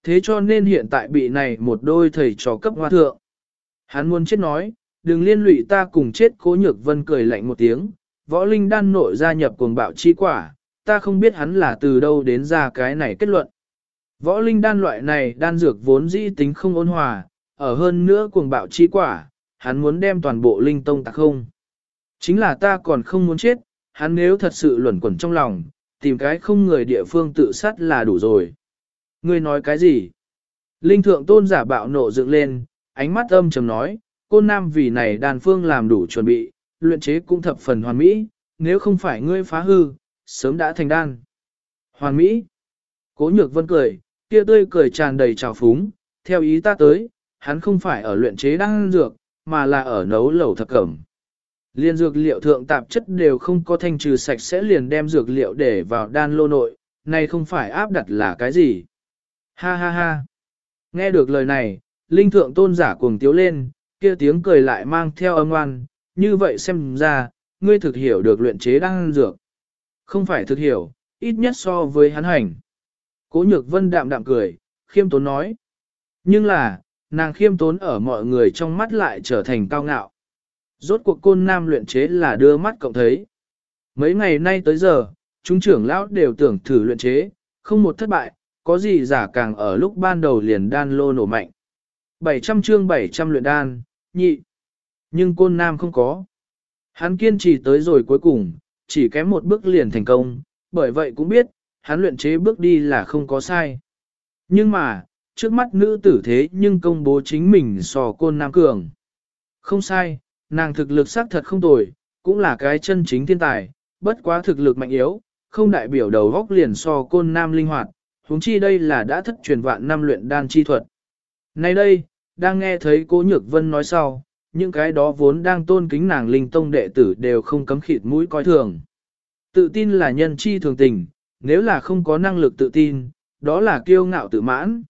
Thế cho nên hiện tại bị này một đôi thầy trò cấp hoa thượng. Hắn muốn chết nói, đừng liên lụy ta cùng chết cố nhược vân cười lạnh một tiếng, võ linh đan nội gia nhập cuồng bạo chi quả, ta không biết hắn là từ đâu đến ra cái này kết luận. Võ linh đan loại này đan dược vốn dĩ tính không ôn hòa, ở hơn nữa cuồng bạo chi quả, hắn muốn đem toàn bộ linh tông tạc không. Chính là ta còn không muốn chết, hắn nếu thật sự luẩn quẩn trong lòng, tìm cái không người địa phương tự sát là đủ rồi. Ngươi nói cái gì? Linh thượng tôn giả bạo nộ dựng lên, ánh mắt âm trầm nói, côn nam vì này đàn phương làm đủ chuẩn bị, luyện chế cũng thập phần hoàn mỹ, nếu không phải ngươi phá hư, sớm đã thành đan. Hoàn mỹ. Cố nhược vân cười, kia tươi cười tràn đầy trào phúng, theo ý ta tới, hắn không phải ở luyện chế đan dược, mà là ở nấu lẩu thập cẩm. Liên dược liệu thượng tạp chất đều không có thanh trừ sạch sẽ liền đem dược liệu để vào đan lô nội, này không phải áp đặt là cái gì. Ha ha ha. Nghe được lời này, linh thượng tôn giả cuồng tiếu lên, kia tiếng cười lại mang theo âm oan, như vậy xem ra, ngươi thực hiểu được luyện chế đan dược. Không phải thực hiểu, ít nhất so với hắn hành. Cố nhược vân đạm đạm cười, khiêm tốn nói. Nhưng là, nàng khiêm tốn ở mọi người trong mắt lại trở thành cao ngạo. Rốt cuộc côn nam luyện chế là đưa mắt cộng thấy. Mấy ngày nay tới giờ, chúng trưởng lão đều tưởng thử luyện chế, không một thất bại, có gì giả càng ở lúc ban đầu liền đan lô nổ mạnh. 700 chương 700 luyện đan, nhị. Nhưng côn nam không có. Hắn kiên trì tới rồi cuối cùng, chỉ kém một bước liền thành công, bởi vậy cũng biết, hắn luyện chế bước đi là không có sai. Nhưng mà, trước mắt nữ tử thế nhưng công bố chính mình so côn nam cường. Không sai, nàng thực lực xác thật không tồi, cũng là cái chân chính thiên tài, bất quá thực lực mạnh yếu, không đại biểu đầu góc liền so côn nam linh hoạt, huống chi đây là đã thất truyền vạn năm luyện đan chi thuật. Nay đây, đang nghe thấy cố nhược vân nói sau, những cái đó vốn đang tôn kính nàng linh tông đệ tử đều không cấm khịt mũi coi thường. Tự tin là nhân chi thường tình, nếu là không có năng lực tự tin, đó là kiêu ngạo tự mãn.